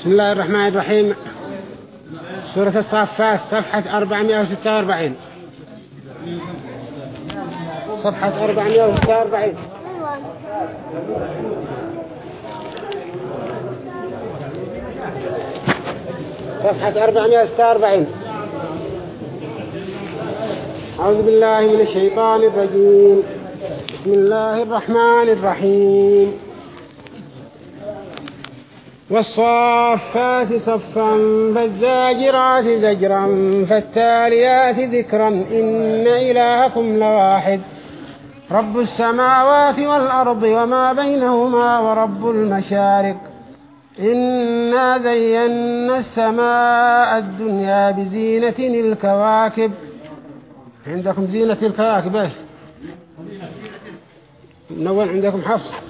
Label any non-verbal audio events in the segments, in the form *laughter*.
بسم الله الرحمن الرحيم. سورة الصافات صفحة 446 صفحة 446 صفحة 446 أعوذ بالله من الشيطان الرجيم. بسم الله الرحمن الرحيم. والصافات صفا فالزاجرات زجرا فالتاليات ذكرا إن إلهكم لواحد. رب السماوات والأرض وما بينهما ورب المشارق. إنا زينا السماء الدنيا بزينة الكواكب. عندكم زينة الكواكب؟ نول عندكم حفص.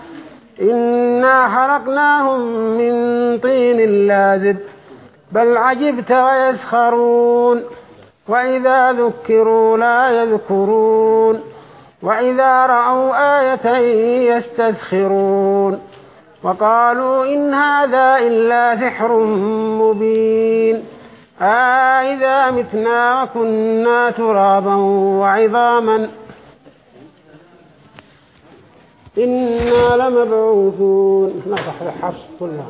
إنا خلقناهم من طين لازب بل عجبت ويسخرون. وإذا ذكروا لا يذكرون. وإذا رأوا آية يستسخرون. وقالوا إن هذا إلا سحر مبين. آه متنا وكنا ترابا وعظاما. إنا لمبعوثون. نصح الحفص كلها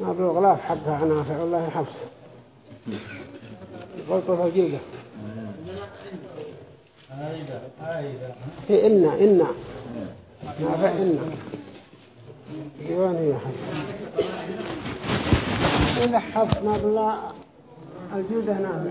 ما في غلاف حقها نافع والله حفص. غلطة الجلدة في إنا إنا. نافع إنا. ديوان هي حفص. إذا حفص ما بالله الجودة نافع.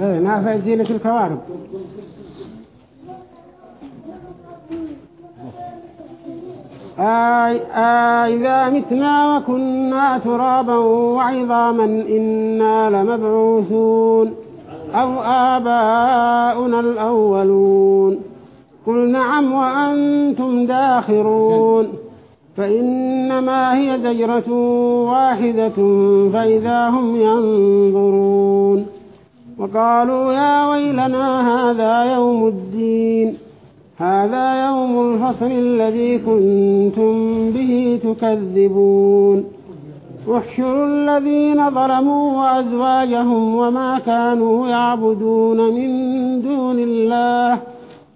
إيه نافع زينة الكوارب إذا متنا وكنا ترابا وعظاما إنا لمبعوثون أو آباؤنا الأولون. قل نعم وأنتم داخرون. فإنما هي زجرة واحدة فإذا هم ينظرون. وقالوا يا ويلنا هذا يوم الدين. هذا يوم الفصل الذي كنتم به تكذبون. احشروا الذين ظلموا وأزواجهم وما كانوا يعبدون من دون الله.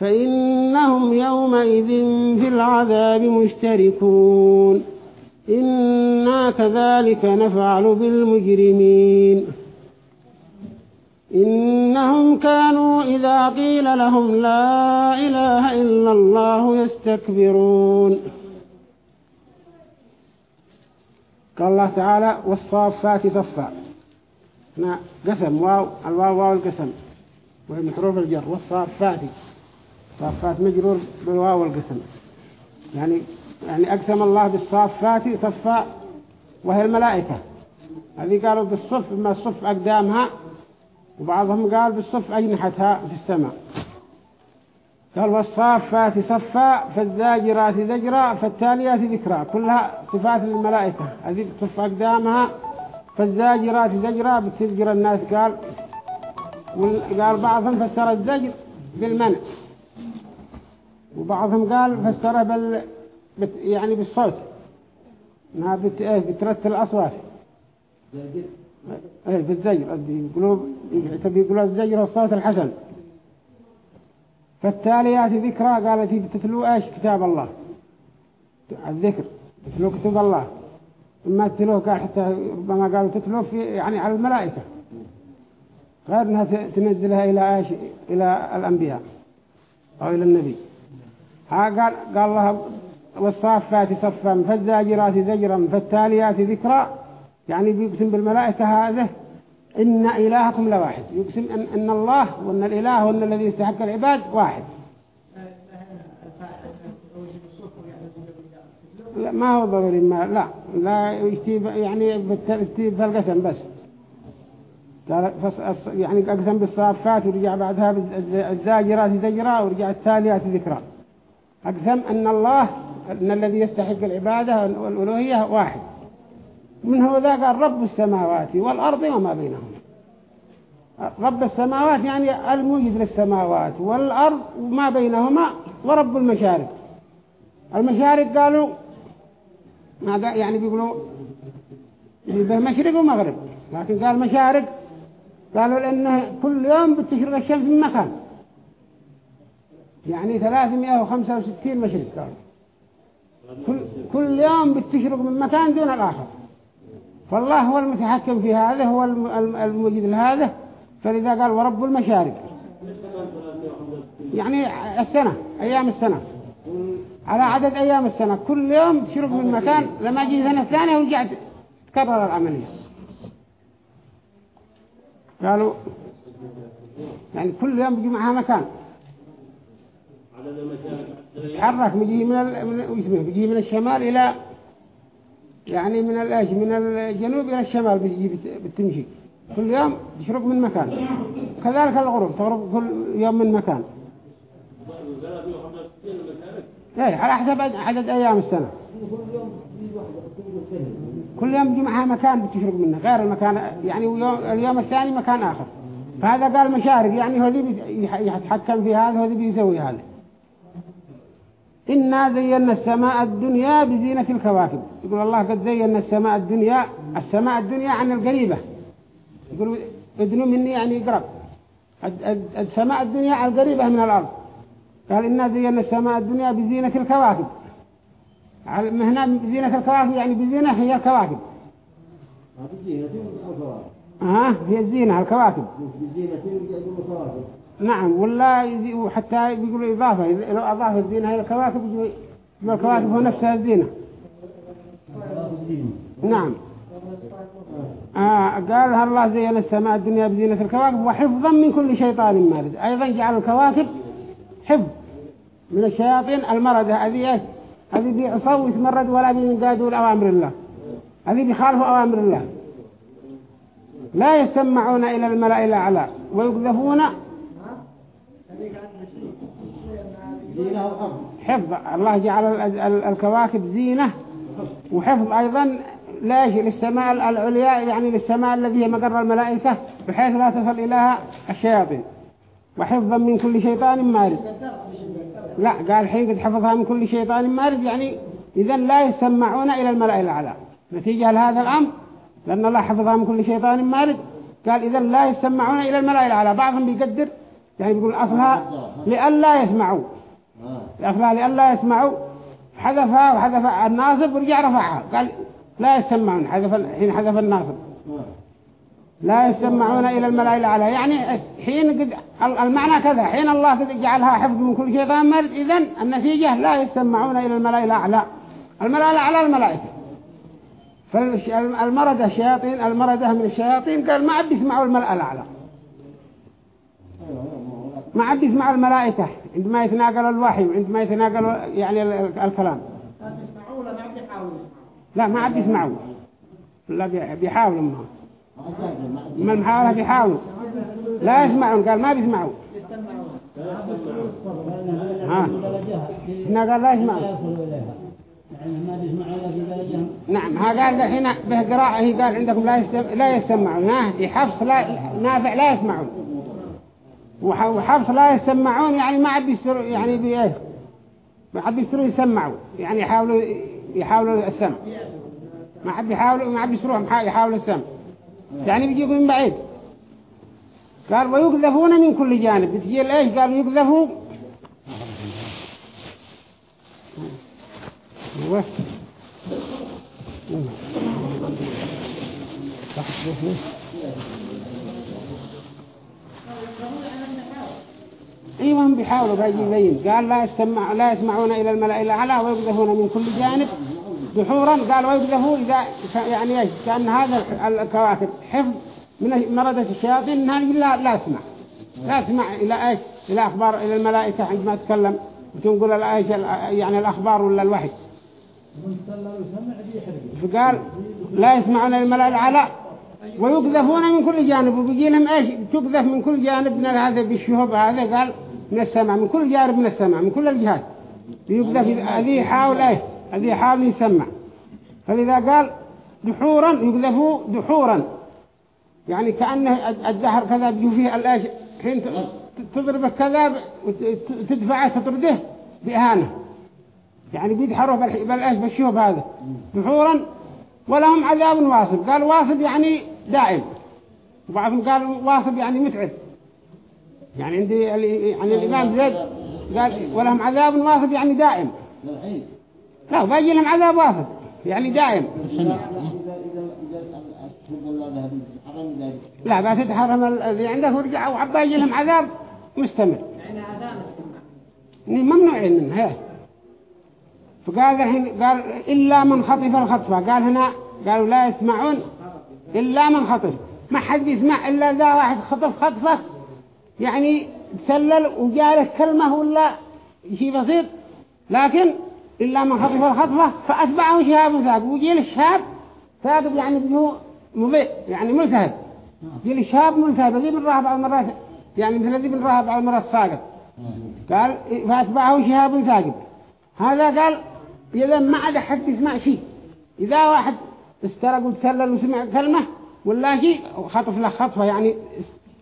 فإنهم يومئذ في العذاب مشتركون. إنا كذلك نفعل بالمجرمين. إنهم كانوا إذا قيل لهم لا إله إلا الله يستكبرون. قال الله تعالى والصافات صفا. هنا قسم واو الواو واو القسم. وهي من حروف الجر. والصافات. صافات مجرور بالواو والقسم. يعني يعني أقسم الله بالصافات صفا وهي الملائكة. هذه قالوا بالصف ما الصف أقدامها وبعضهم قال بالصف أجنحتها في السماء. قال والصافات صفا فالزاجرات زجرا فالتاليات ذكرا. كلها صفات للملائكة. هذه تصف أقدامها فالزاجرات زجرا بتزجر الناس قال قال بعضهم فسر الزجر بالمنع. وبعضهم قال فسره بال يعني بالصوت. انها بت... إيه بترتل الأصوات. إيه بالزجر. يقولوا يقولوا الزجر والصوت الحسن. فالتاليات ذكرى قالت بتتلو إيش؟ كتاب الله. الذكر. تتلو كتاب الله. إما تتلوه قال حتى ربما قالوا تتلوه في يعني على الملائكة. غير إنها تنزلها إلى إيش؟ إلى الأنبياء أو إلى النبي. ها قال قال الله والصافات صفا فالزاجرات زجرا فالتاليات ذكرى يعني بيقسم بالملائكة هذا إن إلهكم لواحد. يقسم أن, أن الله وأن الإله وأن الذي يستحق العباد واحد. لا ما هو ضروري ما لا لا يعني بالترتيب فالقسم بس. يعني أقسم بالصافات ورجع بعدها بالزاجرات زجرا ورجع التاليات ذكرى أقسم أن الله أن الذي يستحق العبادة والألوهية واحد. من هو ذا قال رب السماوات والأرض وما بينهما. رب السماوات يعني الموجد للسماوات والأرض وما بينهما ورب المشارق. المشارق قالوا ماذا؟ يعني بيقولوا به مشرق ومغرب. لكن قال مشارق قالوا لأنه كل يوم بتشرق الشمس من مكان. يعني 365 مشرق قالوا كل, كل يوم بتشرق من مكان دون الآخر. فالله هو المتحكم في هذا هو الموجد لهذا. فلذا قال ورب المشارق. يعني السنة أيام السنة. على عدد أيام السنة. كل يوم تشرق من مكان لما يجي سنة ثانية ورجعت تكرر العملية. قالوا يعني كل يوم بيجي معها مكان. تحرك بيجي من ال... بيجي من الشمال إلى يعني من الايش من الجنوب إلى الشمال بيجي بتمشي. كل يوم تشرب من مكان. كذلك الغروب تغرب كل يوم من مكان. إيه على حسب عدد أيام السنة. كل يوم جمعها مكان بتشرب منه غير المكان يعني اليوم الثاني مكان آخر. فهذا قال مشارق يعني هو ذي يتحكم في هذا هو ذي بيسوي هذا. إنا زينا السماء الدنيا بزينة الكواكب. يقول الله قد زينا السماء الدنيا السماء الدنيا عن القريبة. يقول ادنوا مني يعني قرب. السماء الدنيا القريبة من الأرض. قال إنا زينا السماء الدنيا بزينة الكواكب. هنا بزينة الكواكب يعني بزينة هي الكواكب. ها؟ هي الزينة الكواكب. نعم ولا وحتى بيقولوا إضافة. لو أضاف الزينة إلى الكواكب الكواكب هو نفسها الزينة. نعم. آه قال الله زين السماء الدنيا بزينة الكواكب؟ وحفظا من كل شيطان مارد. أيضا جعل الكواكب حفظ من الشياطين. المردة هذه هذه بيعصوا ويتمرد ولا بينقادوا لأوامر الله. هذه بيخالفوا أوامر الله. لا يسمعون إلى الملأ الأعلى ويقذفون حفظ. الله جعل الكواكب زينة. وحفظ أيضا ليش للسماء العليا يعني للسماء الذي هي مقر الملائكة بحيث لا تصل إليها الشياطين. وحفظا من كل شيطان مارد. لا قال حين قد حفظها من كل شيطان مارد يعني إذا لا يسمعون إلى الملأ الأعلى. نتيجة لهذا الأمر؟ لأن الله حفظها من كل شيطان مارد. قال إذا لا يسمعون إلى الملأ الأعلى. بعضهم بيقدر يعني بيقول أصلها لألا يسمعوا. أصلها لألا يسمعوا حذفها وحذف الناصب ورجع رفعها. قال لا يسمعون حذف حين حذف الناصب. لا يستمعون إلى الملأ الأعلى. يعني حين قد المعنى كذا حين الله قد جعلها حفظ من كل شيطان مرد إذن النتيجة لا يستمعون إلى الملأ الأعلى. الملأ الأعلى الملائكة. فالمردة الشياطين المردة من الشياطين قال ما عد يسمعوا الملأ الأعلى. ما عد يسمعوا الملائكة عندما يتناقلوا الوحي وعندما يتناقلوا يعني الكلام. لا ما عد يسمعوا لا بيحاولوا معه من المحاولة بيحاولوا لا يسمعون قال ما بيسمعوا. ها؟ هنا قال لا يسمعون نعم ها قال هنا به قراءة هي قال عندكم لا لا يسمعون ها؟ حفص لا نافع لا يسمعون. وحفص لا يسمعون يعني ما عاد يستر يعني بإيه ما عاد يستروا يسمعوا يعني يحاولوا يحاولوا السمع. ما عاد يحاولوا ما عاد يستروا يحاولوا السمع. يعني بيجيكم من بعيد. قال ويقذفون من كل جانب. بتجي إيش قال يقذفوا. أيوه. أيوه بيحاولوا يبين قال لا يسمع لا يسمعون إلى الملأ الاعلى ويقذفون من كل جانب دحورا. قال ويقذفوا إذا يعني إيش؟ كأن هذا الكواكب حفظ من مردة الشياطين. إنها لا لا اسمع لا اسمع إلى إيش؟ إلى أخبار إلى الملائكة عندما تتكلم. وتنقل الايش يعني الأخبار ولا الوحي. فقال لا يسمعون الملأ العلاء ويقذفون من كل جانب. وبيجي لهم إيش؟ تقذف من كل جانب من هذا بالشهب هذا. قال من السماء من كل جانب من السماء من كل الجهات. يقذف هذه يحاول إيش هذه يحاول يسمع. فلذا قال دحورا يقذفوا دحورا. يعني كأنه الدهر كذا بيجي فيه الايش حين تضربه كذا وتدفعه تطرده بإهانة. يعني بيدحروا بالإيش بالشوب هذا. دحورا ولهم عذاب واصب. قال واصب يعني دائم. وبعضهم قال واصب يعني متعب. يعني عندي يعني الإمام زيد قال ولهم عذاب واصب يعني دائم. لا باجي لهم عذاب واصب يعني دائم. لا بس تحرم الذي عنده ورجع وعباجي لهم عذاب مستمر. يعني عذاب ممنوعين منه فقال الحين قال إلا من خطف الخطفة قال هنا قالوا لا يسمعون إلا من خطف. ما حد بيسمع إلا ذا واحد خطف خطفة يعني تسلل وجاله كلمة ولا شيء بسيط. لكن إلا من خطف الخطفة فأتبعه شهاب ثاقب وجي الشهاب ثاقب يعني بيه مضيء يعني ملتهب. يجي الشهاب ملتهب. ذي من بعض المرات يعني مثل ذي من بعض المرات ساقط قال فأتبعه شهاب ثاقب هذا قال إذا ما عاد حد يسمع شيء. إذا واحد استرق وتسلل وسمع كلمة ولا شيء خطف له خطفة. يعني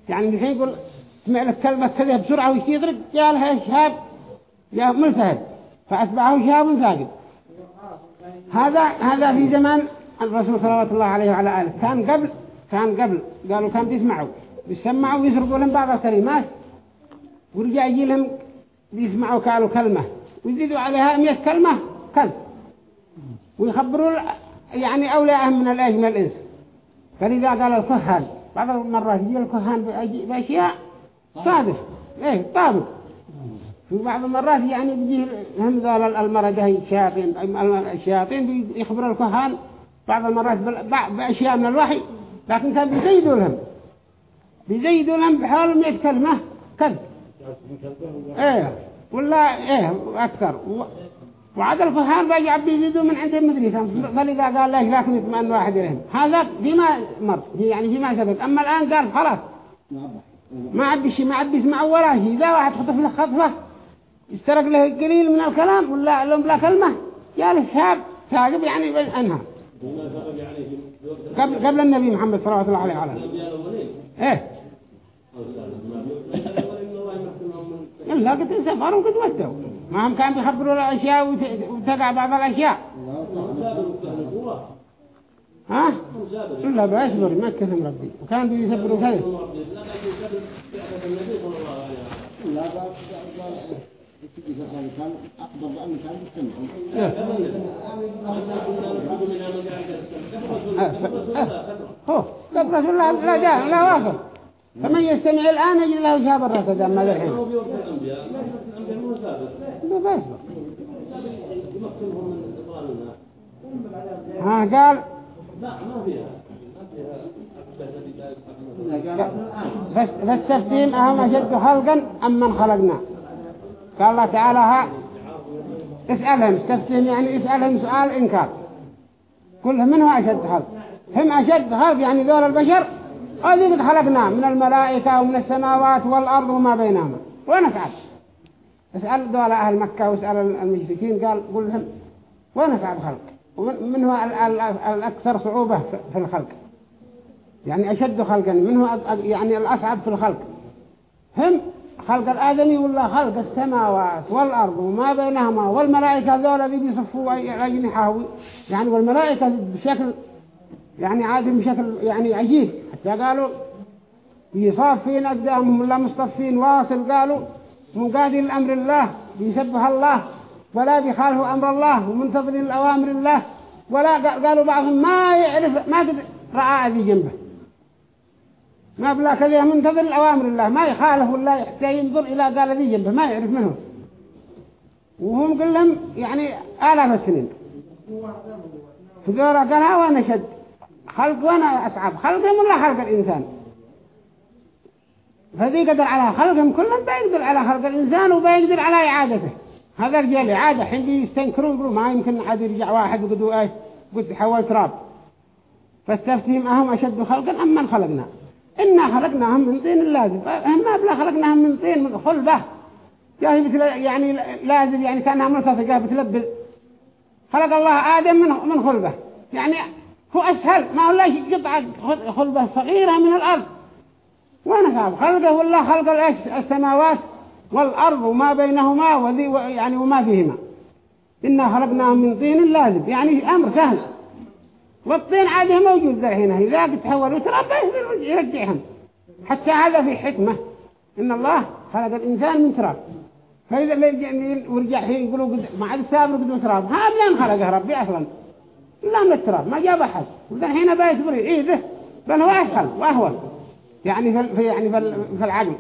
يعني الحين يقول سمع لك كلمة كذا بسرعة ويستيقظ قالها شهاب يا ملتهب فأتبعه شهاب ثاقب هذا هذا في زمان الرسول صلى الله عليه وعلى آله. كان قبل كان قبل. قالوا كان بيسمعوا. بيسمعوا ويسرقوا لهم بعض الكلمات. ورجع يجي لهم بيسمعوا قالوا كلمة. ويزيدوا عليها مئة كلمة. كذب ويخبروا يعني أولياءهم من الأجل من الإنس. فلذا قال الكهان. بعض المرات يجي الكهان بأشياء صادف إيه طابق في بعض المرات يعني بيجي هم ذول المردة الشياطين. الشياطين بيخبروا الكهان. بعض المرات بأشياء من الوحي لكن كان بيزيدوا لهم. بيزيدوا لهم بحال مئة كلمة. كذب. إيه ولا إيه أكثر. وعاد الكهان بيجي بيزيدوا من عندهم مدري فلذا قال ليش لكن يطمئن واحد إليهم. هذا فيما مر. يعني فيما سبق. أما الآن قال خلاص. ما عبي شيء ما عبي يسمع ولا شيء إذا واحد خطف له خطفة. استرق له قليل من الكلام ولا لهم بلا كلمة. قال الشاب ثاقب يعني أنها قبل قبل النبي محمد صلى الله عليه وسلم. إيه. إلا قد سفروا وقد ودوا ما هم كانوا بيخبروا الأشياء وتقع بعض الأشياء. ها؟ إلا بأسبر ما كثم ربي. وكان بيسبروا كذا لا قبل رسول الله لا جاء لا واصل فمن يستمع الآن يجد له شهاب الرسل ما ذا الحين بس ها قال فاستفتهم أهم أشد خلقا أم من خلقنا؟ قال الله تعالى ها اسألهم استفتهم يعني اسألهم سؤال إنكار. كلهم من هو أشد خلق. هم أشد خلق يعني ذول البشر هذه قد خلقنا من الملائكة ومن السماوات والأرض وما بينهما. ونسأل أسأل؟ دول أهل مكة واسأل المشركين قال قل لهم ونسأل خلق؟ ومن هو الأكثر صعوبة في الخلق. يعني أشد خلقا منه يعني الأصعب في الخلق. هم خلق الآدمي ولا خلق السماوات والأرض وما بينهما والملائكة ذولا ذي بيصفوا أجنحة يعني والملائكة بشكل يعني عادم بشكل يعني عجيب. حتى قالوا يصافين أقدامهم ولا مصطفين واصل قالوا منقادين لأمر الله بيسبح الله. ولا بيخالفوا أمر الله ومنتظرين الأوامر الله. ولا قالوا بعضهم ما يعرف ما قد رأى ذي جنبه. ما بلا كذا منتظر الأوامر الله. ما يخالف ولا يحتاج ينظر إلى قال ذي جنبه. ما يعرف منه. وهم كلهم يعني آلاف السنين. فذورا قالها وأنا شد. خلق وأنا أصعب. خلقهم ولا خلق الإنسان. فذي قدر على خلقهم كلهم بيقدر على خلق الإنسان وبيقدر على إعادته. هذا رجال إعادة حين يستنكرون يقولوا ما يمكن عاد يرجع واحد وقدوا إيش؟ قد حول تراب. فاستفتهم أهم أشد خلقا أم من خلقنا؟ إنا خلقناهم من طين اللازم ما بلا خلقناهم من طين من خلبة. يعني لازم يعني كأنها ملتصقة بتلبس. خلق الله آدم من من خلبة. يعني هو أسهل ما هو لا قطعة خلبة صغيرة من الأرض. صعب خلقه والله خلق السماوات. والأرض وما بينهما وذي يعني وما فيهما. إنا خلقناهم من طين لازم يعني أمر سهل. والطين عاده موجود ذا هنا. إذا تحولوا ترى يرجعهم. حتى هذا في حكمة. إن الله خلق الإنسان من تراب. فإذا ورجع حين يقولوا ما عاد السابر قدوا تراب. ها من خلقه ربي أصلا. لا من التراب. ما جاب أحد. وذا هنا بيصبر يعيده بل هو أسهل وأهول يعني في يعني في العقل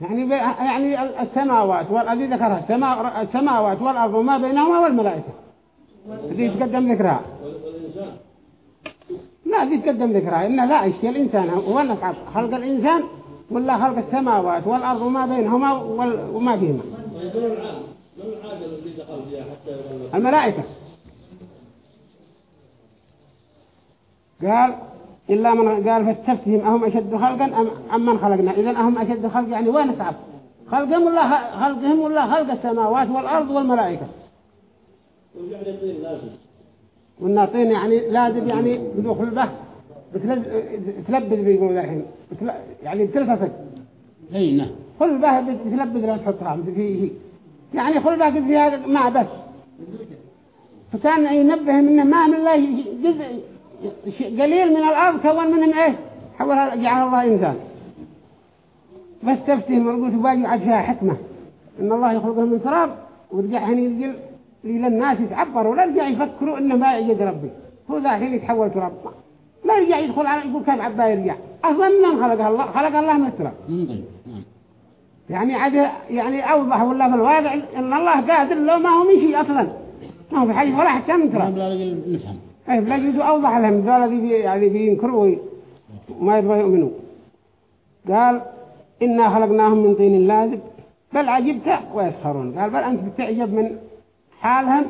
يعني يعني السماوات والذي ذكرها. السماوات والأرض وما بينهما والملائكة. هذه تقدم ذكرها. لا هذه تقدم ذكرها. إن لا إشتي الإنسان. هو النصعب خلق الإنسان ولا خلق السماوات والأرض وما بينهما وما فيهما الملائكة. قال إلا من قال فاستفتهم أهم أشد خلقا أم, من خلقنا. إذا أهم أشد خلق يعني وين صعب خلقهم ولا خلقهم ولا خلق السماوات والأرض والملائكة. والناطين يعني لازم يعني بدخل البحر. بتلبد بيقولوا الحين. يعني بتلففت أي نعم. خل البحر بتلبد لا تحطها. فيه يعني خل البحر فيها مع بس. فكان ينبه منه ما من الله جزء قليل من الأرض كون منهم إيه؟ حولها جعل الله إنسان. بس تفتهم وقلت باجي عد فيها حكمة. إن الله يخلقهم من تراب ورجع هني يقول للناس يتعبروا ولا رجع يفكروا إنه ما يجد ربي. هو ذا حين يتحول تراب. لا يرجع يدخل على يقول كيف عبا يرجع. أصلا من خلق الله خلق الله من التراب. يعني عاد يعني أوضح ولا في الواقع إن الله قادر لو ما هو من شيء أصلا. ما هو بحاجة ولا حتى من تراب. نفهم. أي يجوز أوضح لهم. ذول الذي يعني بينكروا وما يبغى يؤمنوا. قال إنا خلقناهم من طين لازب. بل عجبت ويسخرون. قال بل أنت بتعجب من حالهم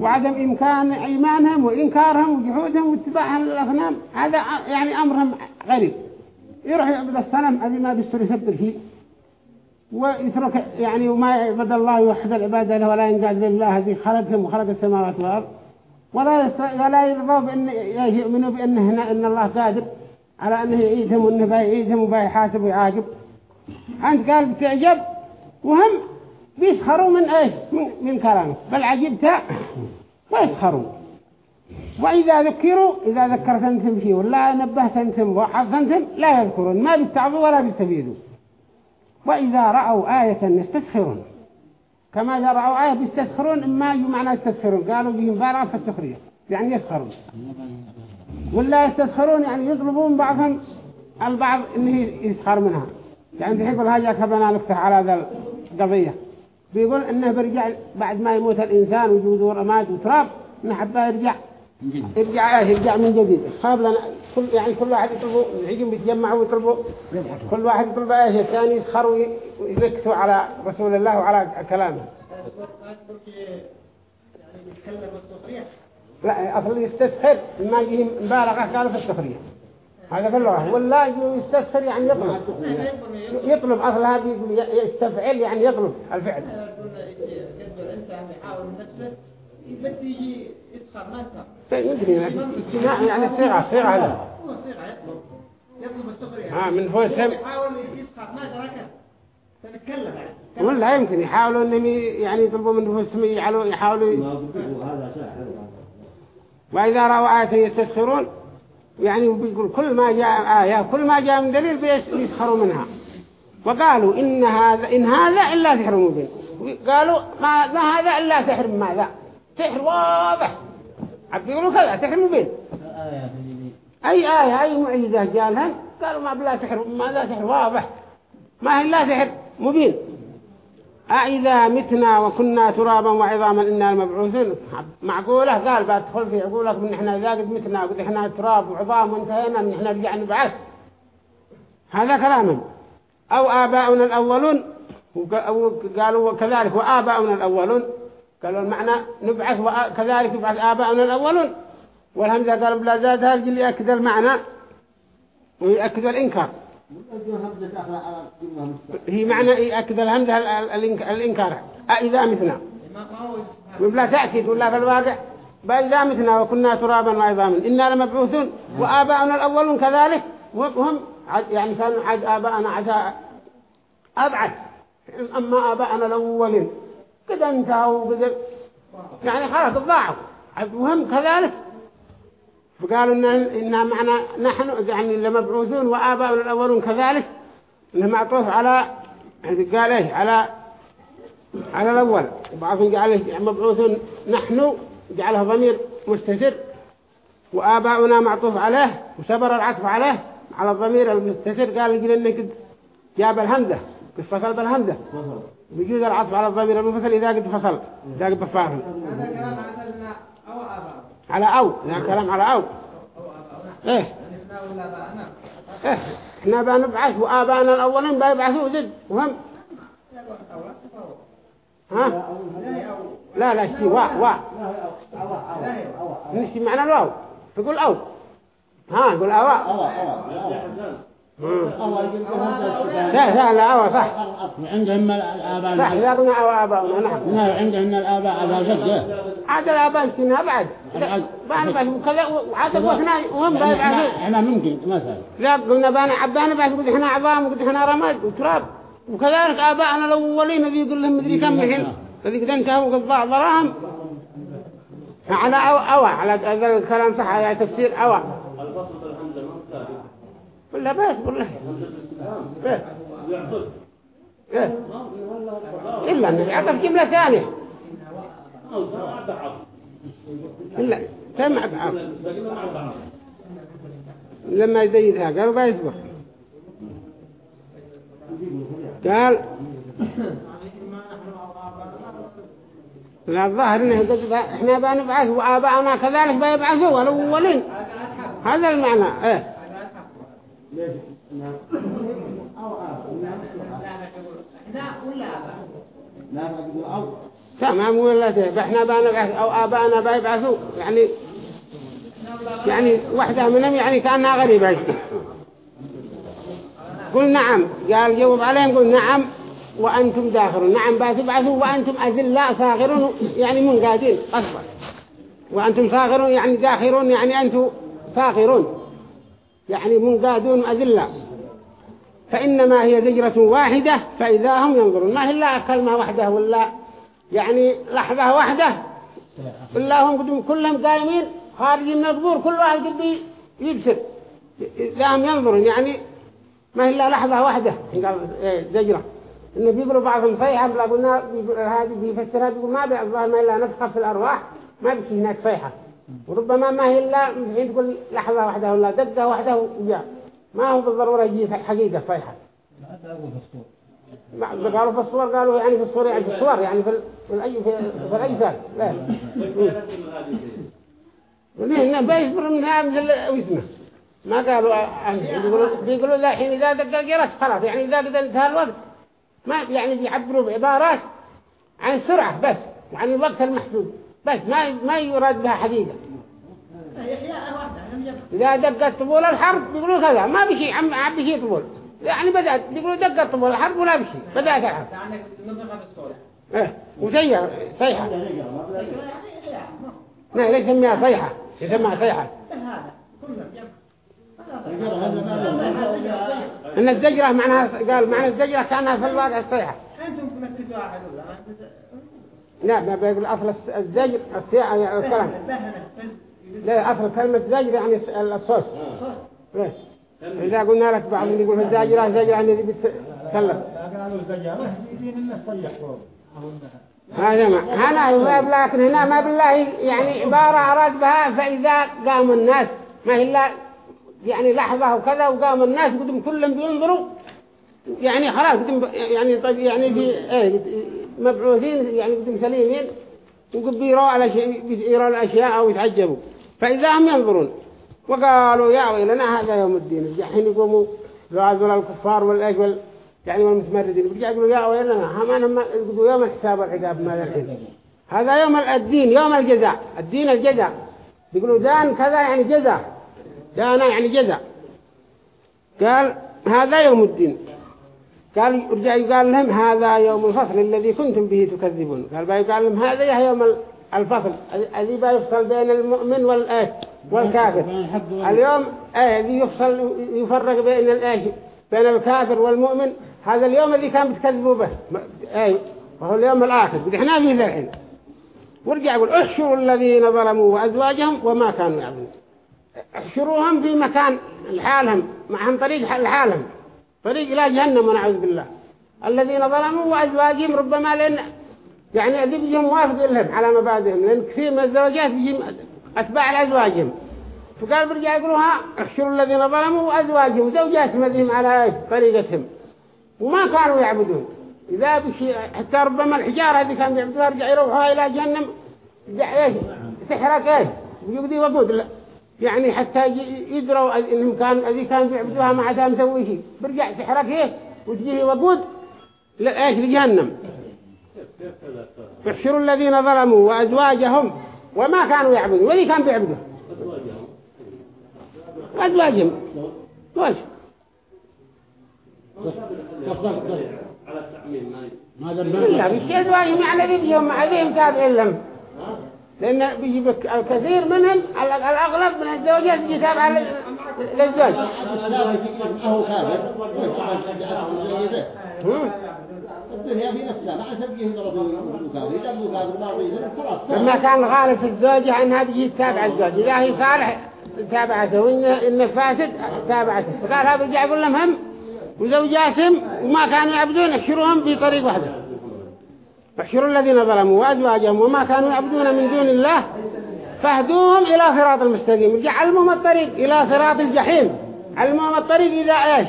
وعدم إمكان إيمانهم وإنكارهم وجحودهم واتباعهم للأصنام هذا يعني أمرهم غريب. يروح يعبد الصنم الذي ما بيستر يسبر فيه. ويترك يعني وما يعبد الله يوحد العبادة له ولا ينقاد لله الذي خلقهم وخلق السماوات والأرض. ولا ولا يرضوا بأن يؤمنوا بأن هنا إن الله قادر على أنه يعيدهم وأنه بيعيدهم وبيحاسب ويعاقب أنت قال بتعجب وهم بيسخروا من إيش؟ من, من كلامه بل عجبت ويسخروا. وإذا ذكروا إذا ذكرت أنتم شيء ولا نبهت أنتم وحفظتم لا يذكرون. ما بيتعظوا ولا بيستفيدوا. وإذا رأوا آية يستسخرون. كما إذا رأوا آية بيستسخرون يجوا معنا يستسخرون. قالوا بهم في السخرية يعني يسخرون. ولا يستسخرون يعني يطلبون بعضهم البعض إنه يسخر منها. يعني يقول هاجا كبنا نفتح على هذا القضية. بيقول إنه برجع بعد ما يموت الإنسان وجوده رماد وتراب إنه حبه يرجع. يرجع يرجع من جديد. خاب لنا كل يعني كل واحد يطلبوا يجوا يتجمعوا ويطلبوا. كل واحد يطلب إيش الثاني يسخروا ويركتوا على رسول الله وعلى كلامه. لا أصل يستسخر. ما يجي مبالغة قالوا في السخرية هذا في اللغة. ولا يستسخر يعني يطلب. يطلب. أصلها يستفعل يعني يطلب الفعل. يجي يسخر ما يدري. يعني صيغة صيغة هذا هو صيغة يطلب. يطلب السخرية. ها من فوق سم يحاول يسخر ما تركه تتكلم ولا يمكن يحاولوا إنهم يعني يطلبوا من نفوسهم يحاولوا يحاولوا وإذا رأوا آية يستسخرون يعني بيقول كل ما جاء آية كل ما جاء من دليل بيسخروا منها. وقالوا إن هذا إن هذا إلا سحر مبين. قالوا ما, ما هذا إلا سحر ماذا؟ سحر واضح. عبد يقولوا كذا سحر مبين. أي آية أي معجزة جالها قالوا ما بلا سحر ماذا سحر واضح. ما هي إلا سحر مبين. أإذا متنا وكنا ترابا وعظاما إنا المبعوثون معقولة؟ قال بدخل في عقولك من إحنا إذا قد متنا وقد إحنا تراب وعظام وانتهينا من إحنا رجع نبعث هذا كلام. أو آباؤنا الأولون. قالوا كذلك وآباؤنا الأولون. قالوا المعنى نبعث وكذلك يبعث آباؤنا الأولون. والهمزة قالوا بلا زاد هذا اللي يأكد المعنى. ويأكد الإنكار. هي معنى يأكد الهمزة الإنكار. أإذا مثنا ولا تأكيد ولا في الواقع بإذا مثنا وكنا ترابا وعظاما. إنا لمبعوثون. وآباؤنا الأولون كذلك. وهم يعني كانوا عاد آباءنا عدا أبعد أما آباءنا الأولين. قد انتهوا قد يعني خلاص ضاعوا. وهم كذلك. فقالوا إن إنها معنا نحن يعني لمبعوثون وآباؤنا الأولون كذلك إنه معطوف على قال إيه على على الأول. وبعضهم جعله مبعوثون نحن جعله ضمير مستتر. وآباؤنا معطوف عليه وسبر العطف عليه على الضمير المستتر. قال لنا قد جاب الهمزة قد فصل بالهمزة بيجوز العطف على الضمير المفصل إذا قد فصل إذا قد بفاهم هذا عدلنا أو آباء على أو يعني كلام على أو. إيه. إيه. إحنا بنبعث وآبانا الأولين بيبعثوا زد وهم ها؟ لا لا شيء وا وا نشي معنى الواو. تقول أو. ها قول أوا لا لا لا أوا صح. عندهم الآباء صح إذا قلنا أوا آباؤنا نعم. لا عندهم الآباء أبا جده عاد الآباء كنا بعد. بان بس وكذا وعاد وإحنا وهم بيبعثوا إحنا ممكن مثلا. لا قلنا بان عبانا بس قلت إحنا عظام وقلت إحنا رماد وتراب. وكذلك آباءنا الأولين الذي يقول لهم مدري كم الحين. الذي قد انتهوا وقد ضاع ضراهم على أو أوى على هذا الكلام صح على تفسير أوى. ولا بس ولا إيه. إيه. إلا أنه يعطف جملة ثانية. إلا سمع بعض لما يزيدها قالوا بيصبر قال لا الظاهر إنه قد إحنا بنبعث وآباؤنا كذلك بيبعثوا الأولين هذا المعنى. إيه. تمام ولا تهب. بنبعث أو آباؤنا بيبعثوا يعني يعني واحدة منهم يعني كأنها غريبة. قل نعم. قال جواب عليهم قل نعم. وأنتم داخرون نعم بتبعثوا وأنتم أذلاء صاغرون يعني منقادين أصبر. وأنتم صاغرون يعني داخرون يعني أنتم صاغرون يعني منقادون أذلاء فإنما هي زجرة واحدة فإذا هم ينظرون. ما هي إلا كلمة واحدة ولا يعني لحظة واحدة إلا هم كلهم قايمين خارجين من القبور كل واحد قد يبسر إذا هم ينظرون يعني ما هي إلا لحظة واحدة قال زجرة. إنه بيقولوا بعضهم صيحة بلا قلنا هذه بيفسرها. بيقول ما بيعظها ما إلا نفخة في الأرواح ما بيكي هناك صيحة. وربما ما هي إلا حين تقول لحظة واحدة ولا دقة واحدة وجاء ما هو بالضرورة يجي حقيقة ما- قالوا في الصور قالوا يعني في الصور يعني في الصور يعني في ال- في الأي في, في الأجساد لا. ليه بيصبر منها مثل واسمه ما؟ قالوا عنه بيقولوا بيقولوا لا حين إذا دق الجرس خلاص. يعني إذا قد انتهى الوقت. ما يعني بيعبروا بعبارات عن السرعة بس وعن الوقت المحدود. بس ما ما يراد بها يبقى إذا دقت طبول الحرب بيقولوا كذا ما بشي عم عم بشي طبول. يعني بدأت بيقولوا دقت طبول الحرب ولا بشي بدأت الحرب. إيه وسيئة صيحة لا ليس يسميها صيحة يسميها صيحة إن الزجرة معناها قال معنى الزجرة كأنها في الواقع الصيحة أنتم تنكتوا حلول لا ما بيقول أصل الزجر السياحة يعني الكلام. لا أصل كلمة زجر يعني الصوت. ليه إذا قلنا لك بعض اللي يقول الزاجرة زجرة يعني اللي بتتكلم قالوا الزجاجة يدين الناس صيح هذا ما هنا لكن هنا ما بالله يعني عبارة أراد بها فإذا قام الناس ما هي إلا يعني لحظة وكذا وقام الناس قدم كلهم بينظروا يعني خلاص قدم يعني طيب يعني في إيه مبعوثين يعني سليمين وقد بيروا على شيء بيروا الأشياء أو يتعجبوا. فإذا هم ينظرون وقالوا يا ويلنا هذا يوم الدين. الحين يقوموا يعذر الكفار والإيش وال يعني والمتمردين. بيجي يقولوا يا ويلنا هم أنا يقولوا يوم الحساب والعقاب ماذا الحين؟ هذا يوم الدين يوم الجزاء. الدين الجزاء. بيقولوا دان كذا يعني جزاء. دانا يعني جزاء. قال هذا يوم الدين. قال رجع قال لهم هذا يوم الفصل الذي كنتم به تكذبون. قال بقى قال لهم هذا يوم الفصل الذي بقى يفصل بين المؤمن والآش والكافر. اليوم آه الذي يفصل يفرق بين الآش بين الكافر والمؤمن هذا اليوم الذي كان بتكذبوا به. أي وهو اليوم الآخر. إحنا فيه الحين. ورجع يقول احشروا الذين ظلموا وأزواجهم وما كانوا يعبدون. احشروهم في مكان لحالهم معهم طريق لحالهم. طريق إلى جهنم ونعوذ بالله. الذين ظلموا وأزواجهم ربما لأن يعني بيجيهم موافق لهم على مبادئهم لأن كثير من الزوجات بيجيهم أتباع لأزواجهم. فقال برجع يقولوها احشروا الذين ظلموا وأزواجهم زوجاتهم أذيهم على طريقتهم وما كانوا يعبدون. إذا بشي حتى ربما الحجارة هذه كانوا يعبدوها رجع يروحوها إلى جهنم. تحرق إيش؟ ويقضي وقود. يعني حتى يدروا إنهم كانوا الذي كانوا بيعبدوها ما عاد مسوي شيء برجع تحرق إيه؟ وتجيه وقود لا إيش لجهنم يحشروا الذين ظلموا وأزواجهم وما كانوا يعبدون. واللي كان بيعبدوا أزواجهم. وش على التعميم ما لا بيجي ازواجهم يعني ذي بيجيهم عليهم تابعين لهم لأن بيجي بك الكثير منهم الأغلب من الزوجات يجي تابع للزوج لما كان غالب في الزوجة أنها بيجي تتابع الزوج. إذا هي صالح تابعته. وإن إن فاسد تابعته. فقال هذا رجع يقول لهم هم وزوجاتهم وما كانوا يعبدون احشروهم بطريق واحدة احشروا الذين ظلموا وأزواجهم وما كانوا يعبدون من دون الله فاهدوهم إلى صراط المستقيم. علمهم الطريق إلى صراط الجحيم. علمهم الطريق إذا إيش؟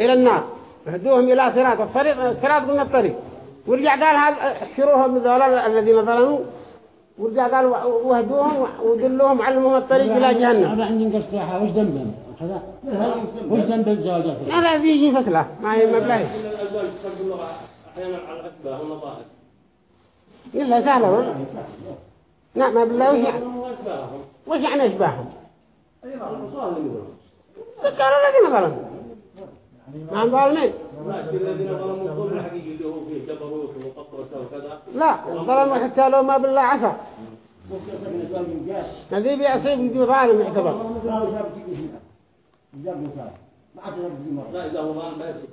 إلى النار. اهدوهم إلى صراط الطريق صراط من الطريق. ورجع قال هذا احشروهم بذول الذين ظلموا. ورجع قال واهدوهم ودلوهم علمهم الطريق إلى جهنم. هذا عندي قصة وش ذنبهم هذا وش ذنب الزوجة؟ لا لا بيجي فتلة ما هي مبلغ أحيانا على والنظائر إلا لا ما بالله وش يعني؟ وش يعني أشباههم؟ ذكروا الذين ظلموا ما هم ظالمين. لا ظلموا حتى لو ما بالله عصى الذي بيصيب يجي ظالم يعتبر. لا إذا هو ظالم لا يسكت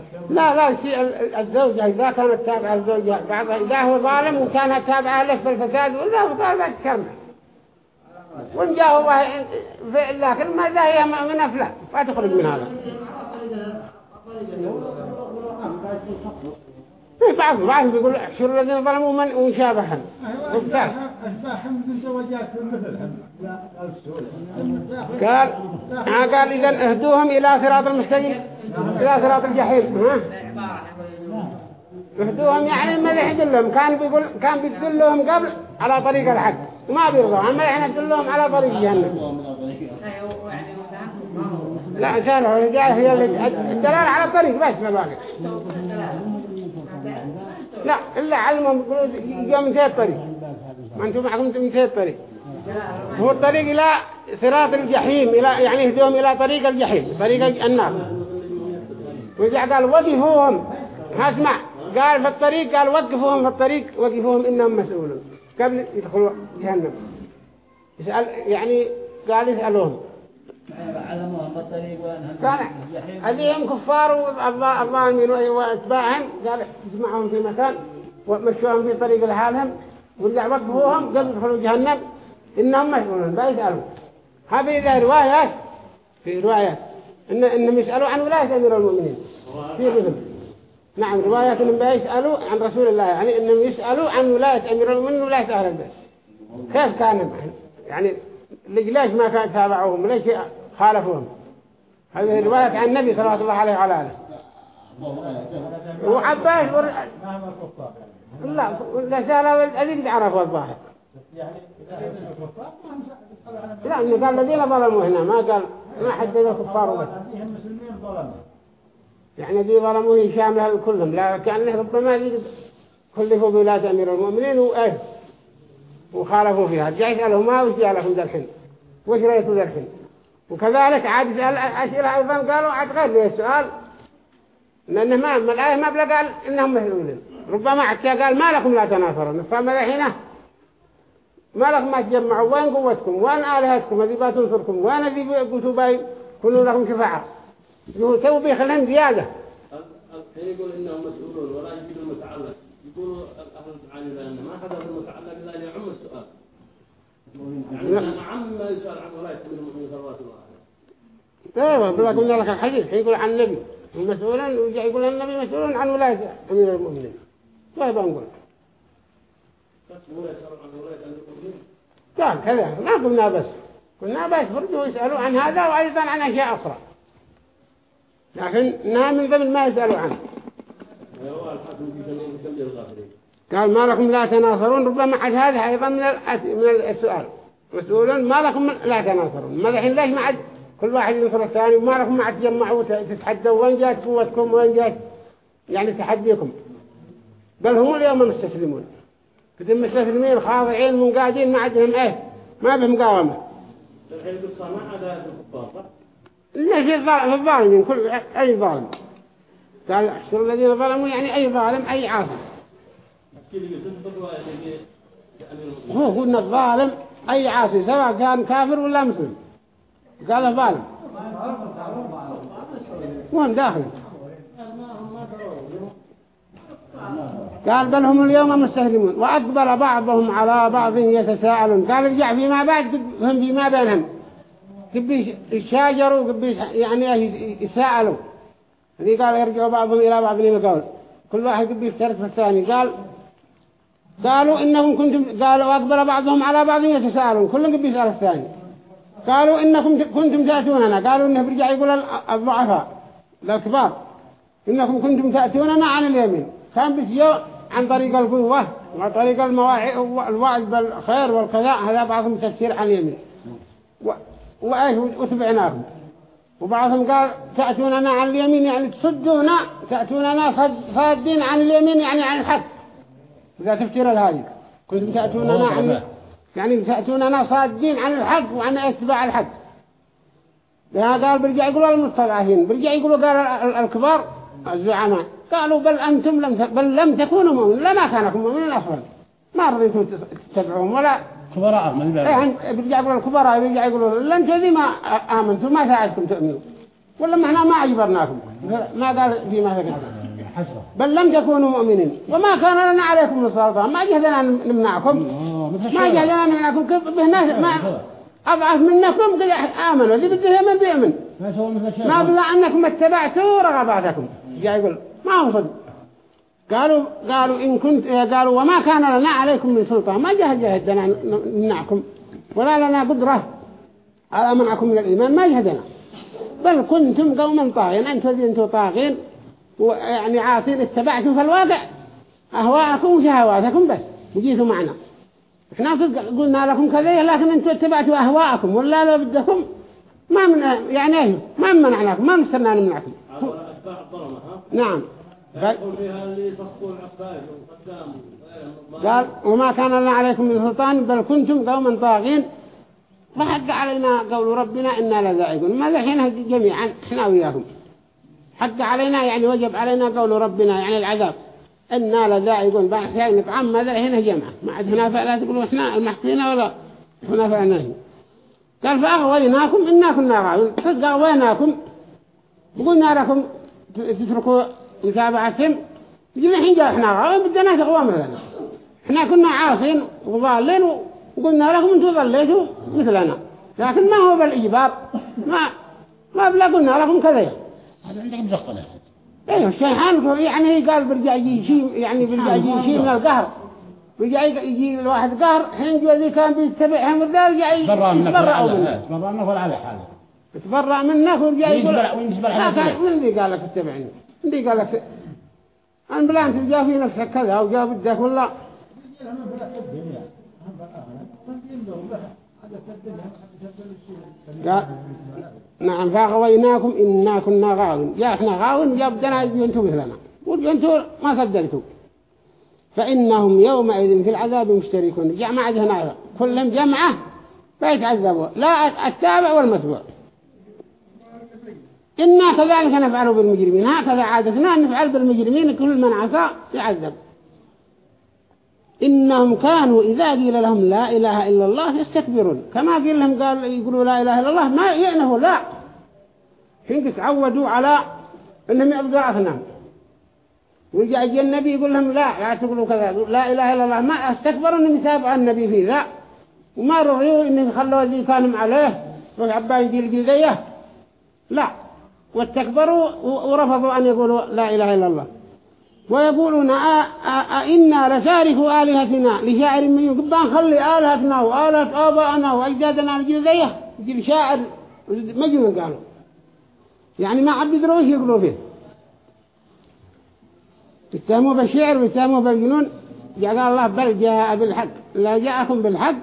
الشر لا لا شيء ال- الزوجة إذا كانت تابعة الزوجة بعضها إذا هو ظالم وكانت تابعة له في الفساد ولا هو ظالم كرمه وإن جاء هو في لكن ما إذا هي من أفلام ما تخرج من هذا. إيه بعض بعض بيقول احشروا الذين ظلموا من وشابههم وبتاع. قال آه قال إذا اهدوهم إلى صراط المستقيم إلى صراط الجحيم. ها اهدوهم يعني الملح يدلهم. كان بيقول كان بيدلهم قبل على طريق الحق. وما بيرضوا. أما الحين يدلهم على طريق جهنم. لا سالوا هي اللي- الدلالة على الطريق بس ما باقي. لا إلا علمهم يقولوا يوم انتهى الطريق ما أنتم معكم أنتم انتهى الطريق هو الطريق إلى صراط الجحيم إلى يعني يهديهم إلى طريق الجحيم طريق النار. وإذا قال وقفوهم اسمع. قال في الطريق قال وقفوهم في الطريق وقفوهم إنهم مسؤولون. قبل يدخلوا جهنم. يسأل يعني قال يسألوهم. علموهم الطريق وانهم قال هذه كفار والظالمين وأتباعهم. قال اجمعهم في مكان ومشوهم في طريق لحالهم ورجع وقفوهم قبل يدخلوا جهنم. إنهم مسؤولون بيسألوا هذه إذا روايات في روايات. إن إنهم يسألوا عن ولاية أمير المؤمنين. في منهم نعم روايات إنهم بيسألوا عن رسول الله يعني إنهم يسألوا عن ولاية أمير المؤمنين ولاية أهل البيت. كيف كان؟ يعني ليش ما كان تابعوهم؟ ليش خالفوهم. هذه رواية عن النبي صلى الله عليه وعلى آله. وعباس ور... لا لا سأل الذين عرفوا الظاهر. لا إنه قال الذين ظلموا هنا ما قال ما حدد الكفار. يعني ذي ظلموا هي شاملة لكلهم لا كأنه ربما ذي كلفوا بولاة أمير المؤمنين وخالفوا فيها. جاء يسألهم ما وش جاء لكم ذا الحين؟ وش رأيتوا ذا الحين؟ وكذلك عاد يسأل أسئلة أيضا قالوا عاد غير لي السؤال لأنه ما ما الآية ما بلا قال إنهم مسؤولين ربما حتى قال ما لكم لا تناصرون. فما الحين؟ ما لكم ما تجمعوا. وين قوتكم؟ وين آلهتكم؟ الذي بتنصركم وين الذي قلتوا باي كلوا لكم شفاعة؟ تو بيخلهم زيادة. الحين يقول إنهم مسؤولون ولا يجيب المتعلق يقولوا المعاني لأن ما حدث المتعلق ان يعم السؤال. يعني أنا عم ما يسال عن ولايه من المؤمنين صلى الله أيوه بلا قلنا لك الحديث يقول عن النبي مسؤولا يقول النبي مسؤول عن ولاية أمير المؤمنين. طيب نقول قال كذا. ما قلنا بس. قلنا بس برضو يسألوا عن هذا وأيضا عن أشياء أخرى. لكن إنها من ضمن ما يسألوا عنه. قال ما لكم لا تناصرون ربما عد هذا أيضا من. من السؤال. مسؤول ما لكم لا تناصرون. ما الحين ليش ما عد كل واحد ينصر الثاني؟ وما لكم ما عد تجمعوا تتحدوا وين جات قوتكم وين جات يعني تحديكم. بل هم اليوم مستسلمون كده مستسلمين خاضعين منقادين ما عندهم إيه؟ ما بهم صح؟ إلا في الظالم- في الظالمين؟ كل أي ظالم. قال احشروا الذين ظلموا يعني أي ظالم أي عاصي كيف يقول تنطق ولايه امير المؤمنين هو قلنا الظالم أي عاصي سواء كان كافر ولا مسلم. قال ظالم وهم داخل. قال بل هم اليوم مستهزمون وأقبل بعضهم على بعض يتساءلون. قال ارجع فيما بعد هم فيما بينهم. قبي يشاجروا قبي يعني يساءلوا هذي قال يرجعوا بعضهم إلى بعض من كل واحد قبي يفترق في الثاني. قال قالوا إنكم كنتم قالوا وأقبل بعضهم على بعض يتساءلون كل قبي يسأل الثاني. قالوا إنكم كنتم تأتوننا قالوا إنه برجع يقول الضعفاء الكبار إنكم كنتم تأتوننا عن اليمين. كان بيجوا عن طريق القوة وطريق المواعظ الوعد بالخير والكذا هذا بعضهم تفسير عن اليمين. و... وإيش وبعضهم قال تأتوننا عن اليمين يعني تصدونا تأتوننا. صادين عن اليمين يعني عن الحق. إذا تفسير الهادي. كنتم تأتوننا عن يعني؟ تأتوننا صادين عن الحق وعن اتباع الحق. لهذا قال برجع يقولوا المستضعفين برجع يقولوا قال ال- الكبار الزعماء. قالوا بل أنتم لم. بل لم تكونوا مؤمنين لا ما كانكم مؤمنين أصلا ما رضيتوا تس- تتبعوهم ولا كبراء يبالغ إيه برجع يقولوا الكبراء برجع يقولوا لا أنتم ذي ما آمنتم ما ساعدكم تؤمنوا ولا ما إحنا ما عجبرناكم ما قال فيما حسرة بل لم تكونوا مؤمنين. وما كان لنا عليكم من سلطان. ما جهدنا نمنعكم. ما جهدنا نمنعكم. كيف بهنا ما أضعف منكم قد آمنوا. اللي بده يؤمن بيؤمن. ما بلا أنكم اتبعتوا رغباتكم. جاء يقول ما هو صدق. قالوا قالوا إن كنت قالوا وما كان لنا عليكم من سلطان. ما جهد جهدنا نمنعكم. ولا لنا قدرة على منعكم من الإيمان. ما جهدنا بل كنتم قوما طاغين. أنتم الذين طاغين. ويعني عاصين اتبعتم في الواقع أهواءكم وشهواتكم بس. وجيتوا معنا. إحنا صدق قلنا لكم كذا لكن أنتم اتبعتوا أهواءكم ولا لو بدكم ما من يعني إيه؟ ما منعناكم ما مستنى نمنعكم نعم. قال, وقدام قال وما كان لنا عليكم من سلطان بل كنتم قوما طاغين. فحق علينا قول ربنا إنا لذائقون. ما الحين جميعا إحنا وياهم؟ حق علينا يعني وجب علينا قول ربنا يعني العذاب. إنا لذائقون بعد شيء نطعم ماذا؟ هنا جمعة ما عاد هنا فلا تقولوا إحنا المحقين ولا هنا فعناه قال فأغويناكم إنا كنا غاوين حق أغويناكم وقلنا لكم تتركوا متابعتهم. يجي الحين جاء إحنا. غاوين بدنا تغوى مثلنا إحنا كنا عاصين وضالين وقلنا لكم أنتم ضليتوا مثلنا. لكن ما هو بالإجبار. ما ما بلا قلنا لكم كذا هذا عندك مزقنا أيوه الشيحان يعني قال برجع يجي شيء يعني برجع يجي شيء من القهر. برجع يجي الواحد قهر حين جو ذي كان بيتبعهم الرجال رجع برا منك يتبرأ ولا منه. على برا منك ولا على حاله. يتبرأ منك ورجع يقول لا لحد كان. من اللي قال لك اتبعني من اللي قال لك أنا بلان تلقى في نفسك كذا أو جاء بدك ولا؟ قال نعم فغويناكم إنا كنا غاوين. يا إحنا غاوين يا بدنا ينتوا مثلنا. وانتوا ما صدقتوا فإنهم يومئذ في العذاب مشتركون. جمع هنا كلهم جمعة فيتعذبوا. لا التابع والمتبوع. إنا كذلك نفعل بالمجرمين. هكذا عادتنا نفعل بالمجرمين. كل من عصى يعذب. إنهم كانوا إذا قيل لهم لا إله إلا الله يستكبرون. كما قيل لهم قال يقولوا لا إله إلا الله ما يأنه لا. حين تعودوا على أنهم يعبدوا أصنام. ويجي يجي النبي يقول لهم لا لا تقولوا كذا لا إله إلا الله. ما استكبروا أنهم يتابعوا النبي في ذا. وما رغيوا أنهم خلوا ذي كانوا عليه وعبا يجي الجلدية لا. واستكبروا ورفضوا أن يقولوا لا إله إلا الله. ويقولون أئنا لتاركوا آلهتنا لشاعر من يقول نخلي آلهتنا وآلهة آباءنا وأجدادنا الجلدية يجي شاعر مجنون قالوا. يعني ما عبد يدروش يقولوا فيه. يتهموا بالشعر ويتهموا بالجنون. قال الله بل جاء بالحق. لا جاءكم بالحق.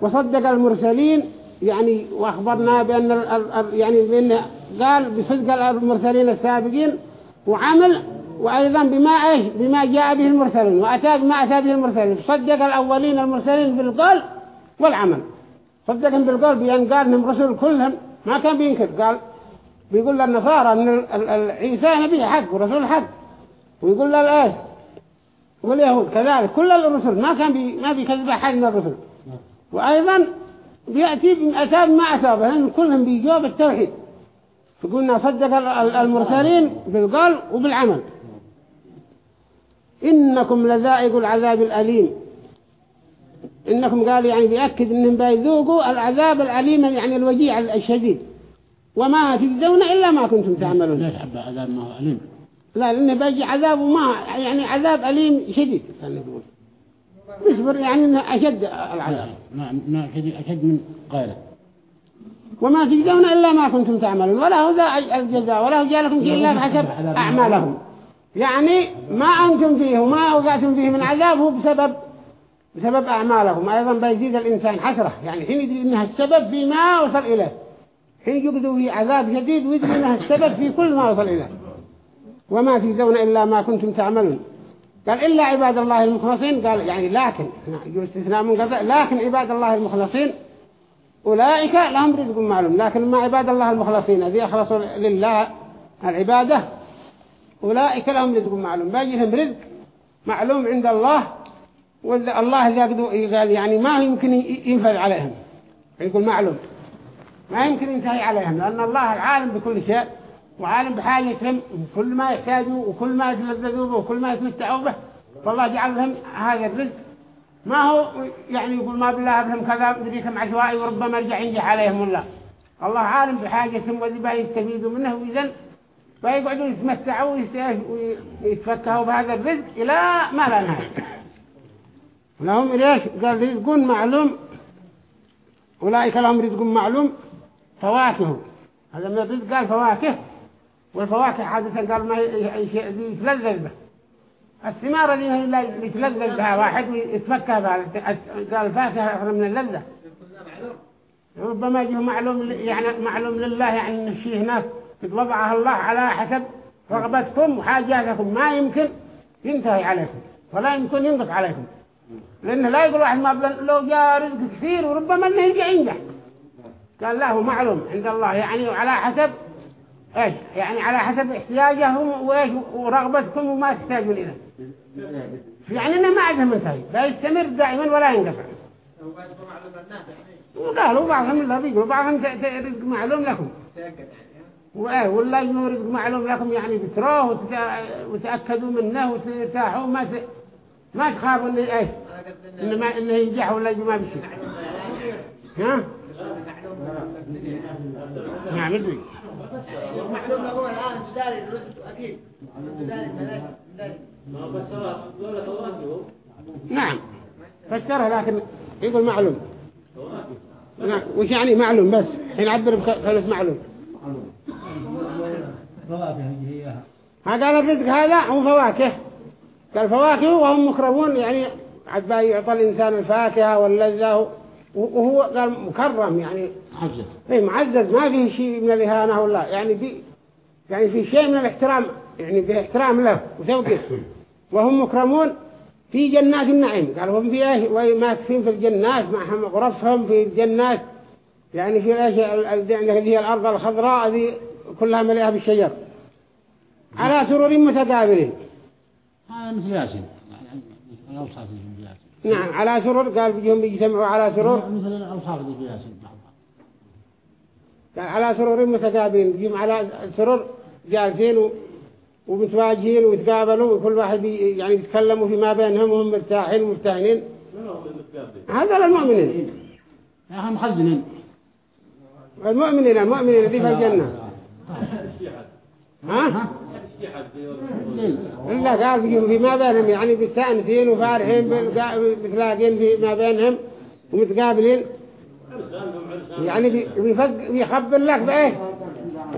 وصدق المرسلين. يعني وأخبرنا ال يعني بأن قال بصدق المرسلين السابقين. وعمل وأيضا بما إيش بما جاء به المرسلين وأتى بما أتى به المرسلين صدق الأولين المرسلين بالقول والعمل. صدقهم بالقول انهم رسل كلهم ما كان بينكر. قال بيقول للنصارى إن عيسى نبي حق ورسول حق. ويقول للآية واليهود كذلك. كل الرسل ما كان بي ما بيكذب أحد من الرسل. وأيضا بيأتي بأتى ما أتى بهم كلهم بيجوا بالتوحيد فقلنا صدق المرسلين بالقول وبالعمل. إنكم لذائق العذاب الأليم. إنكم قال يعني بيأكد إنهم بيذوقوا العذاب الأليم يعني الوجيع الشديد. وما تجزون إلا ما كنتم تعملون. ليش حب عذاب ما هو أليم. لا لأنه بيجي عذاب وما يعني عذاب أليم شديد. نقول يصبر يعني إنه أشد العذاب. نعم نعم أشد من غيره. وما تجزون إلا ما كنتم تعملون. ولا هو ذا الجزاء ولا هو جالكم إلا بحسب أعمالهم. يعني ما أنتم فيه وما وقعتم فيه من عذاب هو بسبب بسبب أعمالكم أيضا بيزيد الإنسان حسرة. يعني حين يدري إنها السبب فيما وصل إليه. حين يقضوا فيه عذاب شديد ويدري إنها السبب في كل ما وصل إليه. وما تجزون إلا ما كنتم تعملون. قال إلا عباد الله المخلصين. قال يعني لكن استثناء من قضاء لكن عباد الله المخلصين أولئك لهم رزق معلوم. لكن ما عباد الله المخلصين الذي أخلصوا لله العبادة أولئك لهم رزق معلوم. باجي لهم رزق معلوم عند الله والله إذا قال يعني ما يمكن ينفذ عليهم. يقول معلوم. ما يمكن ينتهي عليهم لأن الله العالم بكل شيء وعالم بحاجتهم كل ما يحتاجوا وكل ما يتلذذوا به وكل ما يتمتعوا به. فالله جعل لهم هذا الرزق. ما هو يعني يقول ما بالله بهم كذا مدري كم عشوائي وربما يرجع ينجح عليهم ولا. الله عالم بحاجتهم وذي يستفيدوا منه وإذن فيقعدوا يتمتعوا ويتفكهوا بهذا الرزق إلى ما لا نهاية. لهم ليش قال رزق معلوم. أولئك لهم رزق معلوم. فواكه. هذا من الرزق قال فواكه. والفواكه عادة قال ما يتلذذ به. الثمار دي هي اللي يتلذذ بها واحد ويتفكه بها. قال أخرى من اللذة. ربما يجيه معلوم يعني معلوم لله يعني ان الشيء هناك. قد وضعها الله على حسب رغبتكم وحاجاتكم. ما يمكن ينتهي عليكم ولا يمكن ينقص عليكم. لأنه لا يقول واحد ما بلن لو جاء رزق كثير وربما إنه يجي ينجح قال له معلوم عند الله يعني على حسب إيش؟ يعني على حسب احتياجهم وإيش؟ ورغبتكم وما تحتاجون إليه. يعني إنه ما عندهم منتهي بيستمر دائما ولا ينقطع وقالوا بعضهم لا بيقولوا بعضهم رزق معلوم لكم. وإيه ولا إنه رزق معلوم لكم يعني بتروه وتأكدوا منه وترتاحوا. ما ت... ما تخافوا إنه إيه إنه ما إنه ينجح ولا ما بيصير ها؟ نعم ادري. معلوم لهم الآن تداري الرزق أكيد ما فسرها ولا نعم فسرها لكن يقول معلوم. نعم وش يعني معلوم بس؟ حين عبر بكلمة معلوم. فواكه إياها. هذا قال الرزق هذا هو فواكه. قال فواكه وهم مكرمون يعني عاد يعطى الإنسان الفاكهة واللذة وهو قال مكرم يعني حجة اي معزز ما فيه شيء من الإهانة ولا يعني في يعني في شيء من الاحترام يعني في احترام له وتوقيت وهم مكرمون في جنات النعيم. قال هم في إيه وماكثين في الجنات معهم غرفهم في الجنات. يعني في إيش؟ ال- ال- عندك هذه الأرض الخضراء هذه كلها مليئة بالشجر. على سرور متقابلين هذا مثل ياسين. يعني الأوصاف في ياسين. نعم على سرور قال بيجهم بيجتمعوا على سرور مثل الأوصاف في ياسين قال على سرور متقابلين بيجهم على سرور جالسين و- ومتواجهين ويتقابلوا وكل واحد بي يعني يتكلموا فيما بينهم وهم مرتاحين ومرتاحين هم هذا للمؤمنين. يا أخي محزنين المؤمنين المؤمنين الذي في الجنة. ها؟ إلا قال بيجهم فيما بينهم يعني مستأنسين وفارحين متلاقين فيما بينهم ومتقابلين. يعني بي- بيفق بيخبر لك بإيه؟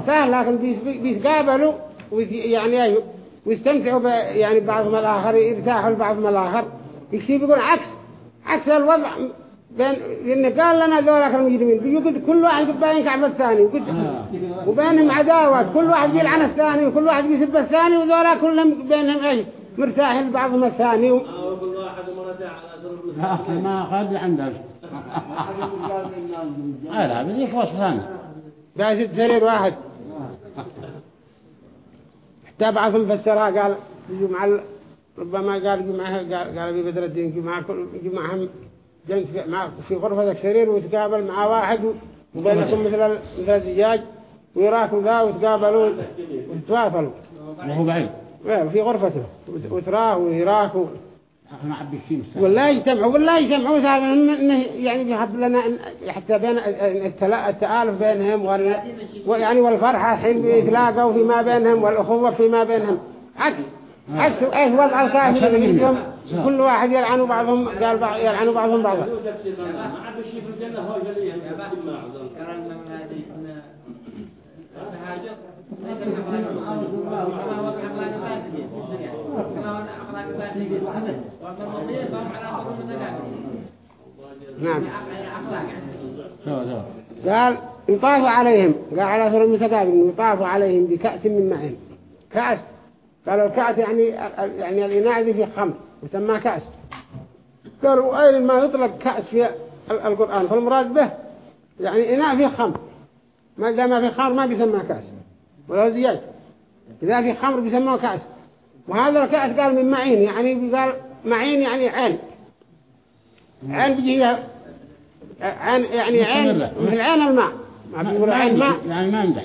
سهل لكن بيتقابلوا يعني أيوه ويستمتعوا يعني بعضهم الآخر يرتاحوا لبعضهم الآخر. يكتب يقول عكس عكس الوضع. بين لأن قال لنا ذولاك المجرمين بيقول كل واحد باين كعب الثاني. وقد وبينهم عداوات كل واحد يلعن الثاني وكل واحد بيسب الثاني وذولا كلهم بينهم إيش؟ مرتاحين لبعضهم الثاني. و... آه، أخي ما قد عندك آه لا بديك ثاني بس سرير واحد. حتى بعضهم فسرها قال يجوا مع. ربما قال يجوا معها قال قال أبي بدر الدين يجوا مع جنس في, مع في غرفة سرير ويتقابل مع واحد وبينكم مثل ال- مثل الزجاج ويراكوا ذا ويتقابلوا ويتواصلوا وهو بعيد. إيه، في غرفته. وت- وتراه ويراك و- ما عبي شيء مستعد ولا يجتمعوا ولا يجتمعوا سابقا إنه يعني بيحب لنا حتى بين التلا- التآلف بينهم وال يعني والفرحة حين بيتلاقوا فيما بينهم والأخوة فيما بينهم. عكس عكس إيش؟ وضع الكافر اليوم كل واحد يلعن بعضهم قال بعض يلعن بعضهم بعضا. نعم. يعني قال يطاف عليهم. قال على سورة المتكابر يطاف عليهم بكأس من معين كأس قالوا الكأس يعني يعني الإناء ذي فيه خمر يسمى كأس. قالوا أين ما يطلق كأس في ال- القرآن؟ فالمراد به يعني إناء فيه خمر. ما إذا ما فيه خمر ما بيسمى كأس. ولا زياد. إذا فيه خمر بيسموه كأس. وهذا الكأس قال من معين يعني قال معين يعني عين. عين بيجي عين يعني عين مثل عين الماء. ما بيقولوا عين ماء. يعني ما يمدح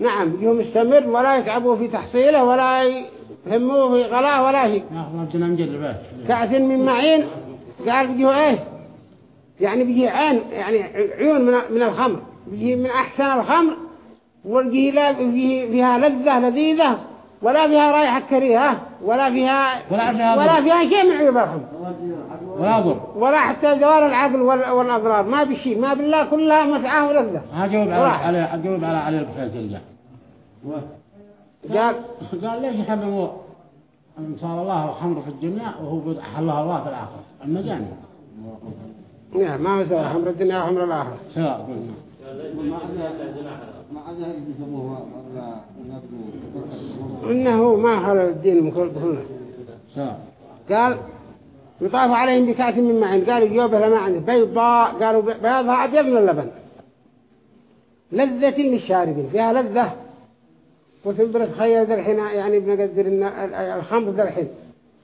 نعم يوم مستمر ولا يتعبوا في تحصيله ولا يهموا في غلاه ولا شيء. بدنا نجربه كأس من معين قال بيجوا إيه يعني بيجي عين يعني عيون من من الخمر. بيجي من أحسن الخمر والجي لا فيه فيها لذة لذيذة ولا فيها رائحة كريهة ولا فيها ولا فيها ولا ضر. فيها شيء من عيوب الخمر. ولا ضر. ولا حتى زوال العقل وال- والأضرار. ما بشيء ما بالله كلها متعة ولذة. هجاوب على. على هجاوب على علي البخيل جل قال قال ليش يحرموا امثال الله الخمر في الدنيا وهو قد أحلها الله في الآخرة؟ المجاني نعم ما هو سواء خمر الدنيا وخمر الآخرة. سواء قلنا إنه ما خلى الدين كله قال يطاف عليهم بكأس من معين. قالوا جوبه لما عنده. بيضاء قالوا بيضها أبيض من اللبن. لذة للشاربين. فيها لذة. وتبرد خير ذا الحين يعني بنقدر ال- الخمر ذا الحين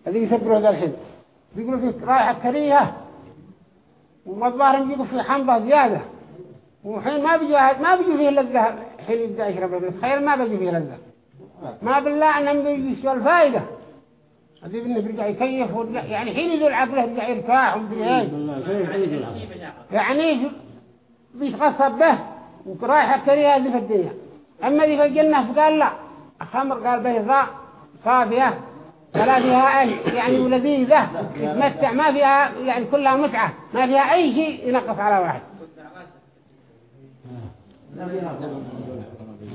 الذي يسبره ذا الحين بيقولوا فيه رائحة كريهة والظاهر بيقولوا فيه حمضة زيادة. وحين ما بيجوا ما بيجوا فيه لذة. حين يبدأ يشرب ابن خير ما بيجوا فيه لذة. ما بالله أنهم بيجوا الفائدة هذه انه بيرجع يكيف يعني حين يدل عقله يرجع يرتاح ومدري العقل يعني بيتغصب به. ورايحة كريهة ذي في الدنيا. أما ذي في الجنة فقال لا الخمر قال بيضاء صافية ولا فيها أي يعني ولذيذة تتمتع ما فيها يعني كلها متعة ما فيها أي شيء ينقص على واحد.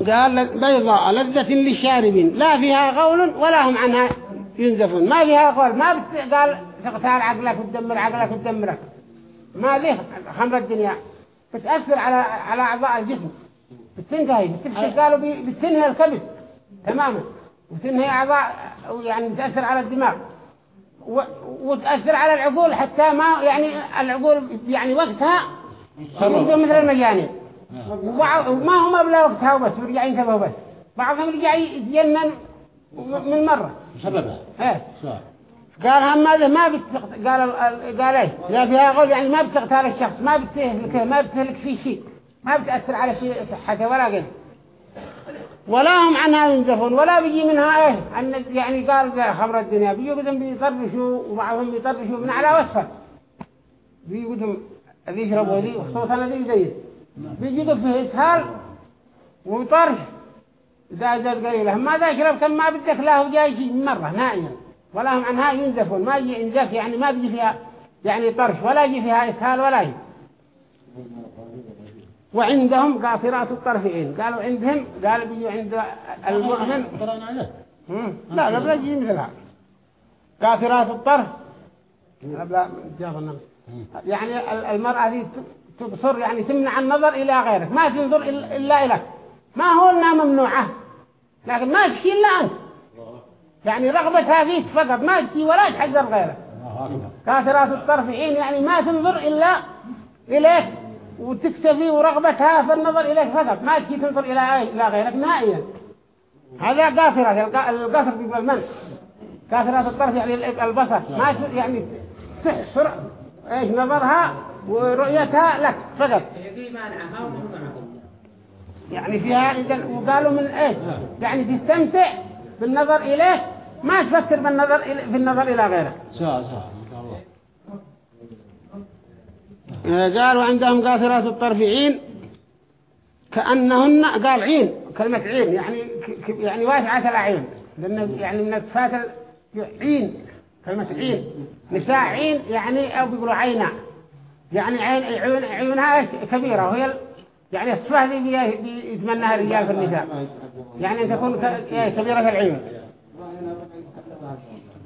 قال بيضاء لذة للشاربين لا فيها غول ولا هم عنها ينزفون ما فيها غول ما بت... قال تقتال عقلك وتدمر عقلك وتدمرك ما ذي خمر الدنيا بتأثر على على أعضاء الجسم. بتنتهي بتفسد قالوا بي- بتنهي الكبد تماما. وتنهي أعضاء يعني بتأثر على الدماغ. وتأثر على العقول حتى ما يعني العقول يعني وقتها يبدو مثل المجانين وبعض- وما هم بلا وقتها وبس ورجع ينتبهوا بس. بعضهم رجع يتجنن من مرة. سببها. إيه. قال هم هذا ما بتقت... قال ال- قال إيه؟ لا فيها غول يعني ما بتقتل الشخص ما بتهلكه ما بتهلك فيه شيء. ما بتأثر على شيء صحته ولا غيره ولا هم عنها ينزفون ولا بيجي منها إيه أن يعني قال ذا خمر الدنيا بيجوا قدم بيطرشوا وبعضهم بيطرشوا من على وصفة. بيجوا قدم يشربوا ذي وخصوصا ذي زي بيجوا فيه إسهال وطرش إذا زاد قليلا ماذا يشرب كم ما بدك له جاي شيء مرة نائما. ولا هم عنها ينزفون ما يجي ينزف يعني ما بيجي فيها يعني طرش ولا يجي فيها إسهال ولا يجي وعندهم قاصرات الطرفين. قالوا عندهم قالوا بيجوا عند المؤمن. لا لا بلا يجي مثلها. قاصرات الطرف. جاظنا يعني ال- المرأة دي تبصر يعني تمنع النظر إلى غيرك. ما تنظر إل- إلا إليك ما هو إنها ممنوعة. لكن ما تشي إلا أنت. يعني رغبتها فيك فقط. ما تشي ولا تحذر غيرك. كاثرات الطرفين يعني ما تنظر إلا إليك. وتكتفي ورغبتها في النظر إليك فقط ما تجي تنظر إلى إلى غيرك نهائيا. هذا قاصرة الق- القصر في المن كاثرات الطرف يعني ال- البصر. ما يعني تحصر إيش نظرها ورؤيتها لك فقط. يعني فيها إذن وقالوا من إيش؟ يعني تستمتع بالنظر إليك ما تفكر بالنظر في النظر إلى غيرك. شاء الله قالوا عندهم قاصرات الطرف عين كأنهن قال عين كلمة عين يعني يعني واسعة العين لأن يعني من صفات ال- عين كلمة عين. نساء عين يعني أو بيقولوا عينا يعني عين عيون عيونها كبيرة. وهي يعني الصفة بي- بيتمناها الرجال في النساء. يعني أن تكون إيه كبيرة العيون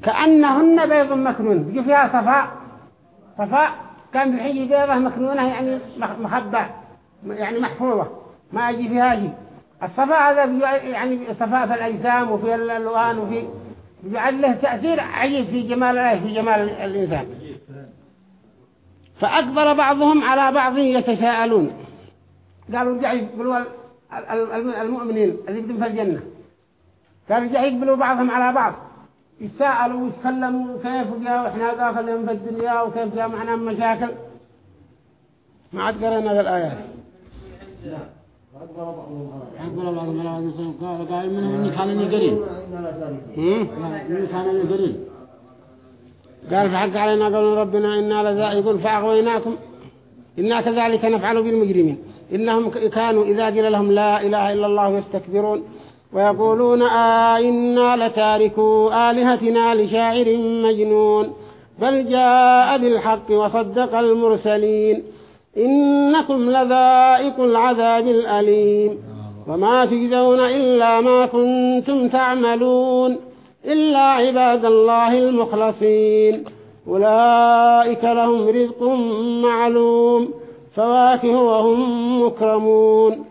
كأنهن بيض مكنون. بيجي فيها صفاء صفاء كان بالحجي بيضة مكنونة يعني مخ- مخبأ يعني محفوظة. ما يجي فيها شيء الصفاء هذا يعني صفاء في الأجسام وفي الألوان وفي بيجعل له تأثير عجيب في جمال الله في جمال الإنسان. فأكبر بعضهم على بعض يتساءلون. قالوا رجع يقبلوا ال- ال- ال- المؤمنين اللي في الجنة. قالوا رجع يقبلوا بعضهم على بعض. يتساءلوا ويتكلموا كيف جاء وإحنا ذاك اليوم في الدنيا وكيف جاء معنا مشاكل. ما عاد قرأنا هذه الآيات يقول بعض الملائكة قال قال منهم إني كان لي قرين؟ إني كان لي قرين قال فحق علينا قول ربنا إنا لذائقون فأغويناكم. إنا كذلك نفعل بالمجرمين. إنهم كانوا إذا قيل لهم لا إله إلا الله يستكبرون. ويقولون آه إنا لتاركوا آلهتنا لشاعر مجنون. بل جاء بالحق وصدق المرسلين. إنكم لذائق العذاب الأليم. وما تجزون إلا ما كنتم تعملون. إلا عباد الله المخلصين. أولئك لهم رزق معلوم. فواكه وهم مكرمون.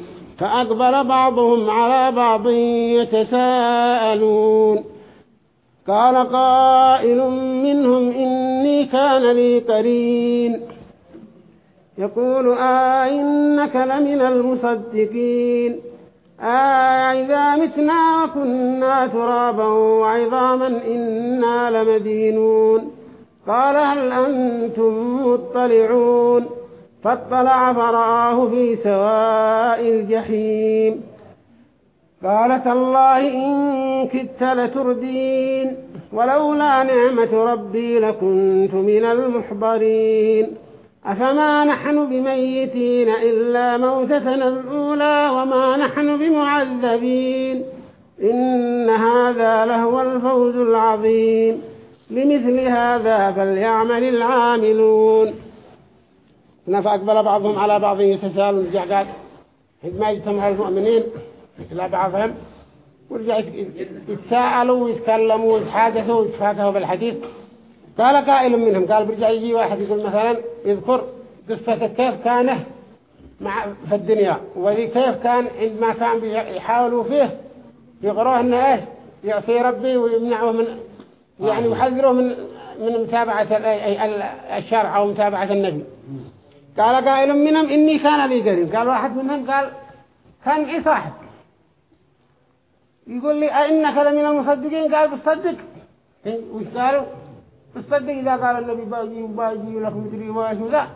فأقبل بعضهم على بعض يتساءلون. قال قائل منهم إني كان لي قرين. يقول آئنك لمن المصدقين. آئذا متنا وكنا ترابا وعظاما إنا لمدينون. قال هل أنتم مطلعون؟ فاطلع فرآه في سواء الجحيم. قالت الله إن كدت لتردين ولولا نعمة ربي لكنت من المحضرين. أفما نحن بميتين إلا موتتنا الأولى وما نحن بمعذبين. إن هذا لهو الفوز العظيم. لمثل هذا فليعمل العاملون. فأقبل بعضهم على بعض يتساءلون رجع قال ما يجتمع المؤمنين. إلى بعضهم. ورجع يتساءلوا ويتكلموا ويتحادثوا ويتفاكهوا بالحديث. قال قائل منهم قال برجع يجي واحد يقول مثلا يذكر قصة كيف كان مع في الدنيا وذي كيف كان عندما كان بيحاولوا فيه يقروه إنه إيش يعصي ربي ويمنعه من يعني يحذره من من متابعة الشرع أو متابعة النبي. قال قائل منهم إني كان لي قريب قال واحد منهم قال كان إيه صاحب. يقول لي أئنك لمن المصدقين؟ قال بصدق وش قالوا؟ بصدق إذا قال النبي باجي وباجي لك مدري واش وذا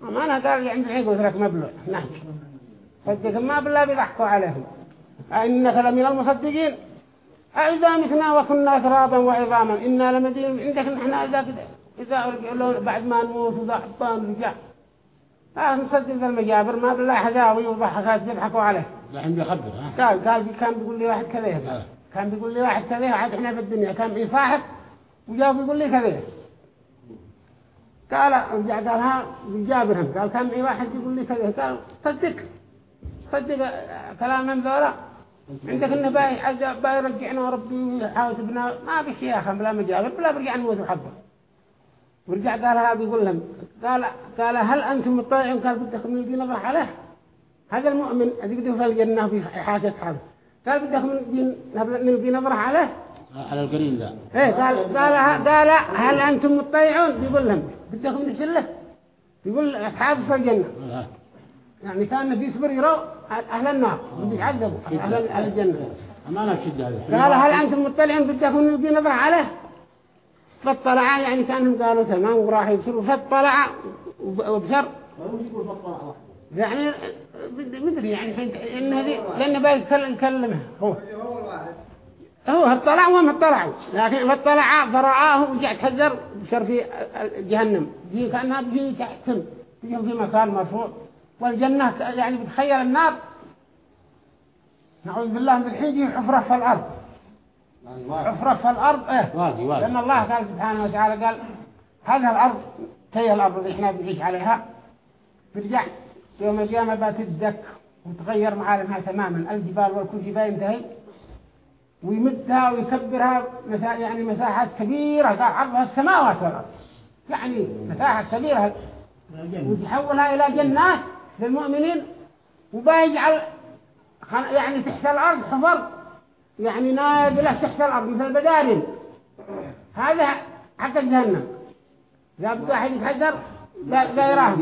ما أنا قال عند الحين قلت لك مبلغ. نحن صدق ما بالله بيضحكوا عليه أئنك لمن المصدقين؟ متنا وكنا ترابا وعظاما. إنا لمدين عندك نحن إذا إذا بعد ما نموت وذا حبان رجع آه نصدق ذا المجابر ما بالله حجاوي وضحكات يضحكوا عليه. الحين بيخبر ها. قال قال كان بيقول لي واحد كذا. كان بيقول لي واحد كذا عاد إحنا في الدنيا. كان معي صاحب وجاء بيقول لي كذا. قال رجع قال ها جابرهم قال كان معي واحد يقول لي كذا. قال صدق. صدق كلام من ذولا. عندك إنه باي باي رجعنا ربي ويحاول بنا ما بشي يا أخي بلا مجابر بلا برجع نموت وحبه. ورجع قال هذا بيقول لهم قال قال هل أنتم مطيعون قال بدكم نلقي نظرة عليه. هذا المؤمن الذي بده في الجنة في حاجة أصحابه. قال بدكم نلقي نظرة عليه. على القرين ذا إيه قال قال قال هل أنتم مطيعون بيقول لهم بدكم نحسن له بيقول اصحاب في الجنة. آه. يعني كان بيصبر يروا أهل النار بيتعذبوا أهل أهل الجنة. تشد هذا قال هل أنتم مطلعين بدكم نلقي نظرة عليه. فاطلع يعني كانهم قالوا تمام وراح يبصروا. فاطلع وبشر يعني مدري يعني إن هذه لأنه بقى يكلم يكلمه هو. هو اطلع وما اطلع لكن اطلع فرآه وجاء تحذر بشر في جهنم. جي كأنها بيجي تحتم بيجي في مكان مرفوع. والجنة يعني بتخيل النار. نعوذ بالله من الحين حفرة في الأرض. حفرة في الأرض إيه. وادي وادي لأن الله قال سبحانه وتعالى قال هذه الأرض هي الأرض اللي إحنا بنعيش عليها. برجع يوم القيامة بتدك وتغير معالمها تماما. الجبال والكل جبال ينتهي. ويمدها ويكبرها مسا يعني مساحات كبيرة. قال عرضها السماوات والأرض. يعني مساحة كبيرة. وتحولها إلى جنات للمؤمنين. وبيجعل يعني تحت الأرض حفر. يعني نازلة تحت الأرض مثل البدارين. هذا حتى جهنم. إذا بده واحد يتحذر لا يراه.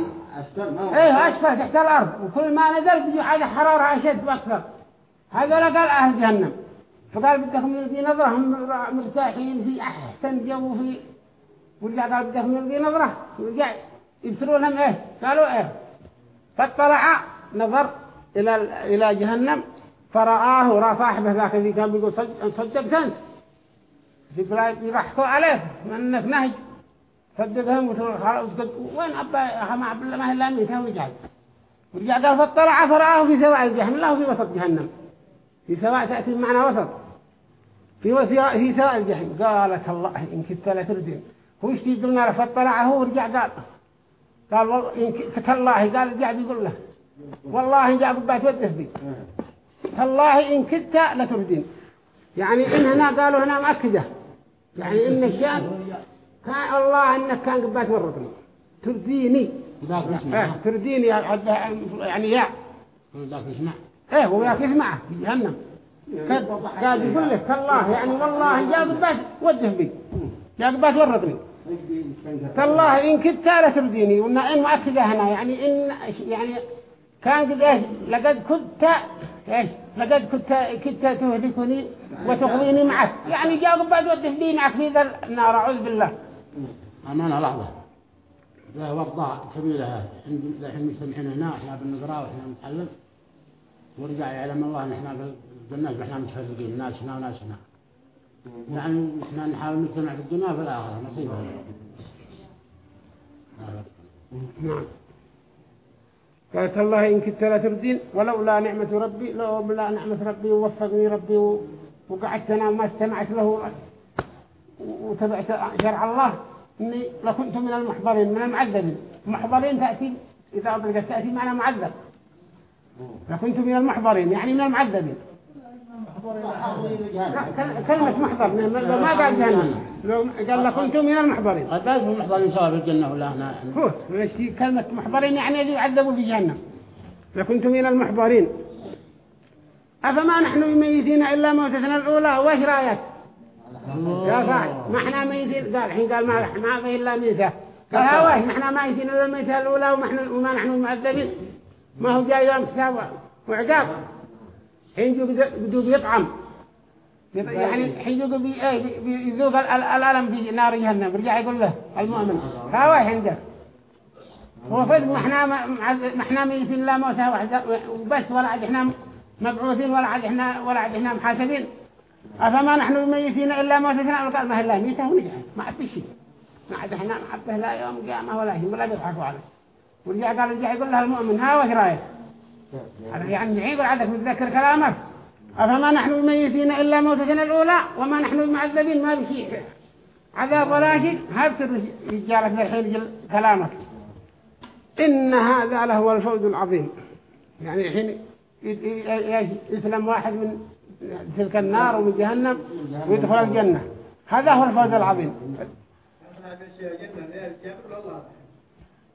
إيه أسفل تحت الأرض. وكل ما نزل بيجي حاجة حرارة أشد وأكثر. هذا قال أهل جهنم. فقال بدك من الذي نظرة هم مرتاحين في أحسن جو في ورجع قال بدك من الذي نظرة؟ ورجع يبصرونهم إيه؟ قالوا إيه؟ فاطلع نظر إلى إلى جهنم. فرآه ورأى صاحبه ذاك اللي كان بيقول صدق صدقت أنت يضحكوا عليه من إنك نهج. صدقهم وين أبا ما عبد الله؟ ما هي إلا ميتها ورجع ورجع قال فاطلع فرآه في سواء الجهنم. لا في وسط جهنم. في سواء تأتي معنا وسط. في وسياء في سواء الجحيم قالت الله إن كنت لا تردين هو إيش قلنا فاطلع هو ورجع قال قال والله إن كنت الله قال رجع بيقول له والله جاء قبات وده بي. تالله إن كنت لتردين يعني إن هنا قالوا هنا مأكدة. يعني إن الشان كان الله إنك كان قبات ورطني ترديني. يسمع إيه ترديني يعني يا. ذاك يسمع إيه هو ياك يسمعه في جهنم. كد- قال يقول لك تالله يعني والله جاء قبات وده بي. جاء قبات ورطني تالله إن كنت لا ترديني. وإن إن مؤكدة هنا. يعني إن يعني كان قد إيش؟ لقد كنت إيش؟ لقد كنت كنت تهلكني وتغويني معك. يعني جاء قبات ودفني معك في ذا النار. أعوذ بالله. أمانة لحظة ذا وضع كبيرة هذا عند الحين مجتمعين هنا إحنا بنقرأ وإحنا نتعلم. ورجع يعلم الله إن إحنا بالناس إحنا متفرقين ناس هنا وناس هنا يعني إحنا نحاول نجتمع في الدنيا وفي الآخرة نصيبها نعم. قالت الله إن كنت لا تردين ولولا نعمة ربي لولا نعمة ربي ووفقني ربي وقعدت أنا وما استمعت له وتبعت شرع الله إني لكنت من المحضرين من المعذبين. المحضرين تأتي إذا أطلقت تأتي معنا معذب. لكنت من المحضرين يعني من المعذبين. كلمة محضر لو ما قال جهنم لو قال لكنت من المحضرين. قد لا يكون محضر إن شاء الله في الجنة ولا إحنا هو كلمة محضرين يعني اللي يعذبوا في جهنم؟ لكنت من المحضرين. أفما نحن ميتين إلا موتتنا الأولى؟ وإيش رأيك؟ يا صاحب ما إحنا ميتين. قال الحين قال ما ما في إلا ميتة. قال ها واش ما إحنا ميتين إلا الميتة الأولى وما إحنا وما نحن معذبين. ما هو جاي يوم حساب وعقاب. حين بدو بيطعم. يعني حين بي- بيذوق ال- ال- الألم في نار جهنم برجع يقول له المؤمن ها واش عندك هو ما إحنا ما إحنا ميتين لا موتها واحدة وبس ولا عاد إحنا مبعوثين ولا عاد إحنا ولا عاد إحنا محاسبين. أفما نحن ميتين إلا موتتنا؟ قال ما هي لا ميتة ونجح ما عاد شيء. ما عاد إحنا ما عاد لا يوم قيامة ولا شيء ولا بيضحكوا عليه. ورجع قال رجع يقول له المؤمن ها وش رايك يعني يقول عندك متذكر كلامك. أفما نحن ميتين إلا موتتنا الأولى وما نحن معذبين ما بشيء عذاب شيء هبت رجالك الحين كلامك؟ إن هذا لهو الفوز العظيم. يعني الحين يسلم واحد من تلك النار ومن جهنم ويدخل الجنة. هذا هو الفوز العظيم.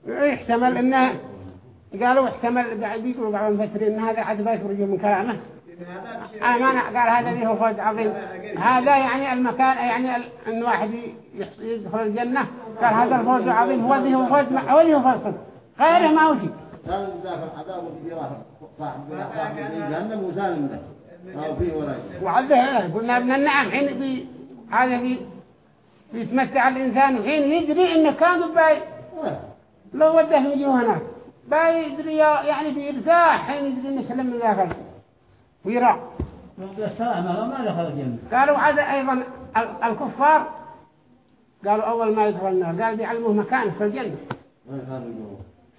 يحتمل إنه قالوا احتمل بعد بيقولوا بعض المفسرين إن هذا عاد بيخرج من كلامه. أمانة قال هذا اللي هو فوز عظيم. هذا يعني المكان يعني إن واحد يدخل الجنة قال هذا الفوز العظيم هو اللي هو فوز هو هو فوز. غيره ما هو شيء كان ذاك العذاب في صاحب جهنم له. فيه ولا شيء. وعده قلنا ابن النعم حين بي هذا بي بيتمتع الإنسان حين يدري إنه كان باي. لو وده يجيه هناك. باي يدري يعني بيرتاح حين يدري إنه سلم من ذاك ويرى قالوا عاد أيضا ال- الكفار. قالوا أول ما يدخل النار قال بيعلموه مكان في الجنة.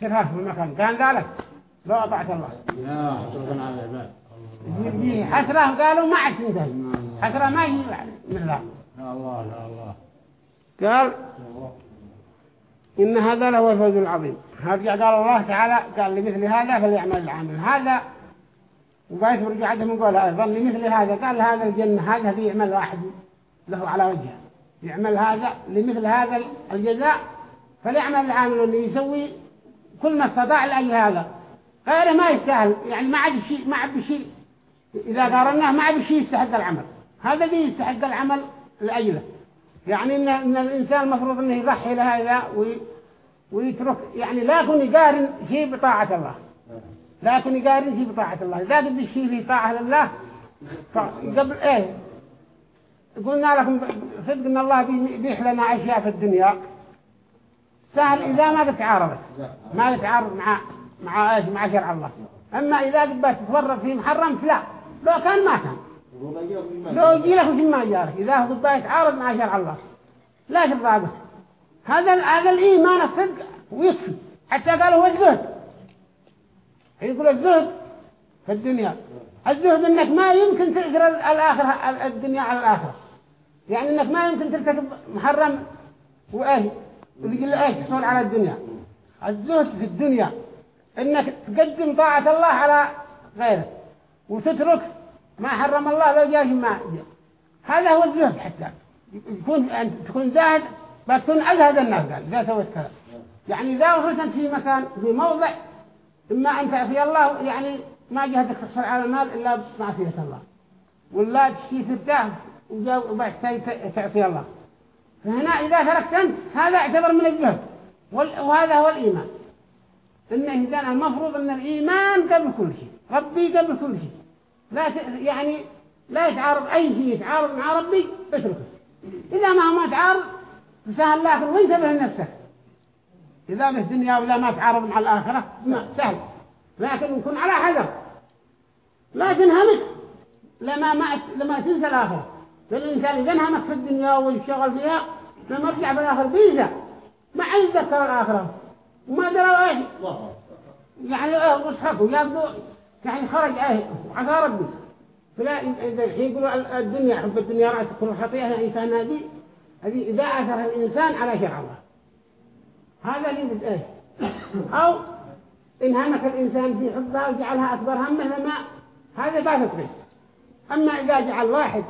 سرها في المكان. كان ذلك. لو أطعت الله. يا حسرة. على العباد حسرة قالوا ما عاد تنتهي حسرة ما يجي من الله الله الله. قال إن هذا لهو الفوز العظيم. هرجع قال الله تعالى قال لمثل هذا فليعمل العامل هذا وبايت ورجع عدم يقول أيضا لمثل هذا قال هذا الجنة هذا يعمل واحد له على وجهه. يعمل هذا لمثل هذا الجزاء فليعمل العامل اللي يسوي كل ما استطاع لأجل هذا. غيره ما يستاهل يعني ما عاد شيء ما عاد شيء إذا قارناه ما عاد شيء يستحق العمل. هذا اللي يستحق العمل لأجله. يعني إن, إن الإنسان المفروض إنه يضحي لهذا وي ويترك يعني لا يكون يقارن شيء بطاعة الله. لا يكون يقارن شيء بطاعة الله. إذا قد الشيء في طاعة لله فقبل إيه. قلنا لكم صدق إن الله بي- بيح لنا أشياء في الدنيا. سهل إذا ما تتعارض ما تتعارض مع مع إيش؟ مع شرع الله. أما إذا قبلت تتفرق في محرم فلا. لو كان ما كان. لو يجي لك وش ما جارك إذا هو قد يتعارض مع شرع الله. لا ترضى به هذا هذا الإيمان الصدق ويكفي حتى قالوا هو الزهد. يقول الزهد في الدنيا. الزهد إنك ما يمكن تأثر ال- الآخرة ال- الدنيا على الآخرة. يعني إنك ما يمكن ترتكب محرم وإيه ويقول له إيش تحصل على الدنيا؟ الزهد في الدنيا. إنك تقدم طاعة الله على غيره. وتترك ما حرم الله لو جاش ما. هذا هو الزهد حتى. يكون أنت تكون زاهد بتكون أزهد الناس قال إذا سويت كذا يعني إذا وصلت أنت في مكان في موضع إما أن تعصي الله يعني ما جهدك تحصل على المال إلا بمعصية الله. ولا تشي ترتاح وجا- وبعد تعصي الله. فهنا إذا تركت أنت هذا يعتبر من الزهد. وال- وهذا هو الإيمان. إن المفروض أن الإيمان قبل كل شيء. ربي قبل كل شيء. لا. يعني لا يتعارض أي شيء يتعارض مع ربي اتركه إذا ما ما تعارض سهل لكن وانتبه لنفسك إذا به الدنيا ولا ما تعارض مع الآخرة ما سهل. لكن يكون على حذر. لا تنهمك لما ما لما تنسى الآخرة. فالإنسان إذا انهمك في الدنيا والشغل فيها لما ترجع في الآخر بيزا ما يتذكر الآخرة. وما دروا إيش. يعني إيه وصحكوا يبدو يعني خرج إيه عصى ربي. فلا يقولوا ال- الدنيا حب الدنيا رأس كل خطيئة كان هذه هذه إذا أثر الإنسان على شرع الله. هذا اللي إيه؟ أو انهمك الإنسان في حبها وجعلها أكبر همه لما هذا باب تغيث أما إذا جعل واحد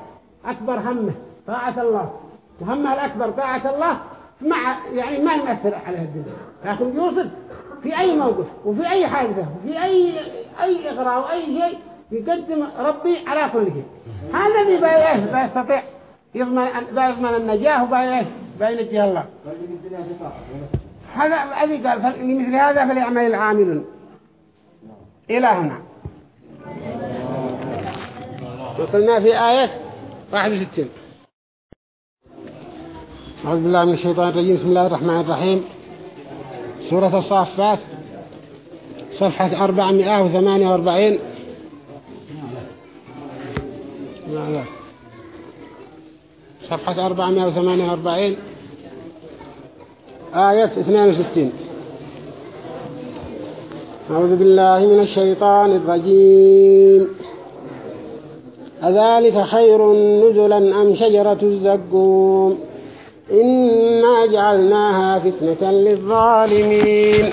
أكبر همه طاعة الله وهمه الأكبر طاعة الله مع يعني ما يمثل عليه الدنيا. لكن يوصل في أي موقف وفي أي حادثة وفي أي أي إغراء وأي شيء يقدم ربي على كل شيء. هذا اللي بيعيه بيستطيع يضمن بيضمن النجاة وبيعيه بينجيه الله. هذا الذي قال لمثل هذا فليعمل العاملون. إلى هنا. وصلنا في آية 61 أعوذ بالله من الشيطان الرجيم. بسم الله الرحمن الرحيم. سورة الصافات. صفحة 448 لا لا. صفحة 448 آية 62 أعوذ بالله من الشيطان الرجيم. أذلك خير نزلا أم شجرة الزقوم؟ إنا جعلناها فتنة للظالمين.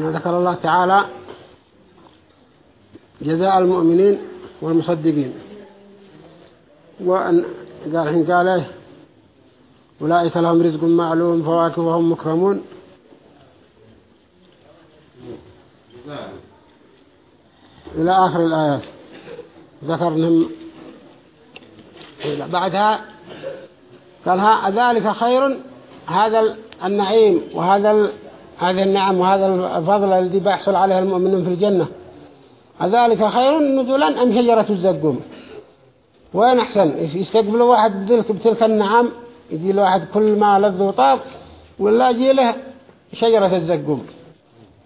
ذكر الله تعالى جزاء المؤمنين والمصدقين. وأن قال حين قال إيه؟ أولئك لهم رزق معلوم فواكه وهم مكرمون. إلى آخر الآيات. ذكر أنهم بعدها قال ذلك خير. هذا النعيم وهذا. هذه النعم وهذا الفضل الذي بيحصل عليه المؤمنون في الجنة. ذلك خير نزلا أم شجرة الزقوم؟ وين أحسن؟ يستقبل واحد بتلك, بتلك النعم يجي له واحد كل ما لذ وطاب ولا يجي له شجرة الزقوم؟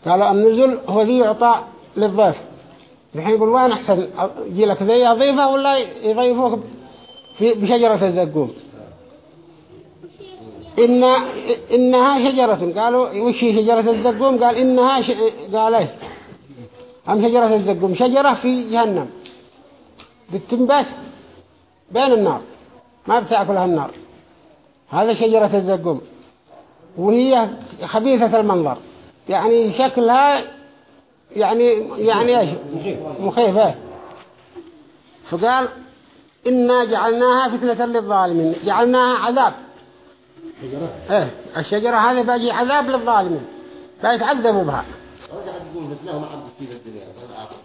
قالوا النزل هو ذي يعطى للضيف. الحين يقول وين أحسن؟ يجي لك ذي ضيفة ولا يضيفوك بشجرة الزقوم؟ إن إنها شجرة قالوا وش هي شجرة الزقوم؟ قال إنها ش... قال إيه؟ أم شجرة الزقوم؟ شجرة في جهنم. بتنبت بين النار. ما بتأكلها النار. هذا شجرة الزقوم. وهي خبيثة المنظر. يعني شكلها يعني يعني إيش؟ مخيفة فقال إنا جعلناها فتنة للظالمين. جعلناها عذاب. إيه الشجرة هذه باجي عذاب للظالمين. فيتعذبوا بها.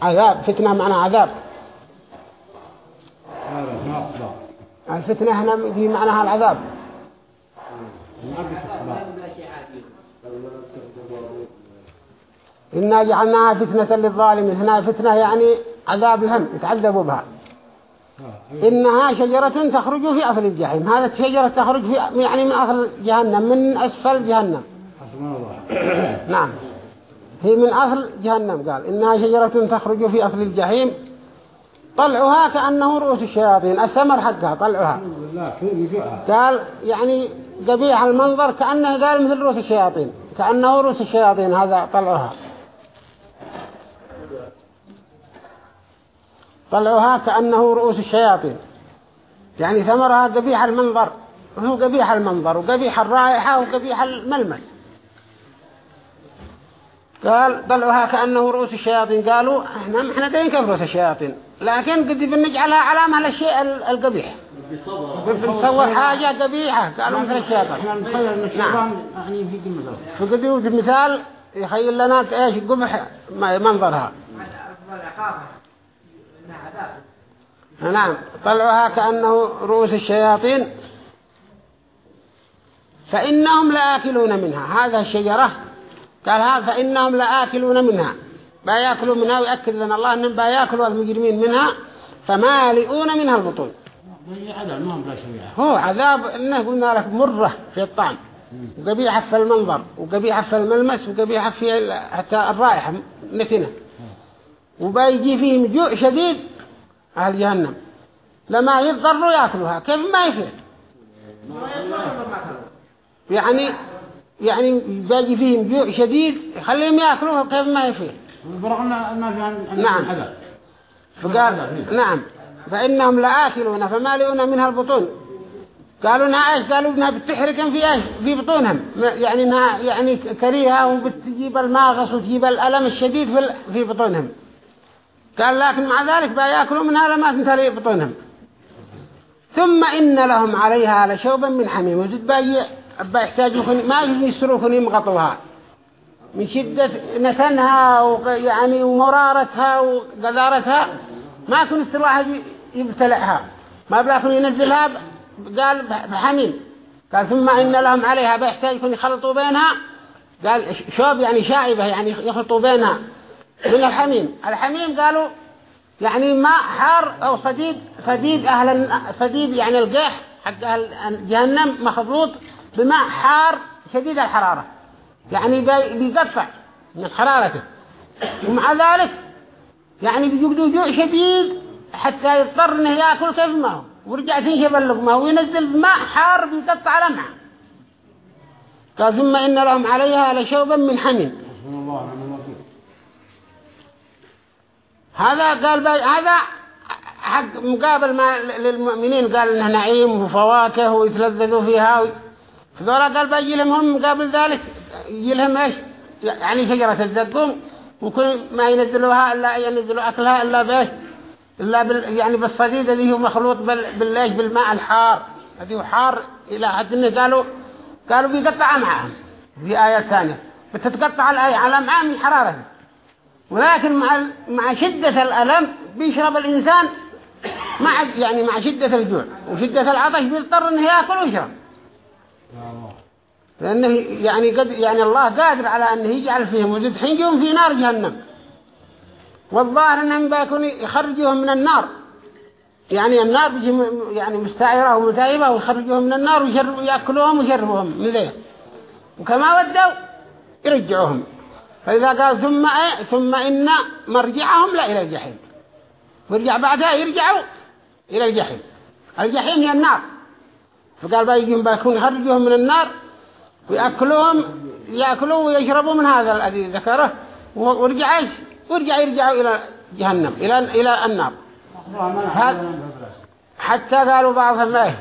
عذاب. فتنة معنى عذاب. الفتنة هنا في معناها العذاب. إنا جعلناها فتنة للظالمين. هنا فتنة يعني عذاب لهم يتعذبوا بها. إنها شجرة تخرج في أصل الجحيم. هذا الشجرة تخرج في يعني من أصل جهنم من أسفل جهنم. *coughs* نعم. هي من أصل جهنم قال. إنها شجرة تخرج في أصل الجحيم. طلعها كأنه رؤوس الشياطين الثمر حقها طلعها. قال يعني قبيح المنظر كأنه قال مثل رؤوس الشياطين. كأنه رؤوس الشياطين هذا طلعها. طلعها كأنه رؤوس الشياطين. يعني ثمرها قبيح المنظر هو قبيح المنظر وقبيح الرائحة وقبيح الملمس. قال طلعها كأنه رؤوس الشياطين. قالوا إحنا إحنا دين كيف رؤوس الشياطين؟ لكن قد بنجعلها علامة للشيء ال- القبيح. بنصور حاجة قبيحة. قالوا مثل الشياطين. الشيطان يعني فقد يوجد مثال يخيل لنا إيش؟ قبح منظرها. نعم. طلعها كأنه رؤوس الشياطين. فإنهم لآكلون منها. هذا الشجرة. قال ها فإنهم لآكلون منها. بياكلوا منها ويأكد لنا الله أنهم بياكلوا المجرمين منها. فمالئون منها البطون. هو عذاب إنه قلنا لك مرة في الطعم. وقبيحة في المنظر وقبيحة في الملمس وقبيحة في حتى الرائحة نتنة وبيجي فيهم جوع شديد أهل جهنم. لما يضطروا يأكلوها كيف ما يفعل يعني يعني بيجي فيهم جوع شديد يخليهم يأكلوها كيف ما يفعل نعم. فقال نعم. فإنهم لآكلون فمالئون منها البطون. قالوا انها إيش؟ قالوا إنها بتحرقهم في إيش؟ في بطونهم. يعني انها يعني كريهة وبتجيب الماغص وتجيب الألم الشديد في في بطونهم. قال لكن مع ذلك بياكلوا منها لما تنتهي بطونهم ثم إن لهم عليها لشوبا من حميم. وزد باي بيحتاجوا ما يسروا كن يمغطوها. من شدة نتنها ويعني ومرارتها وقذارتها ما كن الواحد يبتلعها. ما بلاكن ينزلها قال بحميم. قال ثم إن لهم عليها. بيحتاج يكون يخلطوا بينها. قال شوب يعني شائبة يعني يخلطوا بينها. من الحميم. الحميم قالوا يعني ماء حار أو صديد صديد أهل صديد يعني القيح حق أهل جهنم مخلوط بماء حار شديد الحرارة. يعني بي- بيقطع من حرارته. ومع ذلك يعني بيجدوا جوع شديد حتى يضطر إنه يأكل كيف ما هو. ورجع تنشب اللقمة وينزل ماء حار بيقطع لمعة. قال ثم إن لهم عليها لشوبا من حميم. هذا قال هذا حق مقابل ما للمؤمنين. قال إنه نعيم وفواكه ويتلذذوا فيها. فذولا قال بيجي لهم هم مقابل ذلك. يجي لهم إيش؟ يعني شجرة الزقوم. وكل ما ينزلوها إلا ينزلوا أكلها إلا بإيش؟ إلا بال يعني بالصديد الذي هو مخلوط بال بالإيش؟ بالماء الحار. الذي هو حار إلى حد إنه قالوا قالوا بيقطع معهم في آية ثانية. بتتقطع على معاه من حرارته ولكن مع مع شدة الألم بيشرب الإنسان مع يعني مع شدة الجوع وشدة العطش بيضطر إنه يأكل ويشرب. لأنه يعني قد يعني الله قادر على أنه يجعل فيهم وجد حنجهم في نار جهنم. والظاهر أنهم بيكون يخرجوهم من النار. يعني النار بيجي يعني مستعرة ومتايبة ويخرجوهم من النار ويشربوا يأكلوهم ويشربوهم من ذي وكما ودوا يرجعوهم. فإذا قال ثم إيه ثم إن مرجعهم لا إلى الجحيم. ويرجع بعدها يرجعوا إلى الجحيم. الجحيم هي النار. فقال بيجيهم بيكون يخرجوهم من النار ويأكلوهم يأكلوا ويشربوا من هذا الذي ذكره. ورجع إيش؟ ورجع يرجعوا إلى جهنم إلى إلى النار. حتى قالوا بعضهم إيه؟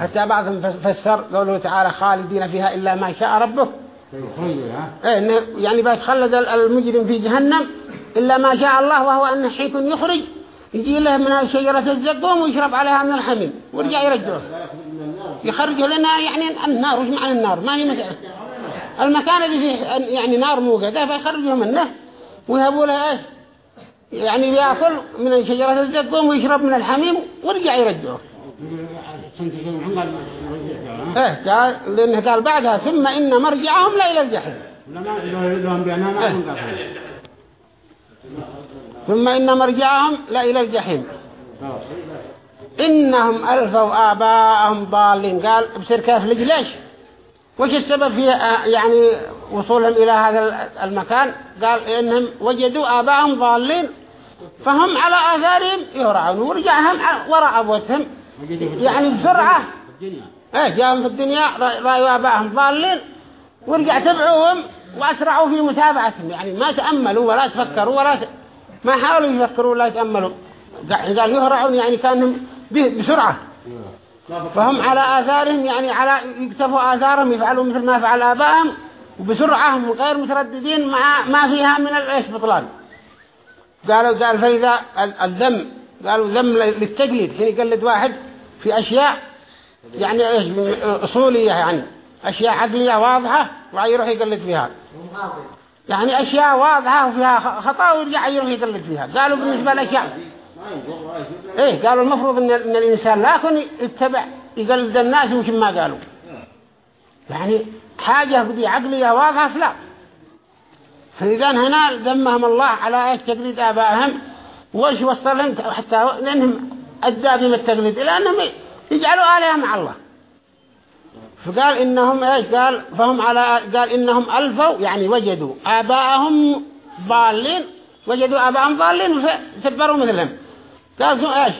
حتى بعضهم فسر قوله تعالى خالدين فيها إلا ما شاء إنه يعني بيتخلد المجرم في جهنم إلا ما شاء الله وهو أن حيث يخرج يجي له من شجرة الزقوم ويشرب عليها من الحميم ويرجع يرجعه. يخرجوا لنا يعني النار وش معنى النار؟ ما هي مسألة المكان اللي فيه يعني نار موجودة فيخرجوا منه ويهبوا له إيش؟ يعني بياكل من شجرة الزقوم ويشرب من الحميم ويرجع يرجعه. إيه قال لأنه قال بعدها ثم إن مرجعهم لا إلى الجحيم إيه. ثم إن مرجعهم لا إلى الجحيم. إنهم ألفوا آباءهم ضالين. قال بصير كيف ليش؟ وش السبب في يعني وصولهم إلى هذا المكان؟ قال انهم وجدوا آباءهم ضالين. فهم على آثارهم يهرعون ورجعهم وراء أبوتهم. يعني بسرعة. إيه جاءهم في الدنيا رأيوا آبائهم ضالين ورجع تبعوهم وأسرعوا في متابعتهم. يعني ما تأملوا ولا تفكروا ولا ت... ما حاولوا يفكروا ولا يتأملوا قال يهرعون يعني كانوا بسرعة. فهم على آثارهم يعني على يكتفوا آثارهم يفعلوا مثل ما فعل آبائهم وبسرعة غير مترددين مع ما فيها من الإيش بطلان. قالوا قال فإذا الذم قالوا ذم للتقليد. حين يقلد واحد في أشياء يعني إيش أصولية يعني أشياء عقلية واضحة ويروح يقلد فيها. يعني أشياء واضحة وفيها خطأ ويرجع يروح يقلد فيها. قالوا بالنسبة للأشياء. إيه قالوا المفروض إن, إن الإنسان لا يكون يتبع يقلد الناس وش ما قالوا. يعني حاجة بدي عقلية واضحة فلا فإذا هنا ذمهم الله على تقليد آبائهم. وش وصلهم حتى لأنهم أدى التقليد إلى أنهم يجعلوا آلهة مع الله. فقال إنهم إيش؟ قال فهم على قال إنهم ألفوا يعني وجدوا آباءهم ضالين وجدوا آباءهم ضالين فسبروا مثلهم. قالوا إيش؟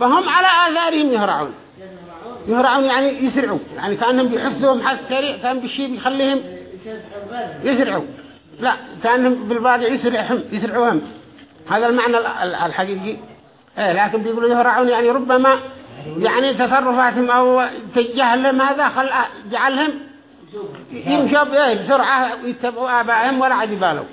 فهم على آثارهم يهرعون. يهرعون يعني يسرعوا يعني كأنهم بيحفظهم حث سريع كأن بالشيء بيخليهم يسرعوا. لا كأنهم بالباضع يسرعهم يسرعوهم. هذا المعنى الحقيقي. إيه لكن بيقولوا يهرعون يعني ربما يعني تصرفاتهم أو تجهلهم هذا خل جعلهم يمشوا إيه بسرعة ويتبعوا آبائهم ولا عاد يبالوا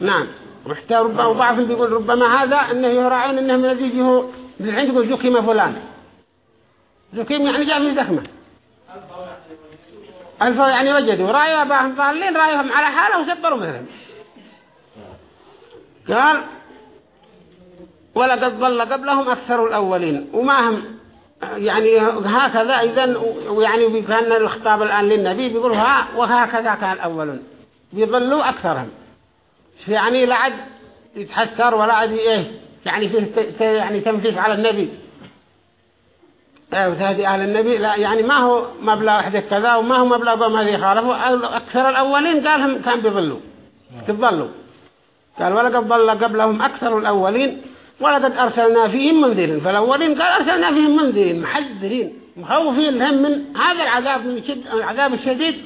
نعم. وحتى ربما وبعضهم بيقول ربما هذا إنه يهرعون إنه من الذي يجيه بالعين يقول زكيم فلان. زكيم يعني جاء من زخمة. ألفوا يعني وجدوا. رأيوا أباهم ضالين رأيهم على حاله وسبروا مثلهم قال ولقد ضل قبلهم أكثر الأولين. وما هم يعني هكذا إذن ويعني كان الخطاب الآن للنبي بيقولوا ها وهكذا كان الأولون. بيضلوا أكثرهم. يعني لا عد يتحسر ولا عد إيه يعني فيه يعني تنفيس على النبي. وتهدي أهل النبي. لا يعني ما هو مبلغ واحد كذا وما هو مبلغ قوم هذه خالفوا. أكثر الأولين قالهم كان بيضلوا. تضلوا. قال ولقد ضل قبلهم أكثر الأولين. ولقد أرسلنا فيهم منذرين. فالأولين قال أرسلنا فيهم منذرين محذرين مخوفين لهم من هذا العذاب من العذاب الشديد.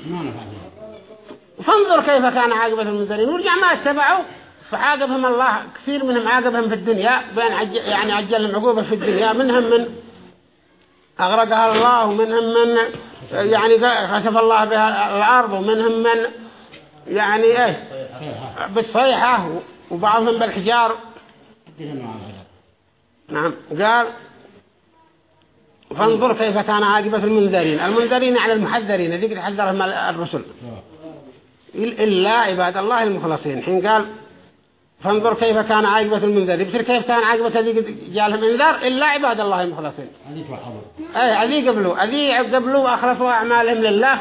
فانظر كيف كان عاقبة المنذرين. ورجع ما اتبعوا فعاقبهم الله كثير منهم عاقبهم في الدنيا بين عجل يعني عجلهم عقوبة في الدنيا. منهم من أغرقها الله ومنهم من يعني خسف الله بها الأرض ومنهم من يعني إيه بالصيحة وبعضهم بالحجار. نعم. قال فانظر كيف كان عاقبة المنذرين. المنذرين على المحذرين ذيك تحذرهم الرسل. إلا عباد الله المخلصين. حين قال فانظر كيف كان عاقبة المنذر بصير كيف كان عاقبة ذي جالهم انذار إلا عباد الله المخلصين. أي هذي قبلوا. هذي قبلوا وأخلصوا أعمالهم لله.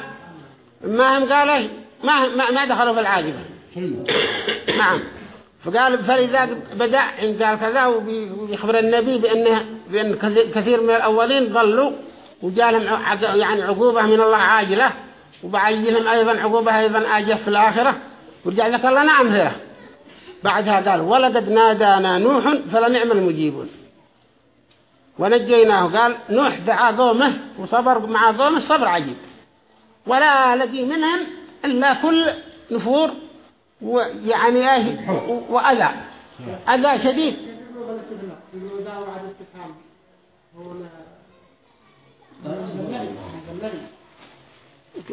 ما هم قالوا؟ ما ما, ما دخلوا في العاقبة. نعم. فقال فإذا بدأ إن قال كذا ويخبر النبي بأنه بأن كثير من الأولين ضلوا وجالهم يعني عقوبة من الله عاجلة وبعجلهم أيضا عقوبة أيضا آجة في الآخرة. ورجع ذكر لنا أمثلة. بعدها قال ولقد نادانا نوح فلنعم المجيبون ونجيناه. قال نوح دعا قومه وصبر مع قومه صبر عجيب. ولا لقي منهم إلا كل نفور ويعني إيه وأذى. أذى شديد.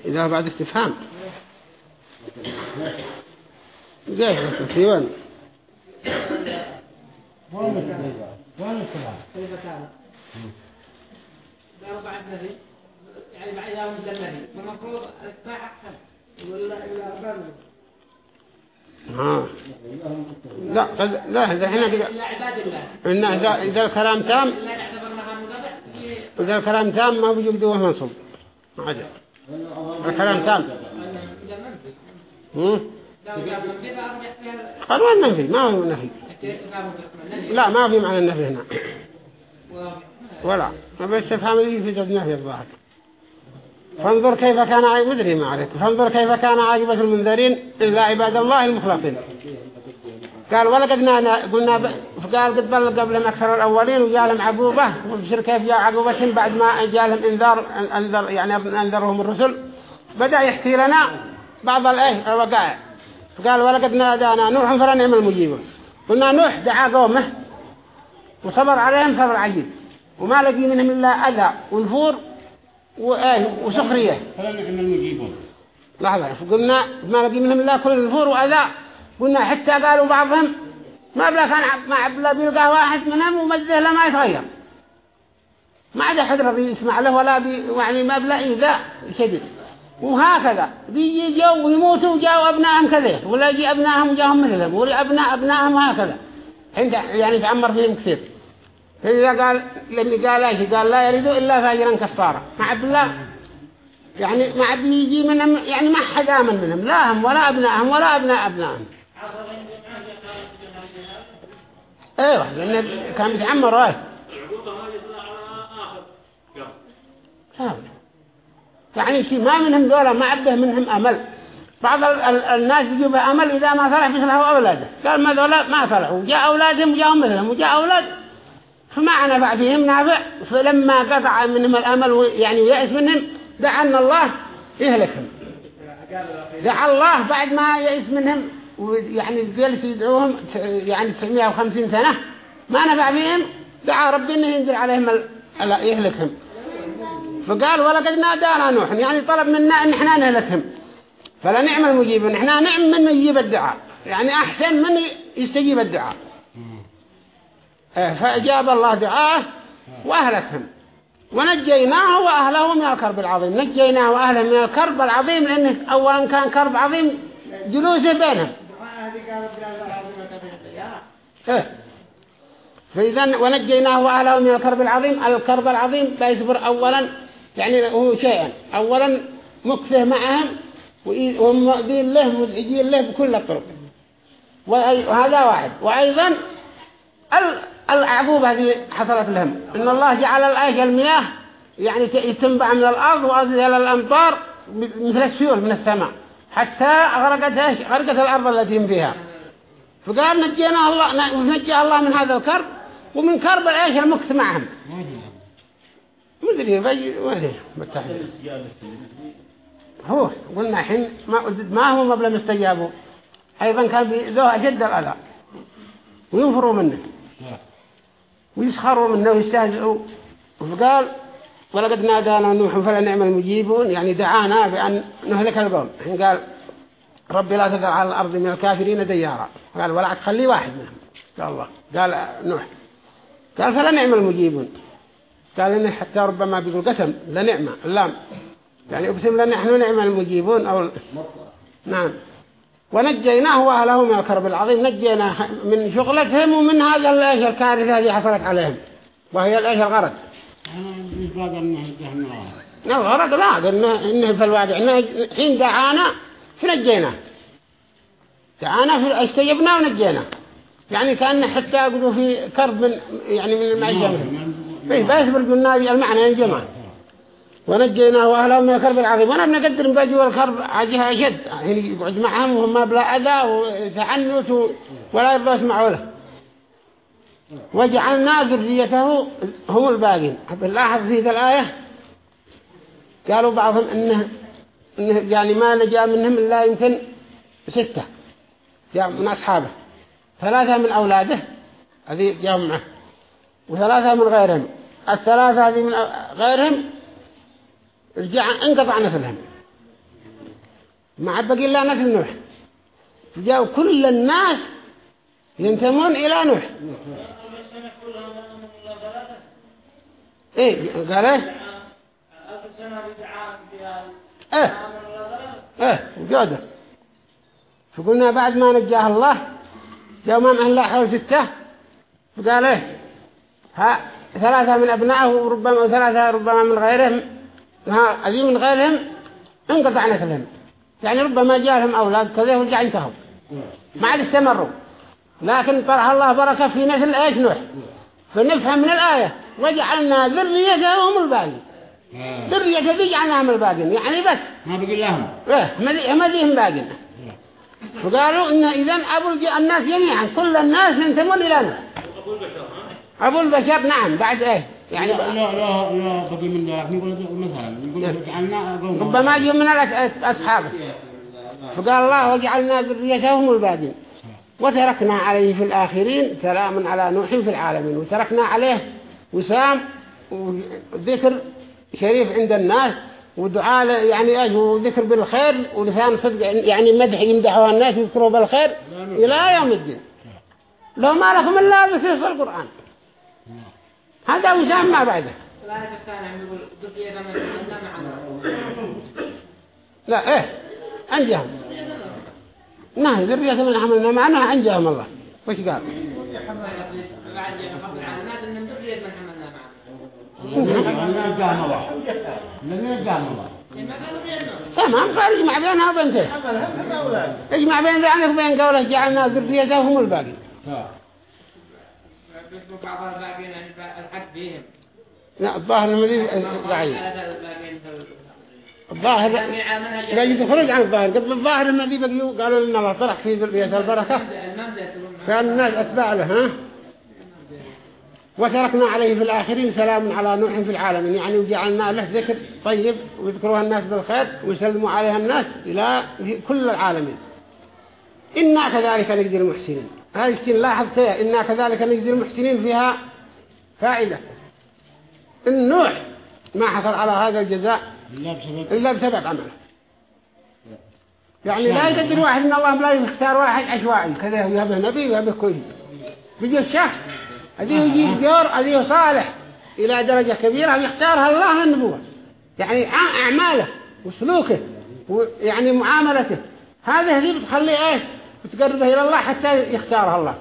إذا بعد استفهام. جاي في وين كيف كان قالوا بعد نبي يعني بعد يوم النبي فالمفروض الاتباع أحسن. ولا إلا بر ها. لا قد- لا إذا إحنا كده إن إذا إذا الكلام تام إذا الكلام تام ما بيجبدوه منصب عجب الكلام تام إذا منفي هم؟ لو كان منفي فأرجع فيها قال وين نفي ما هو نفي. كيف كانوا النبي لا ما في معنى النفي هنا. ولا. ما بيستفهم لي في جد نفي الظاهر. فانظر كيف كان مدري ما عرفت فانظر كيف كان عاقبة المنذرين إلا عباد الله المخلصين. قال ولقد قلنا ب... قال قد بلغ قبلهم أكثر الأولين وجالهم عقوبة. وبشر كيف جاء عقوبتهم بعد ما جالهم انذار انذر يعني أنذرهم الرسل. بدأ يحكي لنا بعض الايه الوقائع. فقال ولقد نادانا نوح فلنعم المجيبون قلنا نوح دعا قومه وصبر عليهم صبر عجيب. وما لقي منهم إلا أذى ونفور وسخرية. لحظة قلنا؟ ما لقي منهم إلا كل نفور وأذى. قلنا حتى قالوا بعضهم ما بلا كان ما عبلا بيلقى واحد منهم ومجده لما يتغير. ما عاد حد رضي يسمع له ولا بي يعني ما بلا إيذاء شديد. وهكذا. بيجي جو ويموتوا وجاوا أبنائهم كذا. ولا يجي أبنائهم وجاهم مثلهم. ولا أبناء أبنائهم هكذا. عند يعني تعمر فيهم كثير. فإذا قال لما قال إيش قال؟ لا يريد إلا فاجرا كفارا مع بالله يعني ما عاد يجي منهم يعني ما حد آمن منهم. لا هم ولا أبنائهم ولا أبناء أبنائهم. أيوه لأنه كان بيتعمر راي. يعني شيء ما منهم دولة ما عبه منهم أمل. بعض ال ال الناس بيجيبها أمل إذا ما صلح مثله أولاده. قال ما ذولا ما صلحوا جاء أولادهم وجاءوا مثلهم وجاء أولاد فما نفع فيهم نافع فلما قطع منهم الأمل يعني ويأس منهم دعا أن الله يهلكهم. دعا الله بعد ما يأس منهم ويعني جلس يدعوهم يعني 950 سنة. ما نفع فيهم دعا ربي أنه ينزل عليهم يهلكهم. فقال ولقد نادانا نوح يعني طلب منا إن إحنا نهلكهم. فلا نعم المجيب إحنا نعم من يجيب الدعاء. يعني أحسن من يستجيب الدعاء. آه، فأجاب الله دعاه وأهلكهم. ونجيناه وأهله من الكرب العظيم. نجيناه وأهله من الكرب العظيم لأنه اولا كان كرب عظيم جلوسه بينهم. إيه. فإذا ونجيناه وأهله من الكرب العظيم. الكرب العظيم لا يصبر أولا يعني هو شيئا. أولا مكثه معهم وإي- وهم مؤذين له مزعجين له بكل الطرق. وهذا واحد. وأيضا العقوبة هذه حصلت لهم. إن الله جعل الآيش المياه يعني تنبع من الأرض وأنزل الأمطار مثل السيول من السماء. حتى غرقت؟ غرقت الأرض التي فيها. فقال نجينا الله نجى الله من هذا الكرب ومن كرب إيش؟ المكث معهم. مدري بيجي ما أدري بالتحديد. هو قلنا الحين ما ما هو مبلغ مستجابه أيضا كان بيذوه اشد الأذى. وينفروا منه. ويسخروا منه ويستهزئوا. فقال ولقد نادانا نوح فلنعم المجيبون. يعني دعانا بأن نهلك القوم. حين قال ربي لا تذر على الأرض من الكافرين ديارا. قال ولا تخلي واحد منهم. قال الله. قال نوح. قال فلنعم المجيبون. قال إنه حتى ربما بيقول قسم لنعمة اللام. يعني أقسم لنا نحن نعم المجيبون أو نعم. ونجيناه وأهله من الكرب العظيم نجيناه من شغلتهم ومن هذا الكارثة هذه حصلت عليهم وهي الأيش الغرق. الغرق لا إنه, إنه في الواقع إنه حين دعانا فنجيناه. دعانا في استجبنا ونجيناه. يعني كأن حتى يقولوا في كرب من يعني من المعجمة فيه بيصبر بالنادي المعنى الجمع ونجيناه وأهله من الكرب العظيم. وأنا بنقدر بجوا الكرب عجها أشد. يعني يقعد معهم وهم بلا أذى وتعنت ولا يرضى يسمعوا له. وجعلنا ذريته هم الباقين. بنلاحظ في ذا الآية قالوا بعضهم إنه, إنه يعني ما نجا منهم إلا يمكن ستة. جاء من أصحابه. ثلاثة من أولاده. هذه جاءوا معه. وثلاثة من غيرهم. الثلاثة هذه من غيرهم رجع انقطع نسلهم ما عاد بقي إلا نسل نوح. جاءوا كل الناس ينتمون إلى نوح. إيه قال إيه إيه إيه وجوده. فقلنا بعد ما نجاه الله جاء ما معه إلا حول ستة فقال إيه؟ ها ثلاثة من أبنائه وربما وثلاثة ربما من غيرهم ها هذه من غيرهم انقطع نسلهم يعني ربما جاء لهم أولاد كذا ورجع انتهوا. ما عاد استمروا. لكن طرح الله بركة في نسل إيش نوح؟ فنفهم من الآية. وجعلنا ذريتهم الباقي ذرية ذي جعلناهم الباقين. يعني بس. ما بقي لهم. إيه ما ذيهم باقين. فقالوا إن إذا أبو الناس جميعا كل الناس ينتمون إلى نوح. أبو البشر نعم. بعد إيه؟ يعني لا لا لا بقي من ذلك يقول مثلا يقول جعلنا قوم. ربما جاء من أصحابه. فقال الله وجعلنا ذريتهم الباقين. وتركنا عليه في الآخرين سلام على نوح في العالمين. وتركنا عليه وسام وذكر شريف عند الناس. ودعاء يعني إيش وذكر بالخير. ولسان صدق يعني مدح يمدحوا الناس يذكروا بالخير إلى يوم الدين. لو ما لكم إلا ذكر في القرآن. هذا وسام ما بعده. لا إيه انجهم نهي ذرية من حملنا معنا انجهم الله. وش قال؟ تمام قال اجمع بينها وبينته اجمع بين ذلك وبين قوله جعلنا ذريتهم الباقي. بيسموا بعض الباقين الحق فيهم. لا الظاهر المذيب ضعيف الظاهر لا يجب خروج عن الظاهر. قبل الظاهر المذيب قالوا لنا الله طرح في ذرية البركة. كان الناس أتباع له ها؟ وتركنا عليه في الآخرين سلام على نوح في العالمين. يعني وجعلنا له ذكر طيب ويذكروها الناس بالخير ويسلموا عليها الناس إلى كل العالمين. إنا كذلك نجزي المحسنين. هذه الشيء لاحظ فيها إنا كذلك نجزي المحسنين فيها فائدة. إن نوح ما حصل على هذا الجزاء إلا بسبب عمله. يعني لا يقدر واحد إن الله لا يختار واحد عشوائي. كذا يهبه نبي ويهبه كل. بيجي الشخص هذه يجي جور هذه صالح. إلى درجة كبيرة ويختارها الله للنبوة يعني أعماله وسلوكه ويعني معاملته. هذه اللي بتخليه إيه بتقربه إلى الله حتى يختارها الله.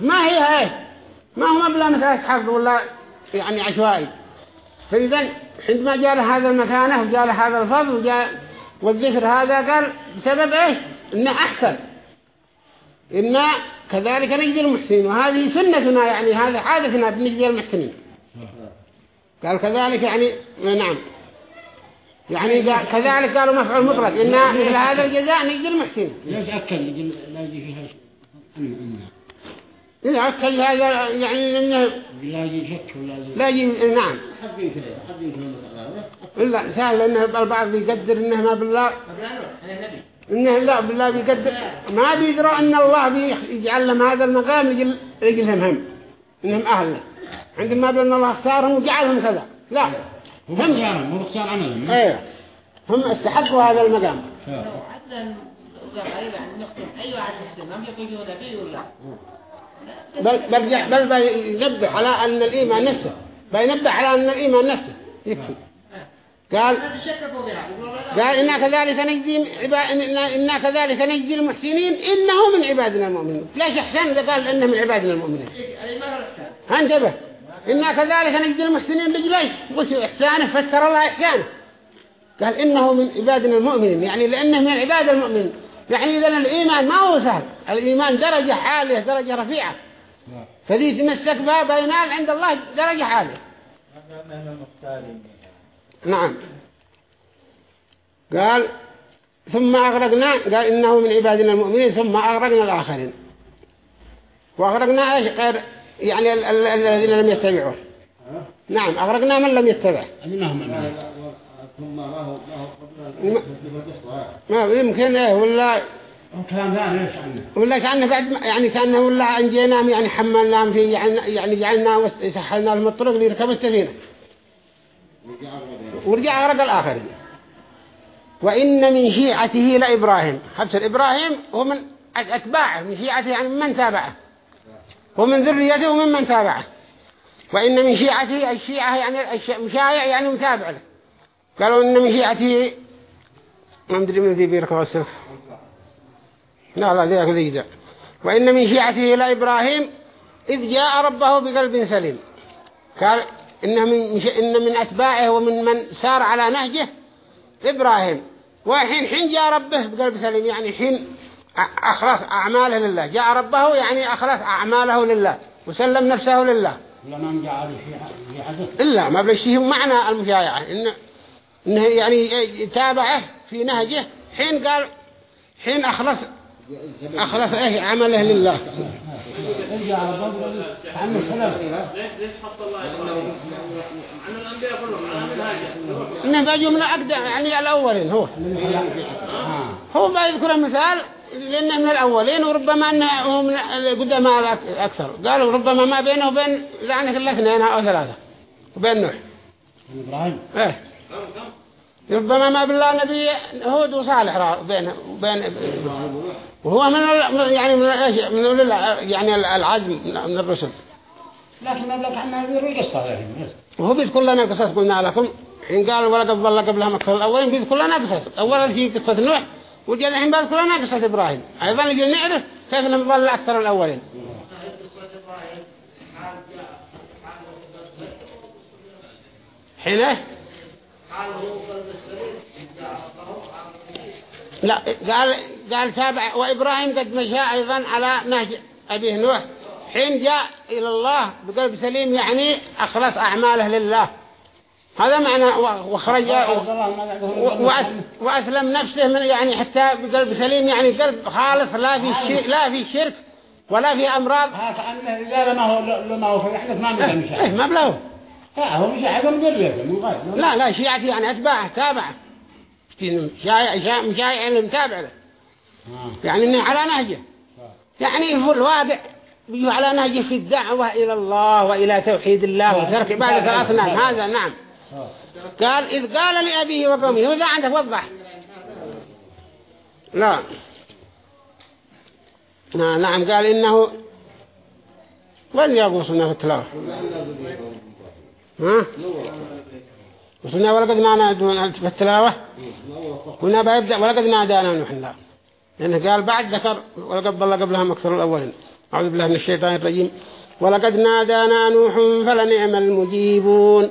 ما هي إيه ما هو مبلغ مسألة حفظ ولا يعني عشوائي؟ فإذا عندما جاء هذا المكانة وجاء هذا الفضل وجاء والذكر هذا قال بسبب إيش؟ إنه أحسن. إنا كذلك نجزي المحسنين. وهذه سنتنا يعني هذا عادتنا بنجزي المحسنين. قال كذلك يعني نعم. يعني قال كذلك قالوا مفعول مطلق إن مثل هذا الجزاء نجزي المحسنين ليش أكل لا يجي فيها إذا أكل هذا يعني إنه لا يجي شك ولا لا يجي نعم. إلا سهل لأنه البعض بيقدر إنه ما بالله إنه لا بالله بيقدر. ما بيدرى إن الله بيجعل لهم هذا المقام يجل يجلهم هم. إنهم أهله عندما بأن الله اختارهم وجعلهم كذا. لا. هو اختيارهم هو اختيار عملهم إيه. هم استحقوا هذا المقام. ولا. بل برجع بل بينبه على أن الإيمان نفسه. بينبه على أن الإيمان نفسه. يكفي. قال قال إنا كذلك نجزي عبا- إنا كذلك نجزي المحسنين. إنه من عبادنا المؤمنين. ليش أحسن إذا قال إنه من عبادنا المؤمنين. الإحسان انتبه. إنا كذلك نجزي المحسنين بجليش وش إحسانه فسر الله إحسانه. قال إنه من عبادنا المؤمنين. يعني لأنه من عباد المؤمنين. يعني إذا الإيمان ما هو سهل. الإيمان درجة عالية درجة رفيعة. فذي تمسك بها بينال عند الله درجة عالية. نعم. قال ثم أغرقنا. قال إنه من عبادنا المؤمنين ثم أغرقنا الآخرين. وأغرقنا إيش؟ غير يعني ال- ال- الذين لم يتبعوه. نعم أغرقنا من لم يتبع. ما يمكن إيه ولا ولا كأنه بعد يعني كأنه ولا أنجيناهم يعني حملناهم في يعني يعني جعلنا وسهلنا لهم الطرق ليركبوا السفينة. ورجع أغرق الآخرين وإن من شيعته لإبراهيم. خبر إبراهيم هو من أتباعه من شيعته يعني من تابعه. ومن ذريته ومن من تابعه. وإن من شيعته الشيعة يعني الش- مشايع يعني متابع له. قالوا إن من شيعته ما مدري من ذي بيرك والسلف لا لا ذيك ذي ذا وإن من شيعته لإبراهيم إذ جاء ربه بقلب سليم. قال إنه من إن من أتباعه ومن من سار على نهجه إبراهيم. وحين حين جاء ربه بقلب سليم يعني حين أخلص أعماله لله. جاء ربه يعني أخلص أعماله لله وسلم نفسه لله. إلا ما بلشيه معنى المشايعة إنه, إنه يعني تابعه في نهجه. حين قال حين أخلص أخلص إيه عمله لله. إنه بيجوا من أقدم يعني الأولين هو. هو ما يذكر مثال لأنه من الأولين وربما أنه هو من القدماء أكثر. قالوا ربما ما بينه وبين لعنة الاثنين أو ثلاثة. وبين نوح. إبراهيم. إيه. ربما ما بالله نبي هود وصالح بينه وبين وهو من ال- يعني من إيش؟ من يعني العزم من الرسل. لكن أبلغ عنها يروي قصة وهو بيذكر لنا قصص قلنا لكم. حين قال ولقد ضل قبلهم أكثر الأولين بيذكر لنا قصص. أولا في قصة نوح. وجاء الحين بيذكر لنا قصة إبراهيم. أيضا نجي نعرف كيف إنهم ضل أكثر الأولين. حين إيه؟ لا قال قال تابع. وإبراهيم قد مشى أيضا على نهج أبيه نوح. حين جاء إلى الله بقلب سليم يعني أخلص أعماله لله. هذا معنى وخرج وأسلم نفسه من يعني حتى بقلب سليم يعني قلب خالص لا في شيء لا في شرك ولا في أمراض. كأنه رجال ما هو لا ما هو في ما مثل إيه، مشاهد ما بله لا هو مش من غير لا لا شيعتي يعني أتباعه تابعه شايع شايع مشايع يعني متابع له. آه. يعني إنه على نهجه. يعني هو الواقع بيجوا على نهجه في الدعوة إلى الله وإلى توحيد الله وترك عبادة الأصنام هذا نعم. آه. قال إذ قال لأبيه وقومه وإذا عندك وضح. لا. نعم قال إنه وين يقصنا في التلاوة؟ ها؟ وصلنا ولقد نادى في التلاوة. قلنا بيبدأ ولقد نادانا نوح الله لأنه قال بعد ذكر ولقد ضل قبلهم أكثر الأولين. أعوذ بالله من الشيطان الرجيم. ولقد نادانا نوح فلنعم المجيبون.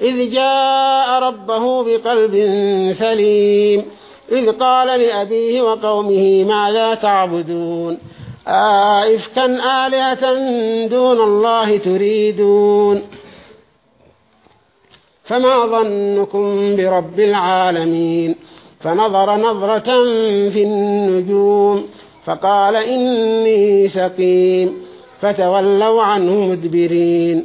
إذ جاء ربه بقلب سليم. إذ قال لأبيه وقومه ماذا تعبدون؟ آئفكا آلهة دون الله تريدون. فما ظنكم برب العالمين؟ فنظر نظرة في النجوم فقال إني سقيم. فتولوا عنه مدبرين.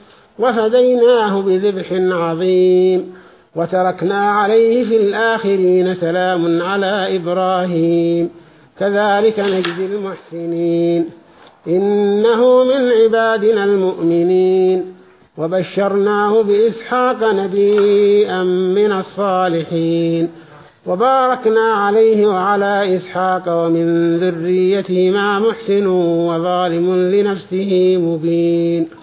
وفديناه بذبح عظيم وتركنا عليه في الآخرين سلام على إبراهيم. كذلك نجزي المحسنين. إنه من عبادنا المؤمنين. وبشرناه بإسحاق نبيا من الصالحين. وباركنا عليه وعلى إسحاق ومن ذريتهما محسن وظالم لنفسه مبين.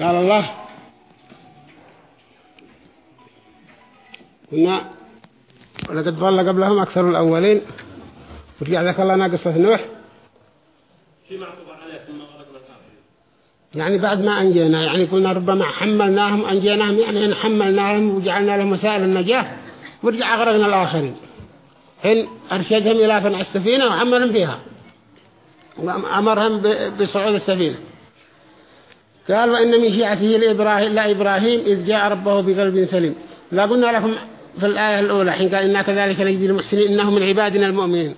قال الله. قلنا ولقد ضل قبلهم أكثر الأولين. ورجع ذكر لنا قصة نوح. يعني بعد ما أنجينا يعني قلنا ربما حملناهم أنجيناهم يعني حملناهم وجعلنا لهم وسائل النجاة ورجع أغرقنا الآخرين. حين أرشدهم إلى فنع السفينة وحملهم فيها. وأمرهم بصعود السفينة. قال وإن من شيعته لإبراهيم, لا إبراهيم إذ جاء ربه بقلب سليم. لا قلنا لكم في الآية الأولى حين قال إنا كذلك نجد المحسنين إنه من عبادنا المؤمنين.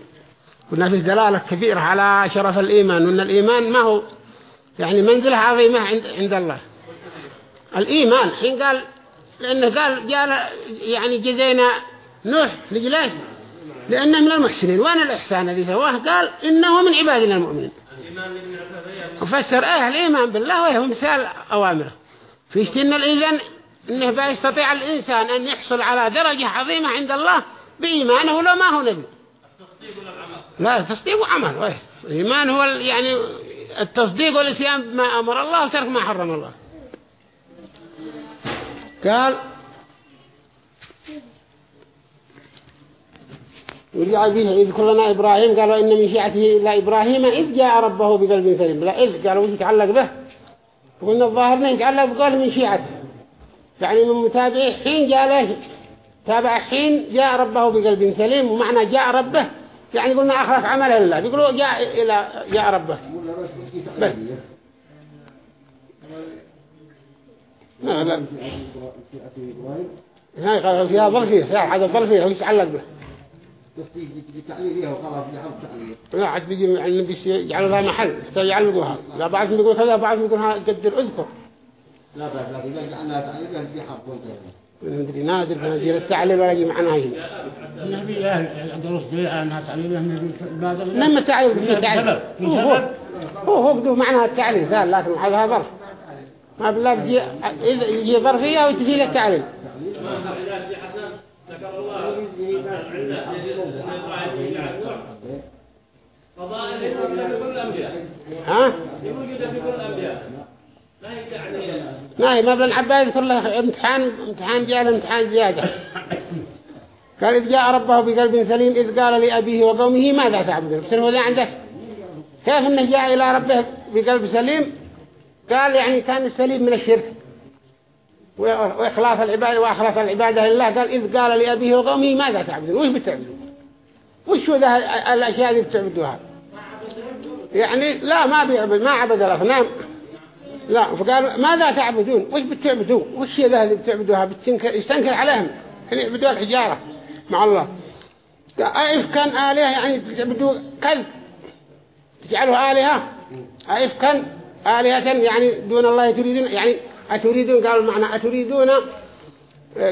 قلنا في دلالة كبيرة على شرف الإيمان وأن الإيمان ما هو يعني منزلة عظيمة عند الله. الإيمان حين قال لأنه قال جال يعني جزينا نوح لجلاش لأنه من المحسنين. وأنا الإحسان الذي سواه؟ قال إنه من عبادنا المؤمنين. وفسر إيه الإيمان بالله وهو مثال أوامره. في إن الإذن إنه بيستطيع الإنسان أن يحصل على درجة عظيمة عند الله بإيمانه لو ما هو نبي. لا تصديق وعمل الإيمان هو يعني التصديق والإسيان بما أمر الله وترك ما حرم الله. قال ورجع به إذ كلنا إبراهيم قالوا إن من شيعته إلا إبراهيم إذ جاء ربه بقلب سليم. لا إذ قالوا يتعلق به؟ وقلنا الظاهر يتعلق بقول من شيعته. يعني من متابعه حين جاء له تابع حين جاء ربه بقلب سليم ومعنى جاء ربه يعني قلنا أخلص عمله لله بيقولوا جاء إلى جاء ربه. بس. لا لا. هاي قال فيها ظرفية ساعة هذا ظرفية هو يتعلق به؟ لا عاد بيجي يعني بيجعلوا لها محل يعلقوها لا بعضهم يقول كذا بعضهم يقول قدر أذكر. لا بس لكن جعلناها تعليقا في حق ندري نادر نادر التعليل ولا يجي معنا هنا. النبي درس بيها أنها تعليل النبي. لما تعليل في تعليل هو هو بدو معناها التعليل ذا لكن هذا ظرف. ما يجي يجي ظرفية وتجي له تعليل ذكر الله. فضائل في كل الأنبياء ها؟ في كل الأنبياء ما هي ما ابن عباس يذكر له امتحان امتحان جاء امتحان زيادة. قال إذ جاء ربه بقلب سليم إذ قال لأبيه وقومه ماذا تعبدون بس هو ذا عندك كيف إنه جاء إلى ربه بقلب سليم؟ قال يعني كان السليم من الشرك. وإخلاص العبادة وأخلاص العبادة لله. قال إذ قال لأبيه وقومه ماذا تعبدون؟ وش بتعبدون؟ وش هو ذا الأشياء اللي بتعبدوها؟ يعني لا ما بيعبد ما عبد الأصنام لا فقال ماذا تعبدون؟ وش بتعبدوا؟ وش ذا اللي بتعبدوها؟ بتنكر يستنكر عليهم. يعني يعبدوا الحجارة مع الله. أيف كان آلهة؟ يعني بتعبدوا كذب تجعلوا آلهة؟ أيف كان آلهة يعني دون الله تريدون يعني أتريدون؟ قالوا المعنى أتريدون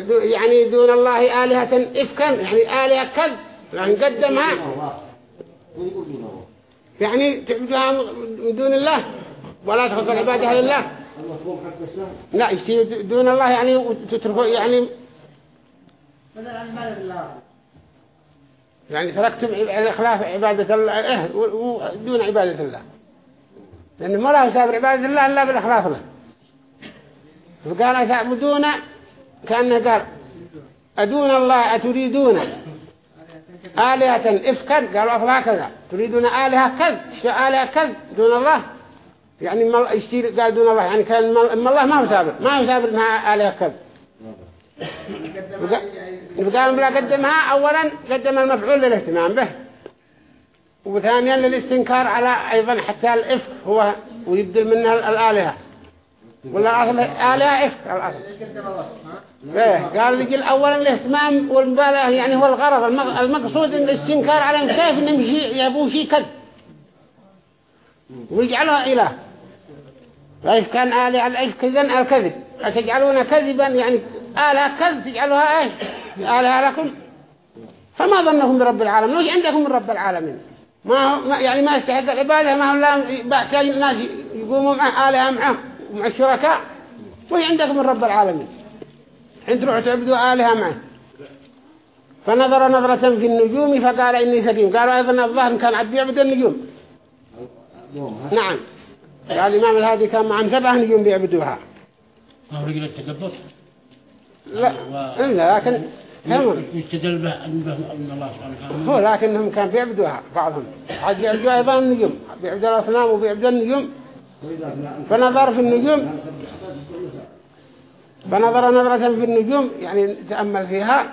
يعني دون الله آلهة إفكا. يعني آلهة كذب. يعني قدمها. يعني تعبدوها من دون الله ولا تخص العبادة لله لا يشتي دون الله يعني تتركوا يعني يعني تركتم خلاف عبادة الله إيه دون عبادة الله. لأن ما له سابر عبادة الله إلا بالإخلاص له. فقال أتعبدون؟ كأنه قال أدون الله أتريدون؟ آلهة إفكا قالوا أفضل هكذا. تريدون آلهة كذ شو آلهة كذ دون الله. يعني ما يشتري قال دون الله. يعني كان ما الله ما هو سابر ما هو سابر إنها آلهة كذ وقال بلا قدمها أولا قدم المفعول للاهتمام به. وثانيا للاستنكار على أيضا حتى الإفك هو ويبدل منها الآلهة. ولا أصل إفك الأصل إيه قال يجي أولا الاهتمام والمبالغة يعني هو الغرض. المقصود إن الاستنكار على كيف إنهم يبوا شيء كذب. ويجعلها إله. فإيش كان آلهة الإفك كذن الكذب. أتجعلون كذبا؟ يعني آلهة كذب تجعلوها إيش؟ آلهة لكم فما ظنكم برب العالمين. وش عندكم من رب العالمين؟ ما هو يعني ما يستحق العبادة ما هو لا بحتاج الناس يقوموا مع آلهة معه ومع الشركاء وش عندكم من رب العالمين. حين تروحوا تعبدوا آلهة معه. فنظر نظرة في النجوم فقال إني سقيم. قالوا أيضا الظهر كان عبد يعبد النجوم. نعم. قال الإمام الهادي كان معهم سبع نجوم بيعبدوها. ما هو رجل التكبر لا. إلا لكن يستدل به أن الله سبحانه وتعالى هو لكنهم كان بيعبدوها بعضهم. عاد بيعبدوا أيضا النجوم. بيعبدوا الأصنام وبيعبدوا النجوم. فنظر في النجوم. فنظر نظرة في النجوم يعني تأمل فيها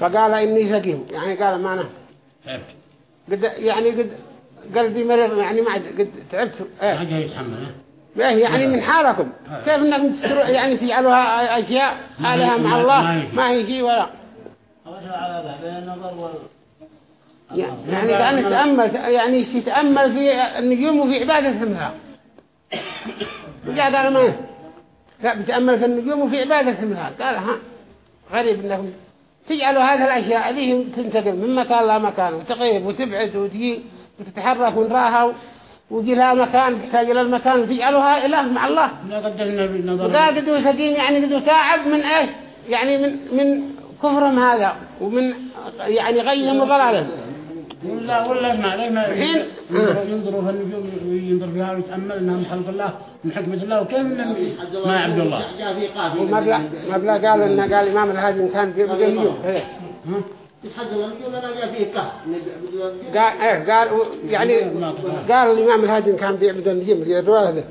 فقال إني سقيم يعني قال معنى. قد يعني قد قلبي مريض يعني ما قد تعبت. إيه. إيه يعني من حالكم. كيف انكم يعني تجعلوها أشياء آلهة مع الله؟ ما هي شيء ولا. يعني كأنك تأمل يعني تأمل في النجوم وفي عبادة ثمها وجاء قال ما. بتأمل في النجوم وفي عبادة ثمها قال ها غريب انكم تجعلوا هذه الأشياء هذه تنتقل من مكان لا مكان وتغيب وتبعد وتجي وتتحرك ونراها ويجي لها مكان تحتاج إلى المكان وتجعلها إله مع الله. وقال قدوا سكين يعني قدوا تعب من إيش؟ يعني من من كفرهم هذا ومن يعني غيهم وضلالهم. ولا ولا ما عليه ما الحين- ينظروا في النجوم وينظر فيها ويتأمل إنها من خلق الله من حكمة الله وكيف لم ما يعبد الله. وما بلا ما بلا قال إن قال الإمام الهادي كان النجوم إيه. قال إيه قال و- يعني قال الإمام الهادي كان بيعبد النجوم اللي يدروه هذا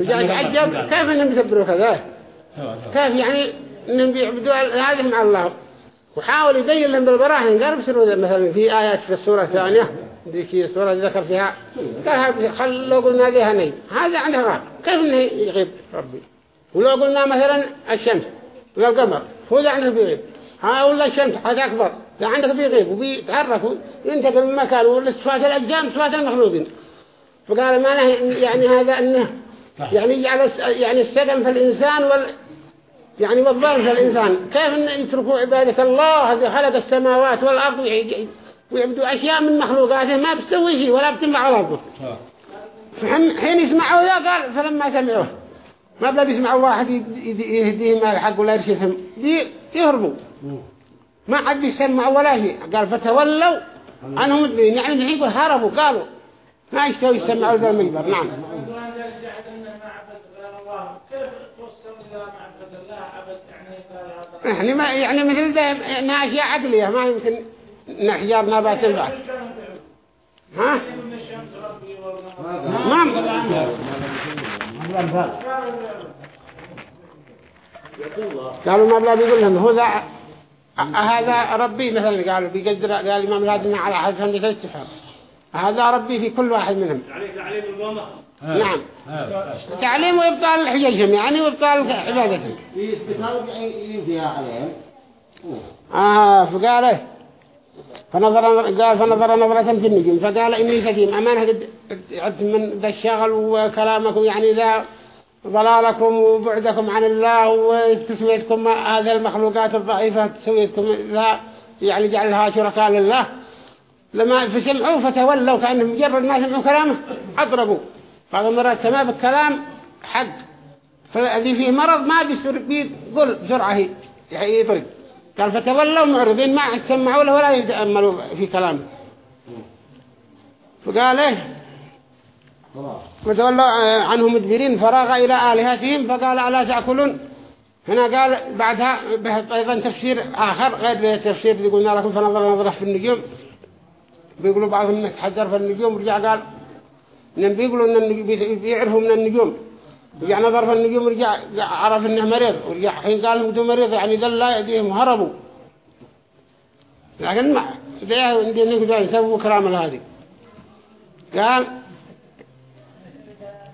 وجاء يتعجب كيف إنهم يدبروا كذا؟ كيف يعني بيعبدوا هذه مع الله؟ وحاول يبين لهم بالبراهين قال بسروا مثلا في آيات في السورة الثانية ذيك السورة اللي ذكر فيها قال خل لو قلنا ذي هني هذا عنده غاب. كيف إنه يغيب ربي؟ ولو قلنا مثلا الشمس ولا القمر هو ذا عنده بيغيب. ها ولا الشمس حاجة أكبر ذا عندك بيغيب وبيتحرك ينتقل من مكان ولا صفات الأجسام صفات المخلوقين. فقال ما له يعني هذا إنه يعني يجعل يعني السجن في الإنسان وال يعني والظلم في الإنسان. كيف أن يتركوا عبادة الله الذي خلق السماوات والأرض ويع- ويعبدوا أشياء من مخلوقاته؟ ما بتسوي شيء ولا بتنفع على الأرض. فحين حين يسمعوا ذا قال فلما سمعوه. ما بلا بيسمعوا واحد يهديهم الحق ولا يرشدهم يهربوا. ما حد يسمع ولا شيء. قال فتولوا عنهم مدبرين يعني الحين هربوا قالوا ما يشتوا يسمعوا ذا المجبر نعم. يعني ما يعني مثل ده انها اشياء عقليه ما يمكن نحجار نبات البعض. ها؟ ما قالوا ما بلا بيقول لهم هو ذا هذا ربي مثلا قالوا بيقدر قال الإمام الهادي على حسب هندسة استفهام هذا ربي في كل واحد منهم. نعم. تعليم وإبطال حججهم يعني وإبطال عبادتهم. عليهم آه فقال إيه فنظر قال فنظر نظرة في النجوم فقال إني سقيم أمانة قد عدت من ذا الشغل وكلامكم يعني ذا ضلالكم وبعدكم عن الله وتسويتكم هذه المخلوقات الضعيفة تسويتكم لا يعني جعلها شركاء لله. لما فسمعوا فتولوا كأنهم مجرد ما سمعوا كلامه أضربوا. بعض المرات سمع بالكلام حق فالذي فيه مرض ما بيقول بسرعة هي. يعني يضرب قال فتولوا معرضين ما سمعوا له ولا يتأملوا في كلامه. فقال إيه؟ فتولوا عنهم مدبرين فراغ إلى آلهتهم فقال ألا تأكلون؟ هنا قال بعدها أيضا تفسير آخر غير التفسير اللي قلنا لكم فنظر نظرة في النجوم. بيقولوا بعضهم يتحجر في النجوم ورجع قال إنهم بيقولوا إن بيعرفوا من النجوم. رجع نظر في النجوم ورجع عرف إنه مريض. ورجع حين قال إنه مريض يعني ذل لا يديهم هربوا. لكن ما ده عندي نقدر نسوي كرام هذه. قال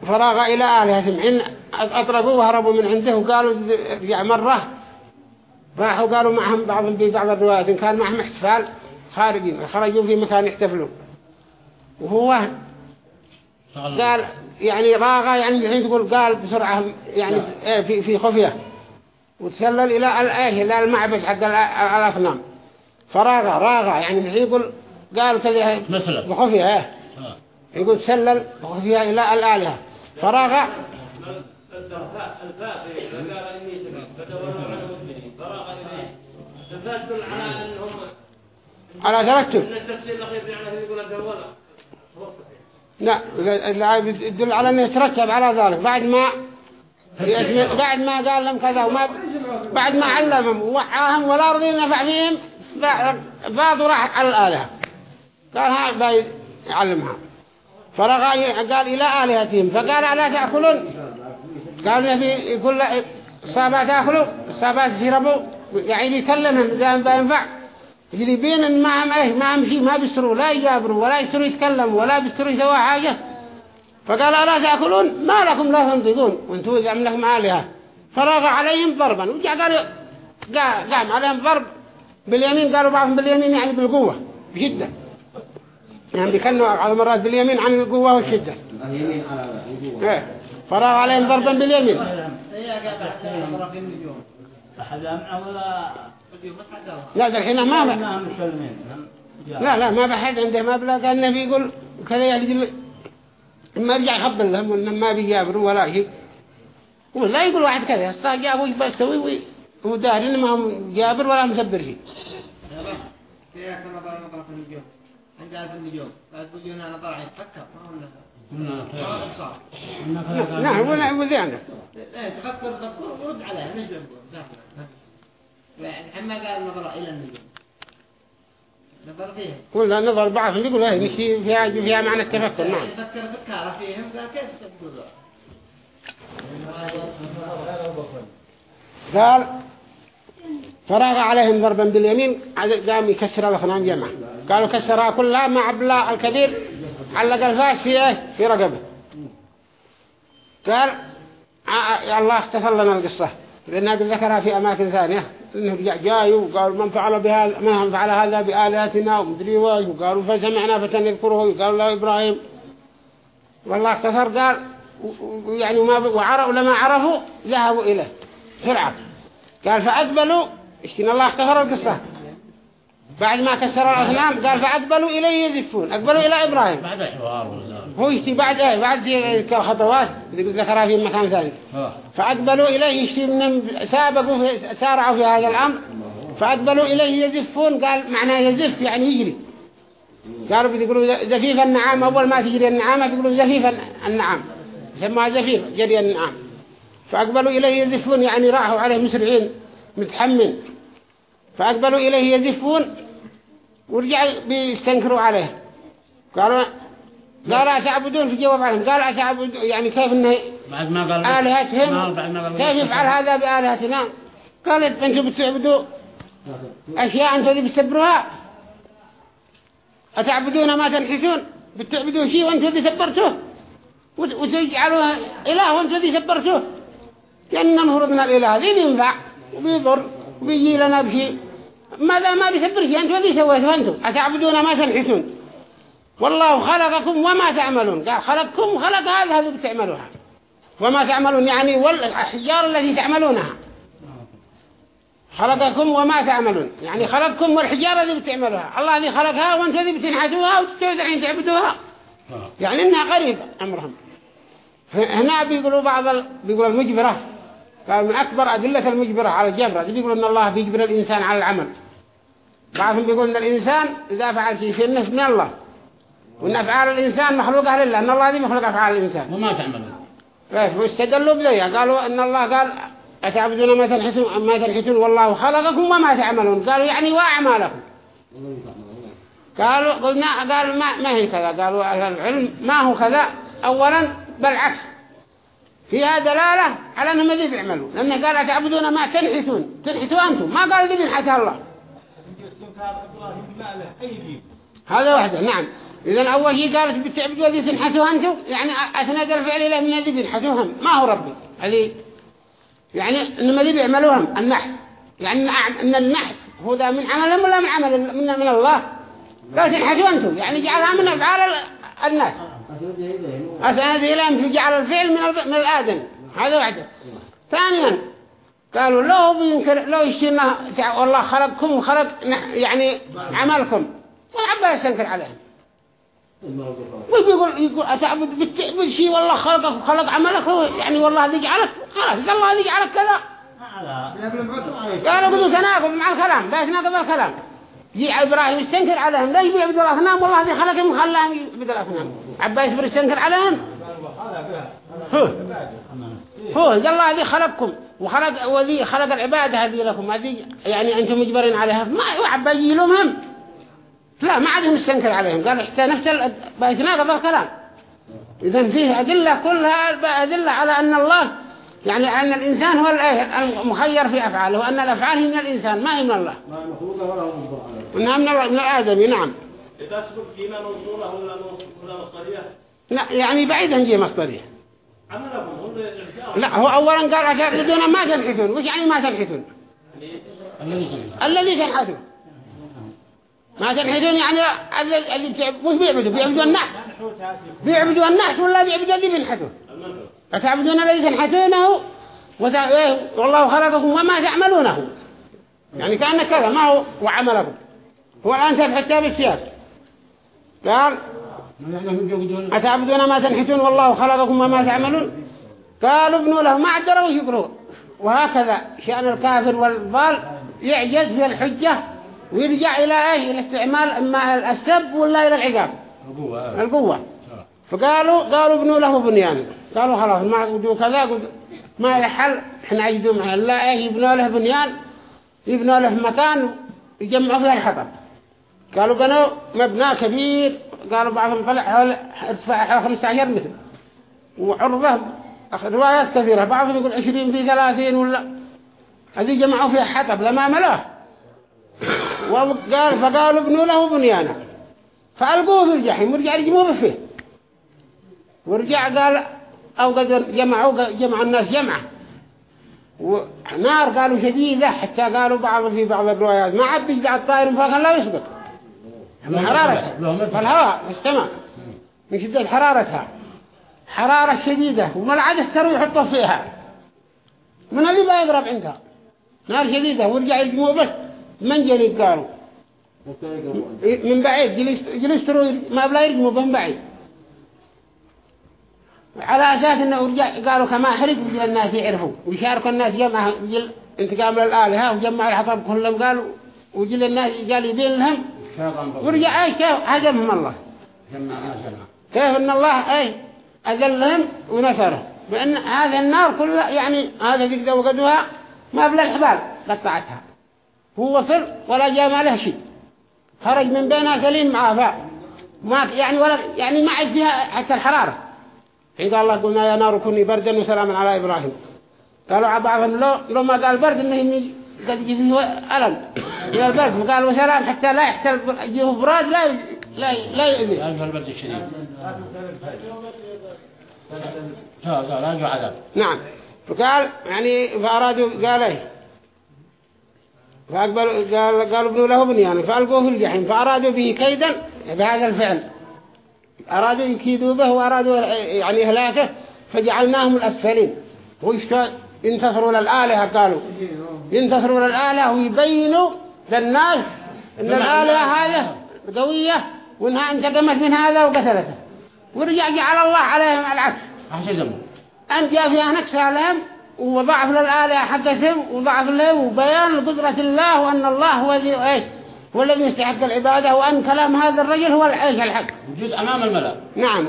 فراغ إلى آلهتهم. حين أطرقوا وهربوا من عنده. وقالوا رجع مرة. راحوا قالوا معهم في بعض الروايات. إن كان معهم احتفال خارجين خرجوا في مكان يحتفلوا وهو قال يعني راغى يعني الحين تقول قال بسرعة يعني إيه في في خفية. وتسلل إلى الآيه إلى المعبد حق الأصنام. فراغى راغى يعني الحين يقول قال كذا مثلا بخفية إيه. آه. يقول تسلل بخفية إلى الآلهة فراغ الفاء الفاء قال إني سمعت فدوروا على مسلمين فراغ إليه الفاء تدل على أنهم على ترتب لا يدل على أنه يترتب على ذلك. بعد ما بعد ما قال لهم كذا وما بعد ما علمهم ووعاهم ولا رضي نفع فيهم بعض راح على الآلهة. قال ها باي يعلمها. فرغى قال إلى آلهتهم. فقال ألا تأكلون؟ قال يقول له الصابات تأكلوا الصابات يشربوا يعني يكلمهم إذا ما ينفع يجري بين إن ما هم إيه ما هم شيء ما بيستروا لا يجابروا ولا يستروا يتكلموا ولا بيستروا يسووا حاجة. فقال ألا تأكلون ما لكم لا تنطقون وانتوا يزعم لكم آلهة فرغ عليهم ضربا. وجاء قال قام عليهم ضرب باليمين. قالوا بعضهم باليمين يعني بالقوة بشدة. يعني بيكنوا بعض المرات باليمين عن القوة والشدة. على إيه. فرغ عليهم ضربا باليمين. ولا لا ذا الحين ما مسلمين لا لا ما بحد عنده ما بلا قال النبي يقول كذا يجي ما رجع يخبر لهم وإنهم ما بيجابروا ولا شيء. ولا يقول واحد كذا. استجاب وش بيسوي وي- هو دار إنه ما هو جابر ولا مسبر شيء. نعم ولا وذي عنده لا تفكر تفكر ورد عليها نجم يعني قال نظر إلى النجوم. نظر فيها ولا نظر بعضهم يقول هاي مشي فيها فيها معنى التفكر نعم. يعني فكر فكارة فيهم قال كيف تقول؟ قال فرغ عليهم ضربا باليمين قام يكسر الأصنام جمعا. قالوا كسرها كلها مع بلا الكبير علق الفاس في إيه؟ في رقبة. قال آه، يا الله اختصر لنا القصة. لأنها قد ذكرها في أماكن ثانية. إنه جاي وقال من فعل بهذا من فعل هذا بآلهتنا ومدري وإيش. وقالوا فسمعنا فتن يذكره. وقالوا له إبراهيم. والله اختصر قال يعني وما وعرفوا لما عرفوا ذهبوا إليه. بسرعة. قال فأقبلوا. اشتنا الله اختصر القصة. بعد ما كسر الأصنام قال فأقبلوا إليه يزفون أقبلوا إلى إبراهيم. بعد حوار هو يشتي بعد آية بعد اللي ذكرها في مكان ثاني. آه. فأقبلوا إليه يشتي من سابقوا في سارعوا في هذا الأمر. فأقبلوا إليه يزفون قال معناه يزف يعني يجري. قالوا بيقولوا زفيف النعام أول ما تجري النعامة بيقولوا زفيف النعام. يسموها زفيف جري النعام. فأقبلوا إليه يزفون يعني راحوا عليه مسرعين متحمل. فأقبلوا إليه يزفون ورجعوا بيستنكروا عليه. قالوا قال أتعبدون في جواب عنهم قال أتعبد يعني كيف إنه بعد ما قال آلهتهم؟ قال كيف يفعل هذا بآلهتنا قالت أنتم بتعبدوا أشياء أنتم ذي بتسبروها؟ أتعبدون ما تنحسون بتعبدوا شيء وأنتم ذي سبرتوه؟ وت- وتجعلوه إله وأنتم ذي سبرتوه؟ لأن المفروض من الإله. ذي بينفع وبيضر. وبيجي لنا بشيء. ماذا ما بيسبر شيء؟ أنتم ذي سويتوا أنتم. أتعبدون ما تنحسون والله خلقكم وما تعملون. قال خلقكم وخلق هذا هذا بتعملوها. وما تعملون يعني والأحجار التي تعملونها. خلقكم وما تعملون. يعني خلقكم والحجارة التي بتعملوها. الله الذي خلقها وأنتم الذي بتنحتوها وتتوزعين تعبدوها. يعني إنها قريب أمرهم. هنا بيقولوا بعض ال... بيقولوا المجبرة. قال من أكبر أدلة المجبرة على الجبرة بيقولوا إن الله بيجبر الإنسان على العمل. بعضهم بيقول إن الإنسان إذا فعل شيء في النفس من الله. وان افعال الإنسان مخلوقة لله أن الله ذي مخلوق أفعال الإنسان. وما تعملون. كيف واستدلوا بذي قالوا أن الله قال أتعبدون ما تنحتون ما تنحتون؟ والله خلقكم وما تعملون. قالوا يعني وأعمالكم قالوا قلنا قالوا ما ما هي كذا؟ قالوا أهل العلم ما هو كذا؟ أولا بالعكس فيها دلالة على أنهم ذي بيعملوا لأنه قال أتعبدون ما تنحتون. تنحتوا أنتم. ما قال ذي بنحتها الله. هذا واحدة نعم. إذا أول شيء قالت بتعبدوا ذي تنحتوها أنتم يعني أسند الفعل إلى من ذي بنحتوهم ما هو ربي. هذه يعني إنما ذي بيعملوهم النحت يعني أن النحت هو ذا من عملهم ولا من عمل من, من الله؟ قال تنحتوا أنتم يعني جعلها من أفعال الناس. أسند إلى جعل الفعل من من الآدم. هذا واحدة ثانيا قالوا لو بينكر لو يشتينا والله خلقكم وخلق يعني عملكم. ما عبا يستنكر عليهم. ويقول يقول أتعبد بتعبد شيء والله خلقك وخلق عملك يعني والله ذي جعلك خلاص إذا الله ذي جعلك كذا. قالوا بدو تناقض مع الكلام بس ناقض الكلام. جي إبراهيم يستنكر عليهم. ليش بيعبد الأصنام والله ذي خلقهم خلاهم يعبد الأصنام عبا يصبر يستنكر عليهم. هو. هو إذا الله ذي خلقكم وخلق وذي خلق العبادة هذه لكم. هذه يعني أنتم مجبرين عليها. ما عبا يجي لهم هم. لا ما عاد مستنكر عليهم. قال حتى نفس بيتناقض الكلام. إذا فيه أدلة كلها أدلة على أن الله يعني أن الإنسان هو المخير في أفعاله وأن الأفعال هي من الإنسان ما هي من الله. إنها من الله من الآدمي نعم. إذا سبق جينا موصولة ولا ولا مصدرية؟ لا يعني بعيدا جي مصدرية. لا هو أولا قال أتعبدون ما تنحتون. وش يعني ما تنحتون؟ الذي تنحتون ما تنحتون يعني اللي وش بيعبدوا بيعبدوا النحت بيعبدوا النحت ولا بيعبدوا اللي بينحتوا؟ أتعبدون الذي تنحتونه والله خلقكم وما تعملونه. يعني كأن كذا ما هو وعملكم هو الآن تبحث بالسياق قال أتعبدون ما تنحتون والله خلقكم وما تعملون؟ قالوا ابنوا له ما عدروا وشكروا وهكذا شأن الكافر والضال يعجز في الحجة ويرجع إلى إيش؟ إلى استعمال إما السب ولا إلى العقاب؟ القوة, القوة. فقالوا قالوا ابنوا له بنيان. قالوا خلاص ما قدوا كذا قد ما يحل إحنا عجدوا معه لا إيه يبنوا له بنيان. يبنوا له مكان يجمعوا فيه الحطب. قالوا بنوا مبنى كبير. قالوا بعضهم طلع حول ارتفاع حول 15 متر. وعرضه روايات كثيرة. بعضهم يقول 20 في 30 ولا. هذه جمعوا فيها حطب لما ملاه وقال فقالوا ابنوا له بنيانا فألقوه في الجحيم ورجع رجموه فيه. ورجع قال أو قد جمعوا جمع الناس جمعة. ونار قالوا شديدة حتى قالوا بعض في بعض الروايات ما عاد بيجدع الطائر فوق لا يسبق من حرارتها فالهواء السماء من شدة حرارتها. حرارة شديدة وما العاد استروا يحطوا فيها. من اللي ما يقرب عندها؟ نار شديدة ورجع يرجموا بس من جليد قالوا من بعيد جلستروا ما بلا يرجموا من بعيد. على أساس أنه رجع قالوا كما حرق وجل الناس يعرفوا. ويشاركوا الناس جمع انتقام للآلهة وجمع الحطب كلهم قالوا وجل الناس قال يبين لهم. ورجع إيش كيف؟ هزمهم الله. كيف إن الله أي أذلهم ونصره. بأن هذه النار كلها يعني هذا ذيك وقدوها ما بلا الحبال قطعتها. هو وصل ولا جاء ما له شيء. خرج من بينها سليم معاه ما يعني ولا يعني ما عاد فيها حتى الحرارة. حين قال الله قلنا يا نار كوني بردا وسلاما على إبراهيم. قالوا بعضهم لو لو ما قال برد إنه قد يجي فيه ألم. من البرد. فقال وسلام حتى لا يحتل يجيه براد لا لا لا يؤذي. هذا البرد الشديد قال عذاب. نعم. فقال يعني فأرادوا قال إيه؟ فأقبلوا قال قالوا ابنوا له بنيان. فألقوه في الجحيم فأرادوا به كيدا بهذا الفعل. أرادوا يكيدوا به وأرادوا يعني إهلاكه فجعلناهم الأسفلين. ينتصروا للآلهة قالوا. ينتصروا للآلهة ويبينوا للناس أن الآلهة هذه قوية وإنها انتقمت من هذا وقتلته. ورجع جعل الله عليهم العكس أن جاء فيها نكسة لهم وضعف للآلهة حقتهم وضعف لهم وبيان قدرة الله وأن الله هو ذي إيش؟ هو الذي يستحق العبادة وأن كلام هذا الرجل هو العيش الحق. وجود أمام الملأ. نعم.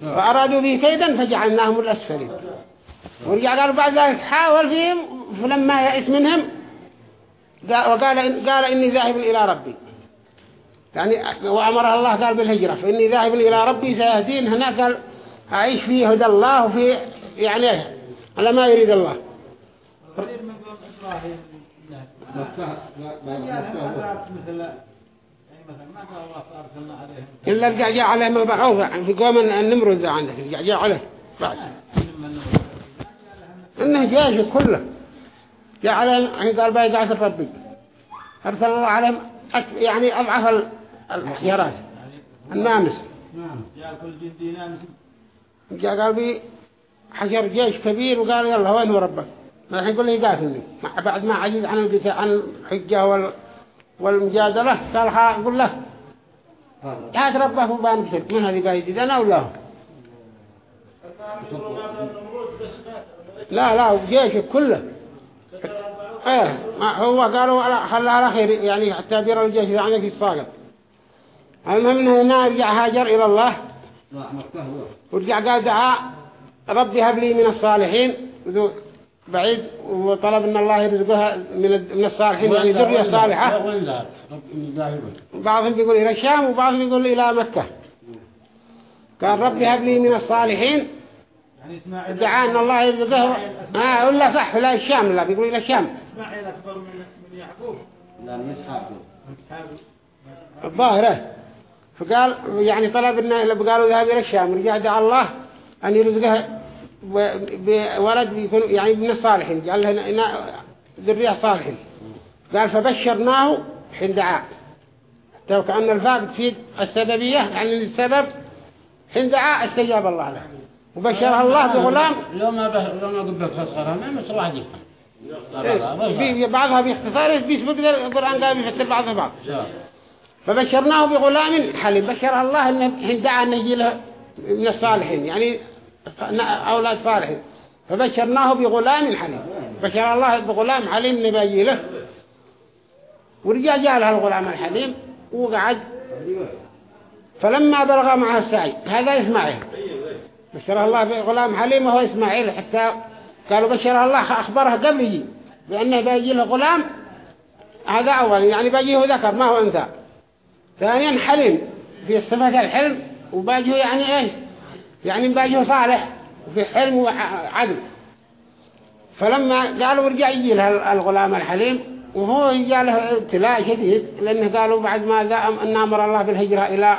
فأرادوا به كيدا فجعلناهم الأسفلين. ورجع قال بعد ذلك حاول فيهم فلما يئس منهم قال وقال قال إني ذاهب إلى ربي. يعني وأمر الله قال بالهجرة فإني ذاهب إلى ربي سيهدين هنا قال أعيش في هدى الله وفي يعني على ما يريد الله. إلا رجع جاء عليهم البعوض يعني في قوم النمرود ذا عندك. جاء عليه. بعد. إنه جيش كله. جاء عليهم يعني قال باي قاعد ربي. أرسل الله عليهم يعني أضعف ال- الخيارات. النامس. نعم. جاء كل جندي نامس جاء قال بي حشر جيش كبير وقال يلا وين هو ربك؟ ما الحين يقول لي يقاتلني مع- بعد ما عجز عن القتال عن الحجة وال والمجادلة قال ها يقول له. هات ربك وبنقتل من هذه بايدي أنا ولا هو؟ لا لا جيشه كله. إيه ما هو قالوا خلها على خير يعني حتى بيرى الجيش إذا عندك الصاقل المهم إنه هنا رجع هاجر إلى الله. ورجع قال دعا ربي هب لي من الصالحين. بعيد وطلب إن الله يرزقها من من الصالحين يعني ذرية صالحة. رب بعضهم بيقول إلى الشام وبعضهم بيقول إلى مكة. قال ربي هب لي من الصالحين. يعني دعا إن الله يرزقه آه ولا صح لا الشام لا بيقول إلى الشام. إسماعيل أكبر من من يعقوب. لا من إسحاق. الظاهرة. فقال يعني طلب اللي قالوا ذهب إلى الشام. رجع دعا الله. أن يرزقه ب- بولد يكون يعني من الصالحين قال له إن ذرية صالحين قال فبشرناه حين دعا حتى وكأن الفاء بتفيد السببية يعني السبب حين دعا استجاب الله له. وبشرها الله بغلام. يوم ما به يوم ما قبل خسرها ما لا بس في بعضها بإختصار بيسبق القرآن قال بيفتر بعضها بعض. فبشرناه بغلام حليم. بشر الله إنه حين دعا ان يجي له من الصالحين. يعني أولاد صالحين فبشرناه بغلام حليم. بشر الله بغلام حليم نبي له. ورجع جاء له الغلام الحليم. وقعد. فلما بلغ معه السعي هذا إسماعيل. بشر الله بغلام حليم وهو إسماعيل. حتى قالوا بشر الله أخبره قبل يجي. بأنه بيجي له غلام. هذا أول. يعني بيجيه ذكر ما هو أنثى. ثانيا حليم. في صفة الحلم. وباجه يعني إيش؟ يعني باجه صالح وفي حلم وعدل. فلما قالوا ورجع يجي له الغلام الحليم وهو له ابتلاء شديد لأنه قالوا بعد ما أن أمر الله بالهجرة إلى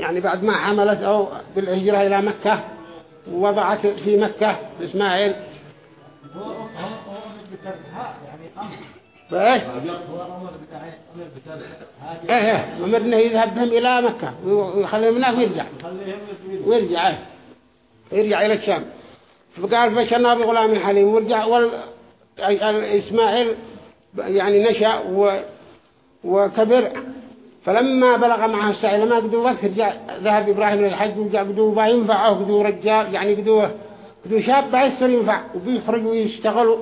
يعني بعد ما حملت أو بالهجرة إلى مكة ووضعت في مكة إسماعيل. إيه أمر إنه يذهب بهم إلى مكة. ويخليهم هناك ويرجع. ويرجع إيه. يرجع إلى الشام. فقال بشرنا بغلام حليم. ورجع إسماعيل يعني نشأ و... وكبر. فلما بلغ معه السعي لما قدوا وقت رجع ذهب إبراهيم للحج ورجع قدوا با ينفعه قدوا رجال يعني قدوا قدوا شاب بيصير ينفع. وبيخرج ويشتغلوا.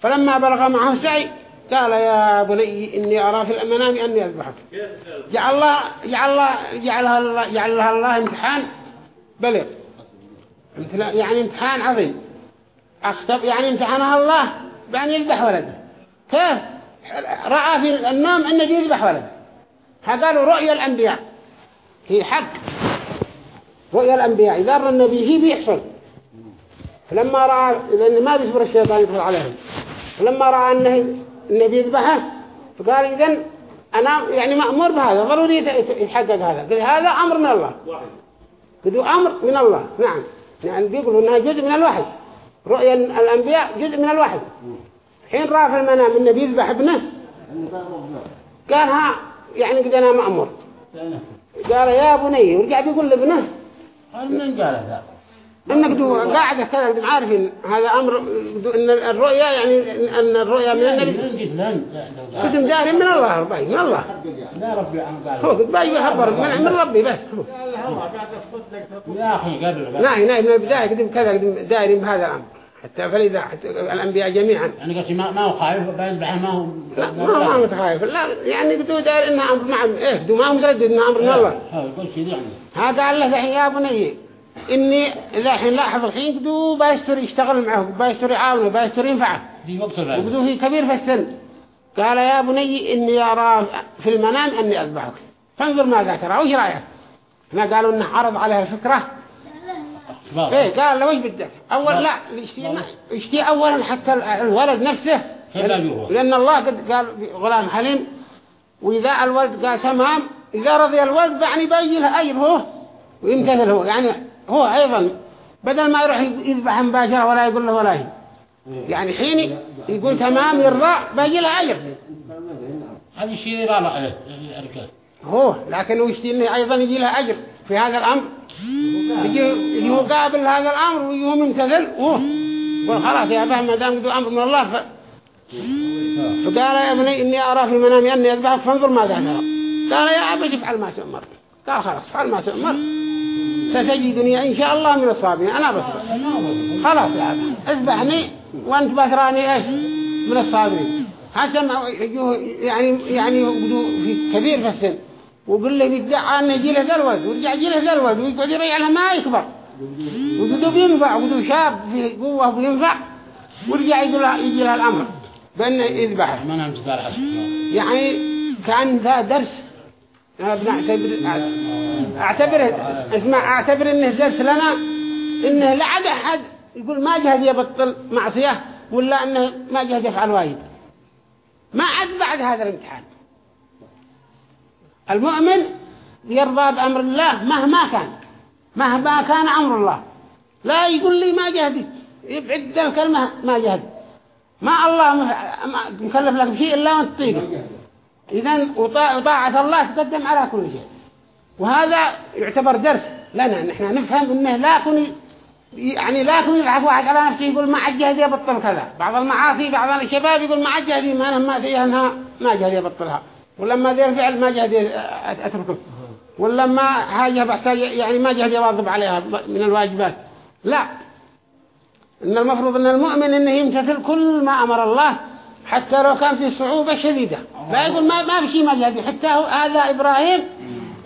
فلما بلغ معه السعي قال يا بني إني أرى في المنام أني أذبحك. جعل الله جعل الله جعلها الله جعلها الله امتحان بلغ يعني امتحان عظيم. أختب يعني امتحانها الله بأن يذبح ولده. كيف؟ رأى في النوم أنه يذبح ولده. قالوا رؤيا الأنبياء. هي حق. رؤيا الأنبياء. إذا رأى النبي هي بيحصل. فلما رأى لأن ما بيصبر الشيطان يدخل عليهم. فلما رأى أنه أنه بيذبحه فقال إذن أنا يعني مأمور بهذا ضروري يت- يتحقق هذا. قال هذا أمر من الله. قالوا أمر من الله. نعم. يعني بيقولوا أنها جزء من الوحي. رؤيا الأنبياء جزء من الوحي. حين في المنام أنه بيذبح ابنه. قال ها يعني قد أنا مأمور. قال يا بني ورجع بيقول لابنه. قال من قال هذا؟ إنك دو قاعدة كذا عارفين هذا أمر دو إن الرؤيا يعني إن الرؤيا من النبي. كنت مداري من الله ربي من الله. لا ربي هو قال. قد باجي يخبر من, من ربي بس هو. قاعد يا أخي قبل ناهي من البداية قدم كذا قدم داري بهذا الأمر. حتى فلذا حتى الأنبياء جميعا. يعني قلت ما ما هو خايف بيذبح ما هو لا ما هو ما متخايف. لا يعني قدوا داري انها أمر مع إيه دو ما هو متردد انها أمر من الله. يعني؟ ها قال له يا بني. إني إذا حين لاحظ الحين قدو بايستر يشتغل معه بايستر يعاونه بايستر ينفعه. وقدو هي كبير في السن. قال يا بني إني أرى في المنام أني أذبحك. فانظر ماذا ترى وش رأيك؟ هنا قالوا إنه عرض عليها الفكرة. إيه قال له وش بدك؟ أول لا يشتي اولا حتى الولد نفسه. لأن الله قد قال غلام حليم وإذا الولد قال تمام إذا رضي الولد يعني بيجي له أجر هو. ويمتثل هو. يعني هو أيضا بدل ما يروح يذبح مباشرة ولا يقول له ولا هي. يعني حين يقول تمام يرضى بيجي له أجر. هذا الشيء لا لا الرجال هو لكن ويشتي انه أيضا يجي له أجر في هذا الأمر. يجي مقابل هذا الأمر ويجي ممتثل يقول خلاص يا أبا ما دام قدوا أمر من الله ف... فقال يا ابني إني أرى في منامي أني أذبحك فانظر ماذا ترى قال يا أبا افعل ما تؤمر. قال خلاص افعل ما تؤمر. ستجدني إن شاء الله من الصابرين. أنا بصبر خلاص يا ابا اذبحني وأنت بثراني إيش؟ من الصابرين. حسن يجوه يعني يعني يقولوا في كبير في السن. وقل له بيدعى انه يجي له ذلود ويرجع يجي له ذلود ويقعد يريع له ما يكبر. وقدوا بينفع. وقدوا شاب في قوة بينفع. له يجي له الأمر. بأنه يذبحه. ما يعني كأن ذا درس. أنا بنعتبر أعتبره اسمع أعتبر إنه درس لنا إنه لا عاد أحد يقول ما جهد يبطل معصية ولا إنه ما جهد يفعل واجب. ما عاد بعد هذا الامتحان. المؤمن يرضى بأمر الله مهما كان مهما كان أمر الله. لا يقول لي ما جهدي يبعد الكلمة ما جهد. ما الله مكلف لك بشيء إلا وأنت تطيقه. إذن وطاعة الله تقدم على كل شيء. وهذا يعتبر درس لنا. نحن نفهم إنه لا كن يعني لا كن يضحك واحد على نفسه يقول ما عاد جهد يبطل كذا. بعض المعاصي بعض الشباب يقول ما عاد جهد ما ما فيها أنها ما جهد يبطلها ولما ذي الفعل ما جهد أتركه. ولما حاجة بحتاج يعني ما جهد يواظب عليها من الواجبات. لا. إن المفروض أن المؤمن إنه يمتثل كل ما أمر الله حتى لو كان في صعوبة شديدة. لا يقول ما ما بشي ما جهد حتى هذا إبراهيم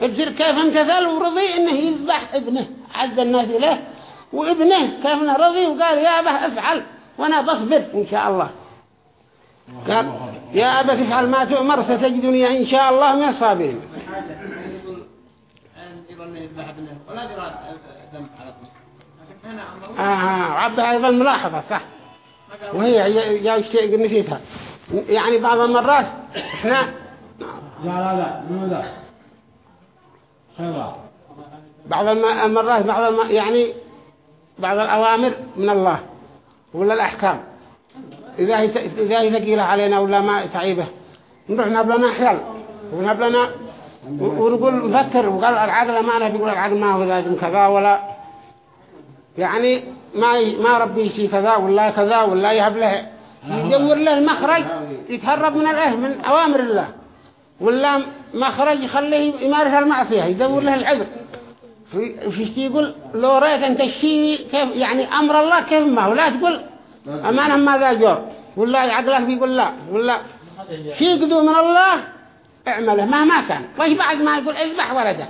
ابصر كيف امتثل ورضي إنه يذبح ابنه عز الناس إليه. وابنه كيف رضي وقال يا أبه افعل وأنا بصبر إن شاء الله. قال يا أبا تفعل ما تؤمر ستجدني إن شاء الله من الصابرين. آه عبها أيضا ملاحظة صح. وهي جاء شيء نسيتها يعني بعض المرات إحنا لا لا لا مو ذا. بعض المرات بعض الم... يعني بعض الأوامر من الله ولا الأحكام. إذا هي إذا ثقيلة علينا ولا ما تعيبه. نروح ناب لنا حيال. وناب لنا ونقول نفكر وقال العقل ما أنا بيقول العقل ما هو لازم كذا ولا. يعني ما ي... ما ربي شيء كذا ولا كذا ولا يهب له. يدور له مخرج يتهرب من الأه من أوامر الله. ولا مخرج يخليه يمارس المعصية يدور له العذر. في في يقول لو رأيت أنت الشيء كيف يعني أمر الله كيف ما هو. لا تقول أمانة ماذا جور. ولا عقلك بيقول لا ولا شيء قدو من الله اعمله مهما كان. وش بعد ما يقول اذبح ولده.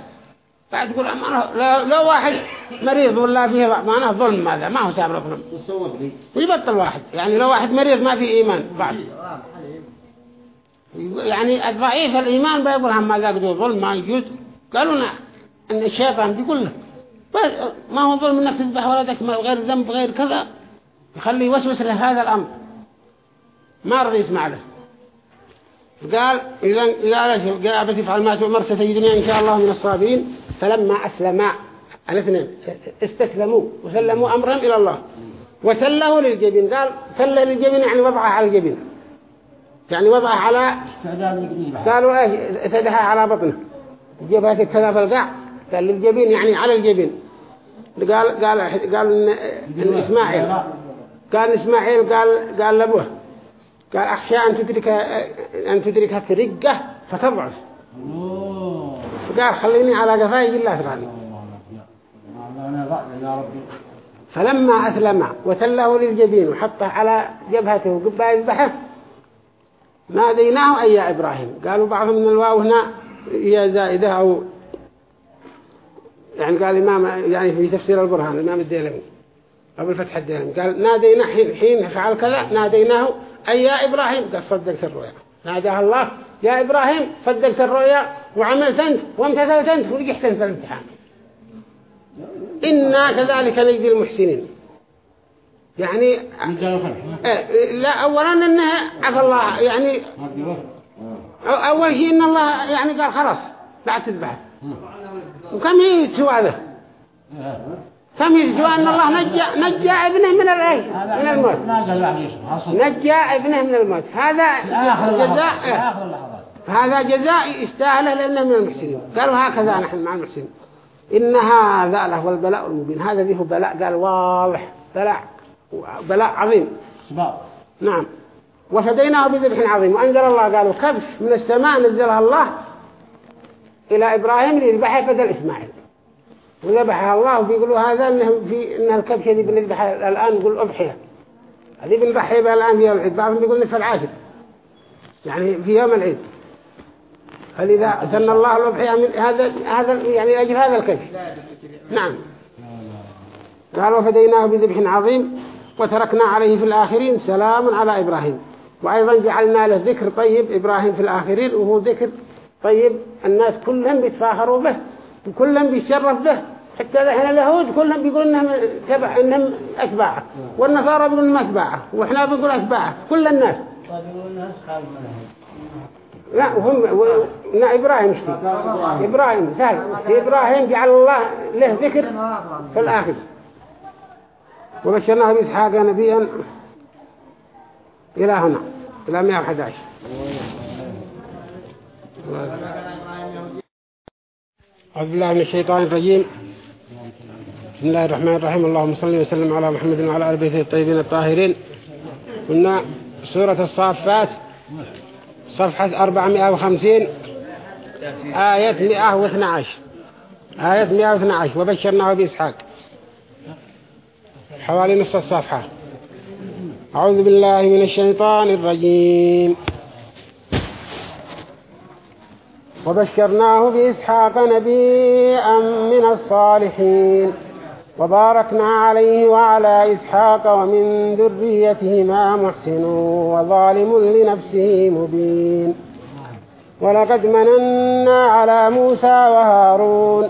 بعد تقول أمانة لو, لو واحد مريض ولا فيه أمانة ظلم ماذا؟ ما هو سابر ظلم ويبطل واحد. يعني لو واحد مريض ما فيه إيمان بعد. يعني الضعيف الإيمان بيقول هم ماذا قدو ظلم ما يجوز. قالوا نعم إن الشيطان بيقول له ما هو ظلم إنك تذبح ولدك غير ذنب غير كذا؟ يخلي يوسوس له هذا الأمر. ما رضي يسمع له. قال إذا قال يا أبتي فعل ما تؤمر ستجدني إن شاء الله من الصابرين. فلما أسلما الاثنين استسلموا وسلموا أمرهم إلى الله. وسله للجبين. قال سله للجبين يعني وضعه على الجبين. يعني وضعه على قالوا إيش سدها على بطنه. جبهة كذا في القاع. قال للجبين يعني على الجبين. قال قال قال إن إسماعيل. قال إسماعيل قال قال لأبوه. قال أخشى أن تدرك أن تدركها رقة فتضعف. قال خليني على قفاي الله ثراني فلما أسلم وتله للجبين وحطه على جبهته وقبا يذبحه ناديناه أي يا إبراهيم. قالوا بعضهم من الواو هنا هي زائدة أو يعني قال الإمام يعني في تفسير البرهان الإمام الديلمي أبو الفتح الديلمي قال نادينا حين, حين فعل كذا ناديناه أي يا إبراهيم. قال صدقت الرؤيا. ناداها الله. يا إبراهيم صدقت الرؤيا وعملت أنت وامتثلت أنت ونجحت أنت الامتحان. إنا كذلك نجزي المحسنين. يعني إيه، لا أولا أنه عفى الله يعني أول شيء إن الله يعني قال خلاص لا تذبح وكم يتسوى ذا كم يتسوى أن الله نجى, نجى ابنه من الأي من الموت. نجى ابنه من الموت. هذا جزاء هذا جزاء يستاهله لأنه من المحسنين. قالوا هكذا نحن مع المحسنين. إن هذا له البلاء المبين. هذا ذي هو بلاء قال واضح بلاء. بلاء عظيم. نعم. وفديناه بذبح عظيم. وأنزل الله قالوا كبش من السماء نزلها الله إلى إبراهيم ليذبحها بدل إسماعيل. وذبحها الله وبيقولوا هذا إنه في إن الكبش هذه بنذبحها الآن نقول أضحية. هذه بنضحي بها الآن في يوم العيد. بعضهم بيقول نصف العاشر. يعني في يوم العيد. فلذا سن الله الأضحية من هذا هذا يعني أجل هذا الكبش. نعم. قال وفديناه بذبح عظيم. وتركنا عليه في الآخرين سلام على إبراهيم. وأيضا جعلنا له ذكر طيب إبراهيم في الآخرين وهو ذكر طيب الناس كلهم بيتفاخروا به وكلهم بيتشرف به حتى الحين اليهود كلهم بيقولوا إنهم تبع إنهم اتباعه والنصارى بيقولوا إنهم اتباعه وإحنا بنقول اتباعه كل الناس. لا وهم و... لا إبراهيم إبراهيم سهل. إبراهيم جعل الله له ذكر في الآخر وبشرناه باسحاق نبيا إلى هنا إلى 111 أعوذ بالله من الشيطان الرجيم. بسم الله الرحمن الرحيم. اللهم صل وسلم على محمد وعلى آل بيته الطيبين الطاهرين. قلنا سورة الصافات صفحة 450 آية 112 آية 112 وبشرناه بإسحاق. حوالي نصف الصفحة. أعوذ بالله من الشيطان الرجيم. وبشرناه بإسحاق نبيا من الصالحين. وباركنا عليه وعلى إسحاق ومن ذريتهما محسن وظالم لنفسه مبين. ولقد مننا على موسى وهارون.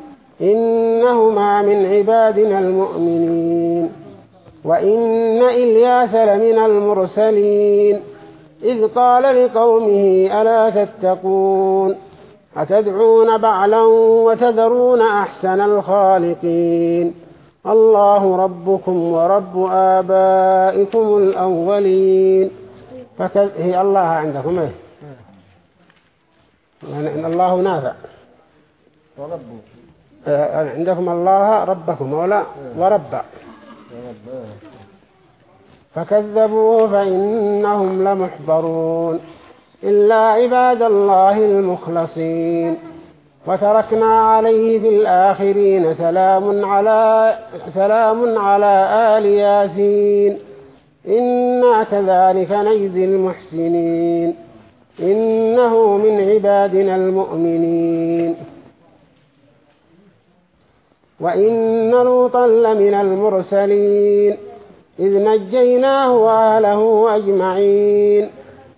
إنهما من عبادنا المؤمنين. وإن إلياس لمن المرسلين. إذ قال لقومه ألا تتقون؟ أتدعون بعلا وتذرون أحسن الخالقين؟ الله ربكم ورب آبائكم الأولين. فكذ... هي الله عندكم إيه؟ يعني الله نافع. وربه. عندكم الله ربكم ولا ورب. فكذبوه فإنهم لمحضرون. إلا عباد الله المخلصين. وتركنا عليه في الآخرين سلام على سلام على آل ياسين. إنا كذلك نجزي المحسنين. إنه من عبادنا المؤمنين. وإن لوطا لمن المرسلين إذ نجيناه وأهله أجمعين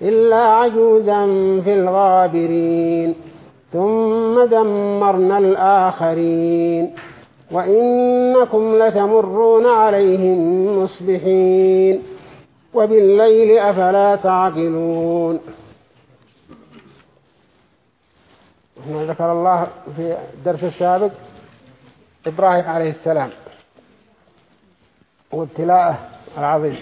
إلا عجوزا في الغابرين ثم دمرنا الآخرين وإنكم لتمرون عليهم مصبحين وبالليل أفلا تعقلون هنا ذكر الله في الدرس السابق إبراهيم عليه السلام وابتلاءه العظيم.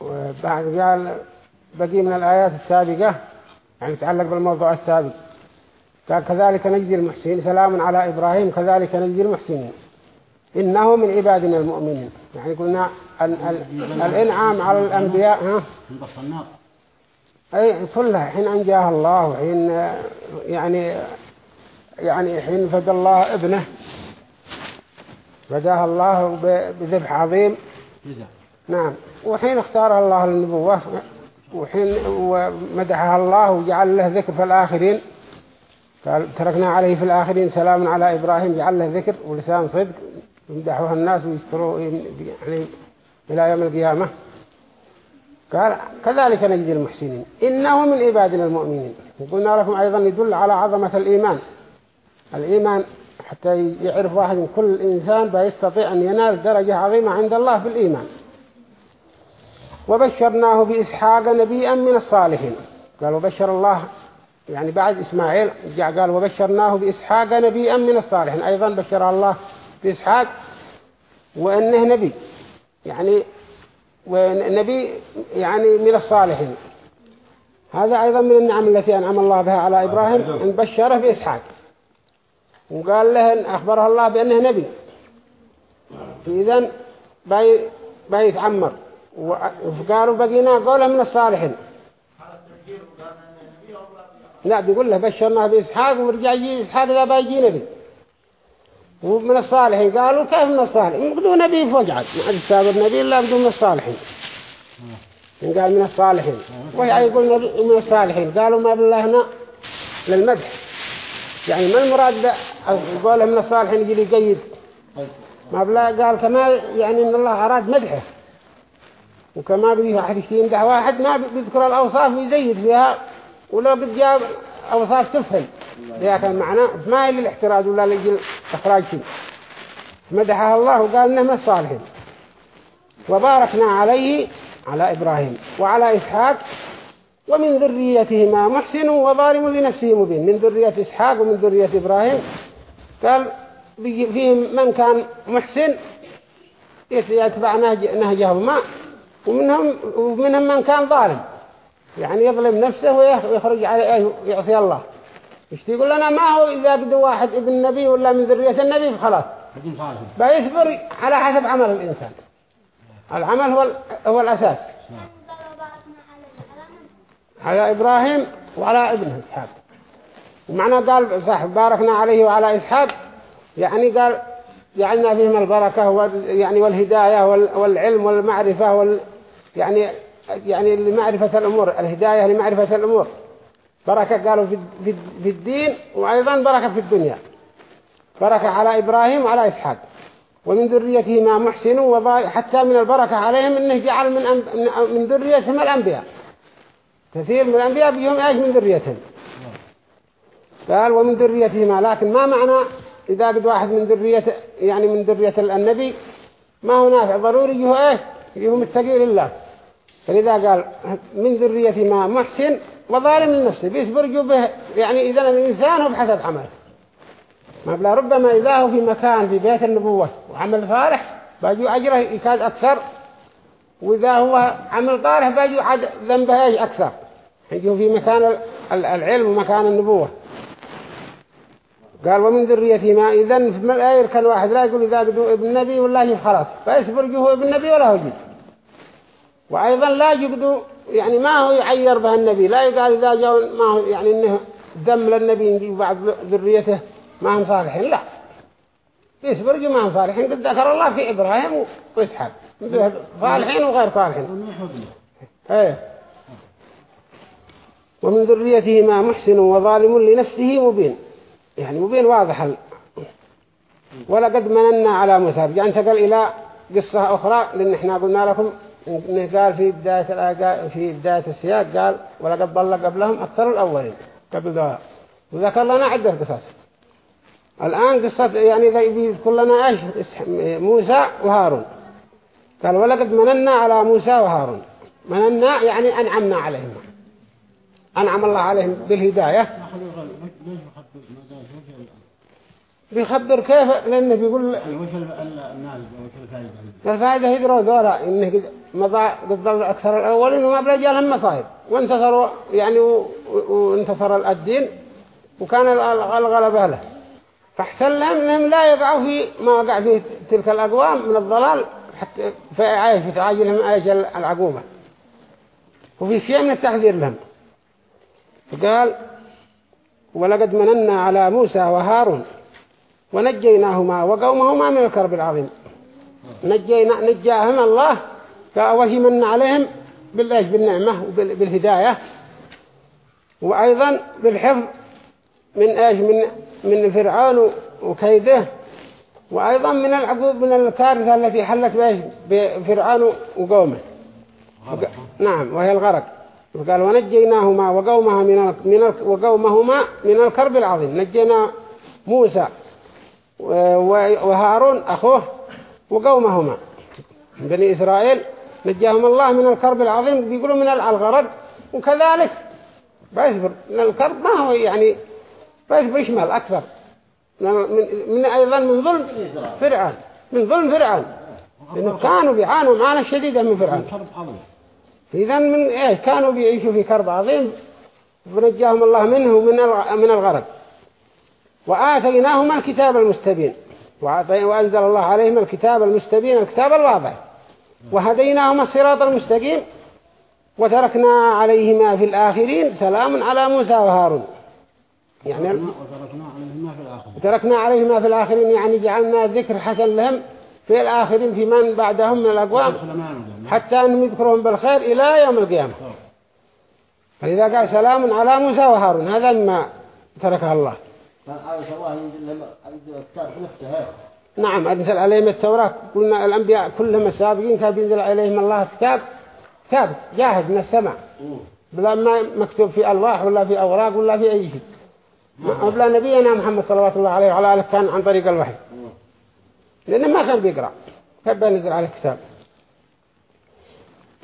وبعد قال بقي من الآيات السابقة يعني تتعلق بالموضوع السابق. قال كذلك نجزي المحسنين. سلام على إبراهيم كذلك نجزي المحسنين. إنه من عبادنا المؤمنين. يعني قلنا ال ال الإنعام على الأنبياء ها؟ أي كلها حين أنجاه الله وحين يعني يعني حين فدى الله ابنه. فداه الله بذبح عظيم. نعم. وحين اختارها الله للنبوة وحين ومدحها الله وجعل له ذكر في الآخرين. قال تركنا عليه في الآخرين سلام على إبراهيم جعل له ذكر ولسان صدق يمدحوها الناس ويشكروه يعني إلى يوم القيامة. قال كذلك نجزي المحسنين. إنه من عبادنا المؤمنين. وقلنا لكم أيضا يدل على عظمة الإيمان. الإيمان حتى يعرف واحد من كل إنسان بيستطيع أن ينال درجة عظيمة عند الله في الإيمان. وبشرناه بإسحاق نبيا من الصالحين. قال وبشر الله يعني بعد إسماعيل جاء قال وبشرناه بإسحاق نبيا من الصالحين. أيضا بشر الله بإسحاق وأنه نبي. يعني ونبي يعني من الصالحين. هذا أيضا من النعم التي أنعم الله بها على إبراهيم أن بشره بإسحاق. وقال له أن أخبره الله بأنه نبي. فإذا باي بيتعمر وقالوا بقينا قوله من الصالحين. لا بيقول له بشرناه بإسحاق ورجع يجي إسحاق ذا بيجي نبي. ومن الصالحين قالوا كيف من الصالحين؟ يقولوا نبي فوجعت ما عاد سابر نبي إلا يقولوا من الصالحين. قال من الصالحين. وهي يقول نبي من الصالحين. قالوا ما بالله هنا للمدح. يعني ما المراد قوله من الصالحين يجي لي جيد ما بالله قال كما يعني إن الله أراد مدحه. وكما قد أحد يمدح واحد ما بيذكر الأوصاف ويزيد فيها. ولو قد جاء أوصاف تفهم. فيها كان معنى ما إلا الاحتراز ولا لجل إخراج شيء. مدحها الله وقال إنه من الصالحين. وباركنا عليه على إبراهيم وعلى إسحاق ومن ذريتهما محسن وظالم لنفسه مبين. من ذرية إسحاق ومن ذرية إبراهيم. قال فيهم من كان محسن يتبع نهجهما ومنهم ومنهم من كان ظالم. يعني يظلم نفسه ويخرج عليه يعصي الله. إيش يقول لنا ما هو إذا قد واحد ابن النبي ولا من ذرية النبي فخلاص بيصبر على حسب عمل الإنسان. العمل هو هو الأساس. على إبراهيم وعلى ابنه إسحاق. ومعنى قال صاحب باركنا عليه وعلى إسحاق يعني قال جعلنا فيهم البركة يعني والهداية والعلم والمعرفة وال يعني يعني لمعرفة الأمور الهداية لمعرفة الأمور. بركة قالوا في في الدين وأيضا بركة في الدنيا. بركة على إبراهيم وعلى إسحاق. ومن ذريتهما محسن حتى من البركة عليهم إنه جعل من من ذريتهم الأنبياء. كثير من الأنبياء بيهم إيش من ذريتهم؟ قال ومن ذريتهما لكن ما معنى إذا قد واحد من ذرية يعني من ذرية النبي؟ ما هو نافع ضروري يهو إيه يهو متقي لله. فلذا قال من ذرية ما محسن وظالم لنفسه بيصبر به يعني إذا الإنسان هو بحسب عمله. ما بلا ربما إذا هو في مكان في بيت النبوة وعمل صالح باجوا أجره يكاد أكثر وإذا هو عمل طالح باجوا عد ذنبه إيش أكثر؟ يجوا في مكان العلم ومكان النبوة. قال ومن ذريته ما إذن في الآية كان واحد لا يقول إذا قدوا ابن النبي والله خلاص. فيصبر جهو ابن النبي ولا هو جد. وأيضا لا يقدوا يعني ما هو يعير به النبي. لا يقال إذا جاء ما هو يعني إنه دم للنبي وبعض ذريته ما هم صالحين. لا. يصبر ما هم صالحين. قد ذكر الله في إبراهيم وإسحاق. صالحين وغير صالحين. إيه. ومن ذريته ما محسن وظالم لنفسه مبين. يعني مبين واضح. ولقد مننا على موسى. رجع انتقل إلى قصة أخرى لأن إحنا قلنا لكم قال في بداية في بداية السياق قال ولقد ضل قبلهم أكثر الأولين. قبل ذا وذكر لنا عدة قصص. الآن قصة يعني يذكر لنا إيش؟ موسى وهارون. قال ولقد مننا على موسى وهارون. مننا يعني أنعمنا عليهم. أنعم الله عليهم بالهداية. بيخبر كيف؟ لأنه بيقول الفائدة يدروا ذولا إنه مضى قد ضل أكثر الأولين وما بلجى لهم مصائب. وانتصروا يعني وانتصر الدين وكان ال- ال- الغلبة له. فاحسن لهم إنهم لا يقعوا في ما وقع فيه تلك الأقوام من الضلال حتى في تعاجلهم أجل العقوبة. وفي شيء من التحذير لهم. فقال ولقد مننا على موسى وهارون ونجيناهما وقومهما من الكرب العظيم. نجينا نجاهم الله فأول شيء من عليهم بالإيش؟ بالنعمة وبالهداية وأيضا بالحفظ من إيش؟ من من فرعون وكيده. وأيضا من العقوب من الكارثة التي حلت بإيش؟ بفرعون وقومه. وق- نعم وهي الغرق. وقال ونجيناهما وقومها من ال- من ال- وقومهما من الكرب العظيم. نجينا موسى. وهارون أخوه وقومهما. بني إسرائيل نجاهم الله من الكرب العظيم بيقولوا من الغرق وكذلك بيصبر. من الكرب ما هو يعني بيصبر يشمل أكثر. من, أيضا من ظلم فرعون. من ظلم فرعون. لأنه كانوا بيعانوا معانا شديدة من فرعون. إذا من إيه؟ كانوا بيعيشوا في كرب عظيم. فنجاهم الله منه من الغرق. وآتيناهما الكتاب المستبين. وأنزل الله عليهم الكتاب المستبين. الكتاب الواضح. وهديناهما الصراط المستقيم. وتركنا عليهما في الآخرين. سلام على موسى وهارون. يعني وتركنا عليهما في الآخر وتركنا عليهما في الآخرين. يعني جعلنا ذكر حسن لهم. في الآخرين في من بعدهم من الأقوام. حتى أنهم يذكرهم بالخير إلى يوم القيامة. فإذا قال سلام على موسى وهارون. هذا ما تركها الله. كان عايش الله ينزل لهم الكتاب نفسه هيك نعم أنزل عليهم التوراة. قلنا الأنبياء كلهم السابقين كان بينزل عليهم الله كتاب كتاب جاهز من السماء. بلا ما مكتوب في ألواح ولا في أوراق ولا في أي شيء. بلا نبينا محمد صلى الله عليه وعلى آله كان عن طريق الوحي. لأنه ما كان بيقرأ. كان بينزل على الكتاب.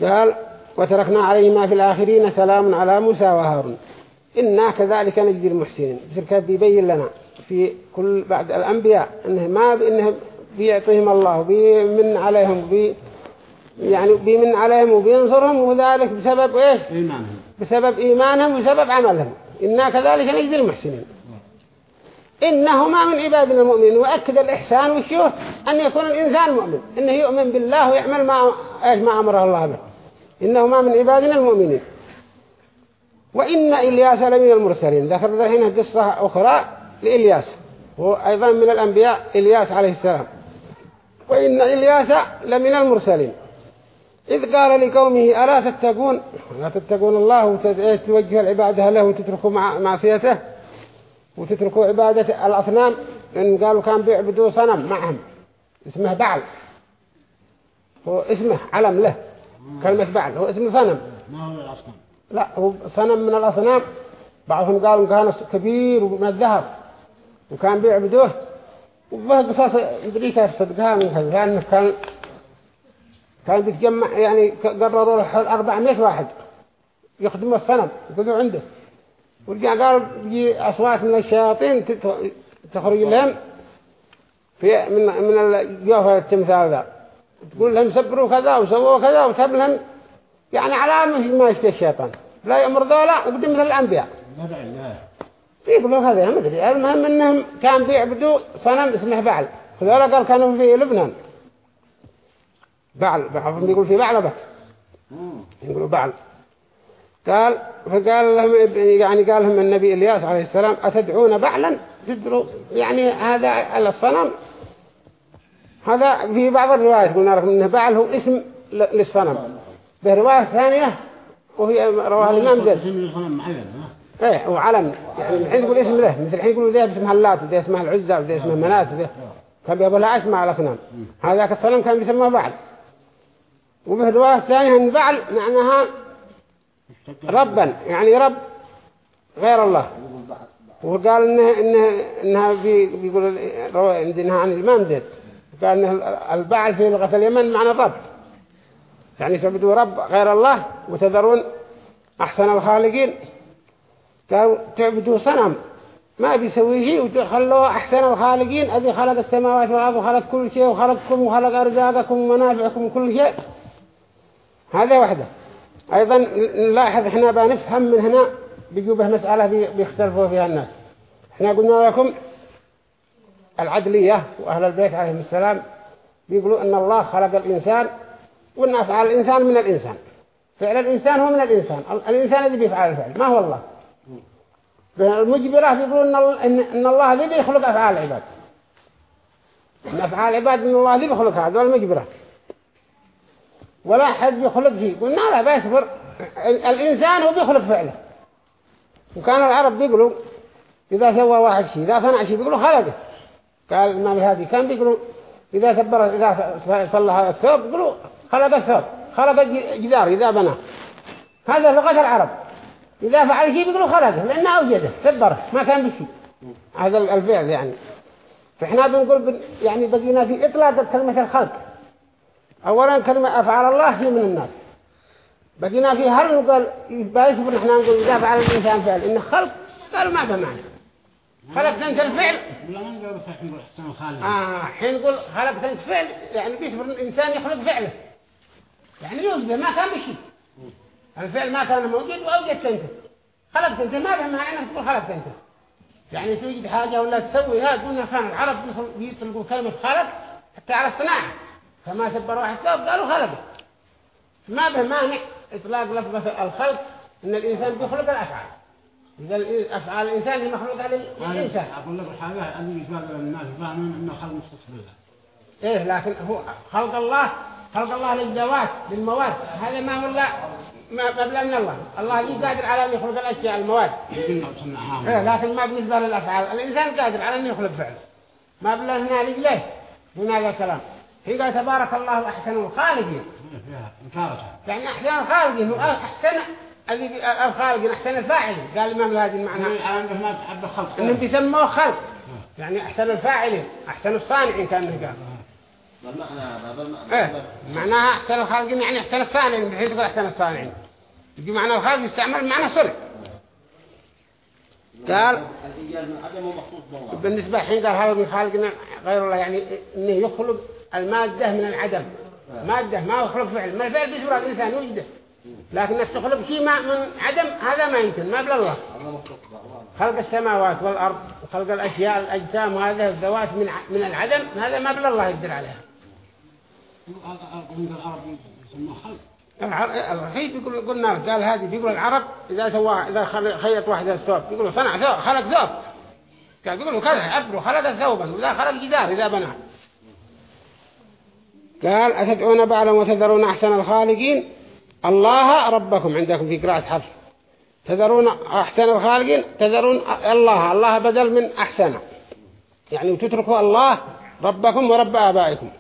قال وتركنا عليهما في الآخرين سلام على موسى وهارون. إنا كذلك نجزي المحسنين. كان بيبين لنا في كل بعد الأنبياء إنه ما بإنه بيعطيهم الله وبيمن عليهم وبي يعني بيمن عليهم وبينصرهم وذلك بسبب إيش؟ إيمانهم. بسبب إيمانهم وسبب عملهم. إنا كذلك نجزي المحسنين. إنهما من عبادنا المؤمنين. وأكد الإحسان والشوه أن يكون الإنسان مؤمن. إنه يؤمن بالله ويعمل ما ما أمره الله به. إنهما من عبادنا المؤمنين. وإن إلياس لمن المرسلين. ذكر هنا قصة أخرى لإلياس هو أيضا من الأنبياء إلياس عليه السلام. وإن إلياس لمن المرسلين. إذ قال لقومه ألا تتقون؟ لا تتقون الله وتوجه العبادة له وتتركوا مع- معصيته وتتركوا عبادة الأصنام؟ لأن قالوا كان بيعبدوا صنم معهم. اسمه بعل. هو اسمه علم له. كلمة بعل هو اسمه صنم. ما هو الأصنام؟ لا هو صنم من الأصنام. بعضهم قالوا كان كبير ومن الذهب وكان بيعبدوه وبه قصص مدري كيف صدقها من كذا كان كان كان بيتجمع يعني قرروا له حول 400 واحد. يخدموا الصنم يقعدوا عنده. ورجع قالوا بيجي أصوات من الشياطين تخرج لهم. في من من الجوهر التمثال ذا. تقول لهم سبروا كذا وسووا كذا وتب لهم يعني علامة ما يشتي الشيطان. لا يأمر ذولا وقدم مثل الأنبياء. يقولوا هذا ما أدري. المهم أنهم كان بيعبدوا صنم اسمه بعل. هذولا قال كانوا في لبنان. بعل بعضهم يقول في بعلبك يقولوا بعل. قال فقال لهم يعني قال لهم النبي إلياس عليه السلام أتدعون بعلا؟ تدعوا يعني هذا الصنم. هذا في بعض الروايات قلنا لكم أنه بعل هو اسم للصنم. برواية ثانية وهي رواه الإمام زيد. اسم إيه هو علم. يعني الحين يقول اسم له مثل الحين يقولوا ذي اسمها اللات وذي اسمها العزى وذي اسمها منات وذي كان بيقول لها اسماء الاصنام هذاك الصنم كان بيسموه بعل. وفي الرواية الثانية أن بعل معناها ربا يعني رب غير الله. وقال انه إنها بي- بيقول روى عندنا عن الإمام زيد. قال إنه البعل في لغة اليمن معنى الرب. يعني تعبدوا رب غير الله وتذرون أحسن الخالقين. قالوا تعبدوا صنم. ما بيسوي شيء وتخلوه أحسن الخالقين. الذي خلق السماوات والأرض وخلق كل شيء وخلقكم وخلق أرزاقكم ومنافعكم وكل شيء. هذا وحده. أيضا نلاحظ إحنا بنفهم من هنا بيجوا به مسألة بي- بيختلفوا فيها الناس. إحنا قلنا لكم العدلية وأهل البيت عليهم السلام بيقولوا أن الله خلق الإنسان وأن أفعال الإنسان من الإنسان. فعل الإنسان هو من الإنسان. الإنسان الذي بيفعل الفعل. ما هو الله؟ المجبرة بيقولوا إن, الله الذي بيخلق أفعال العباد. إن أفعال العباد إن الله الذي بيخلقها هذول المجبرة. ولا حد بيخلق فيه قلنا لا بيصبر الإنسان هو بيخلق فعله. وكان العرب بيقولوا إذا سوى واحد شيء إذا صنع شيء بيقولوا خلقه. قال الإمام الهادي كان بيقولوا إذا سبر إذا صلى هذا الثوب بيقولوا خلق الثوب خلق الجدار إذا بناه هذا لغة العرب. إذا فعل شيء بيقولوا خلقه لأنه أوجده سبره ما كان بشيء. هذا الفعل يعني. فإحنا بنقول يعني بقينا في إطلاق كلمة الخلق. أولا كلمة أفعال الله هي من الناس. بقينا في هل نقول بايسف نحن نقول إذا فعل الإنسان فعل. إنه خلق قالوا ما بمعنى خلقت أنت الفعل. لا ما نقول صحيح نقول أحسن الخالق آه حين نقول خلقت أنت فعل يعني بيصبر الإنسان يخلق فعله. يعني يوجده ما كان بشيء الفعل ما كان موجود وأوجدت أنت. خلقت أنت ما بمعنى أنك تقول خلقت أنت. يعني توجد حاجة ولا تسوي هذا قلنا كان العرب يطلقوا كلمة خلق حتى على الصناعة. فما سبر واحد ثوب قالوا خلقه ما به مانع إطلاق لفظة الخلق إن الإنسان بيخلق الأفعال. إذا أفعال الإنسان هي مخلوقة للإنسان. أقول لك الحاجة اللي يتبادل الناس فاهمين إنه خلق مختص بالله إيه لكن هو خلق الله خلق الله للذوات للمواد. هذا ما هو لا ما مبلغ من الله. الله لي قادر على أن يخلق الأشياء المواد. إيه لكن ما بالنسبة للأفعال. الإنسان قادر على أن يخلق فعل. ما بلغ هنا ليه هنا هذا الكلام. هي قال تبارك الله أحسن الخالقين يعني أحسن الخالقين هو أحسن الخالقين أحسن الفاعلين قال الإمام الهادي المعنى. الخلق. إنهم بيسموه خلق. يعني أحسن الفاعلين أحسن الصانعين كان قال المعنى إيه معناها أحسن الخالقين يعني أحسن الصانعين بحيث يقول أحسن الصانعين يجي معنى الخالق يستعمل معنى صنع قال بالنسبة حين قال هذا من خالقنا غير الله يعني إنه يخلق المادة من العدم. مادة ما يخلق فعل. ما الفعل بيصبر الإنسان يوجده. لكن انك تخلق شيء ما من عدم هذا ما يمكن ما بلا الله. خلق السماوات والأرض وخلق الأشياء الأجسام وهذه الذوات من من العدم هذا ما بلا الله يقدر عليها. العرب يسموه خلق. العر- الخيب يقول قلنا قال هذه بيقول العرب إذا سوى إذا خيط واحد الثوب يقولوا صنع ثوب خلق ثوب. قال بيقولوا كذا عبروا خلق ثوبا وإذا خلق جدار إذا بنى. قال أتدعون بعلا وتذرون أحسن الخالقين؟ الله ربكم عندكم في قراءة حفص تذرون أحسن الخالقين؟ تذرون الله الله بدل من أحسن. يعني تتركوا الله ربكم ورب آبائكم.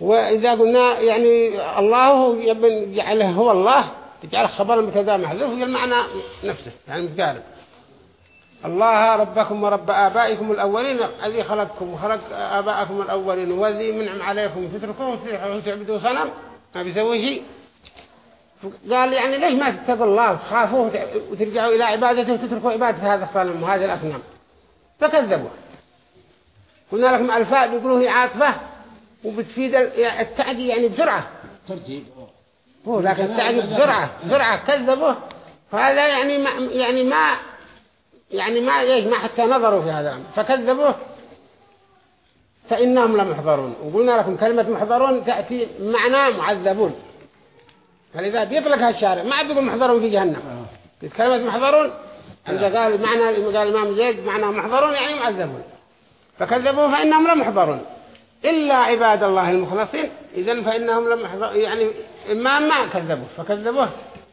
وإذا قلنا يعني الله يبن جعله هو الله تجعل خبر متدا محذوف المعنى نفسه يعني متقارب الله ربكم ورب آبائكم الأولين الذي خلقكم وخلق آبائكم الأولين والذي منعم عليكم تتركوه وتعبدوا صنم ما بيسوي شيء. قال يعني ليش ما تتقوا الله وتخافوه وترجعوا إلى عبادته وتتركوا عبادة هذا الصنم وهذه الأصنام؟ فكذبوا. قلنا لكم ألفاء بيقولوا هي عاطفة وبتفيد التعدي يعني بسرعة. ترتيب هو لكن التعدي بسرعة بسرعة كذبوه فهذا يعني ما يعني ما يعني ما ليش ما حتى نظروا في هذا. الأمر فكذبوه. فإنهم لمحضرون وقلنا لكم كلمة محضرون تأتي معنى معذبون. فلذا بيطلقها الشارع. ما بيقول محضرون في جهنم. كلمة محضرون إذا قال معنى قال الإمام زيد معنى محضرون يعني معذبون. فكذبوا فإنهم لمحضرون إلا عباد الله المخلصين. إذن فإنهم لمحضر يعني إما ما كذبوا فكذبوه.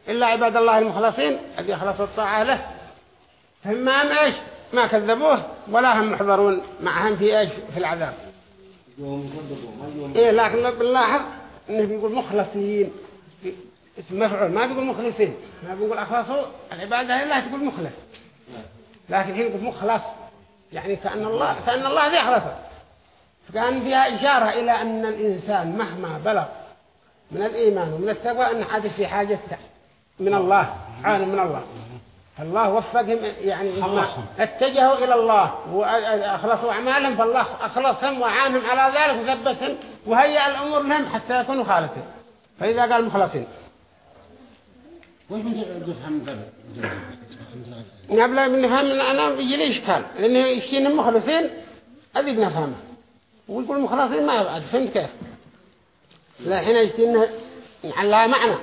إلا عباد الله المخلصين الذي أخلصوا الطاعة له. ما إيش؟ ما كذبوه ولا هم محضرون معهم في إيش؟ في العذاب. إيه لكن بنلاحظ إنه بيقول مخلصين. اسم مفعول ما بيقول مخلصين. ما بيقول أخلصوا العبادة لله تقول مخلص. لكن هنا يقول مخلص. يعني كأن الله كأن الله ذي أخلصه فكان فيها إشارة إلى أن الإنسان مهما بلغ من الإيمان ومن التقوى أن حدث في حاجة من الله عالم من الله. الله وفقهم يعني. اتجهوا إلى الله وأخلصوا أعمالهم فالله أخلصهم وعانهم على ذلك وثبتهم وهيأ الأمور لهم حتى يكونوا خالصين فإذا قال مخلصين. قبل قبل بنفهم أنا بيجي لي إشكال. لأنه يشتين مخلصين هذه بنفهمه ويقول مخلصين ما بعد فهمت كيف؟ لا حين يشتين نحلها معنى.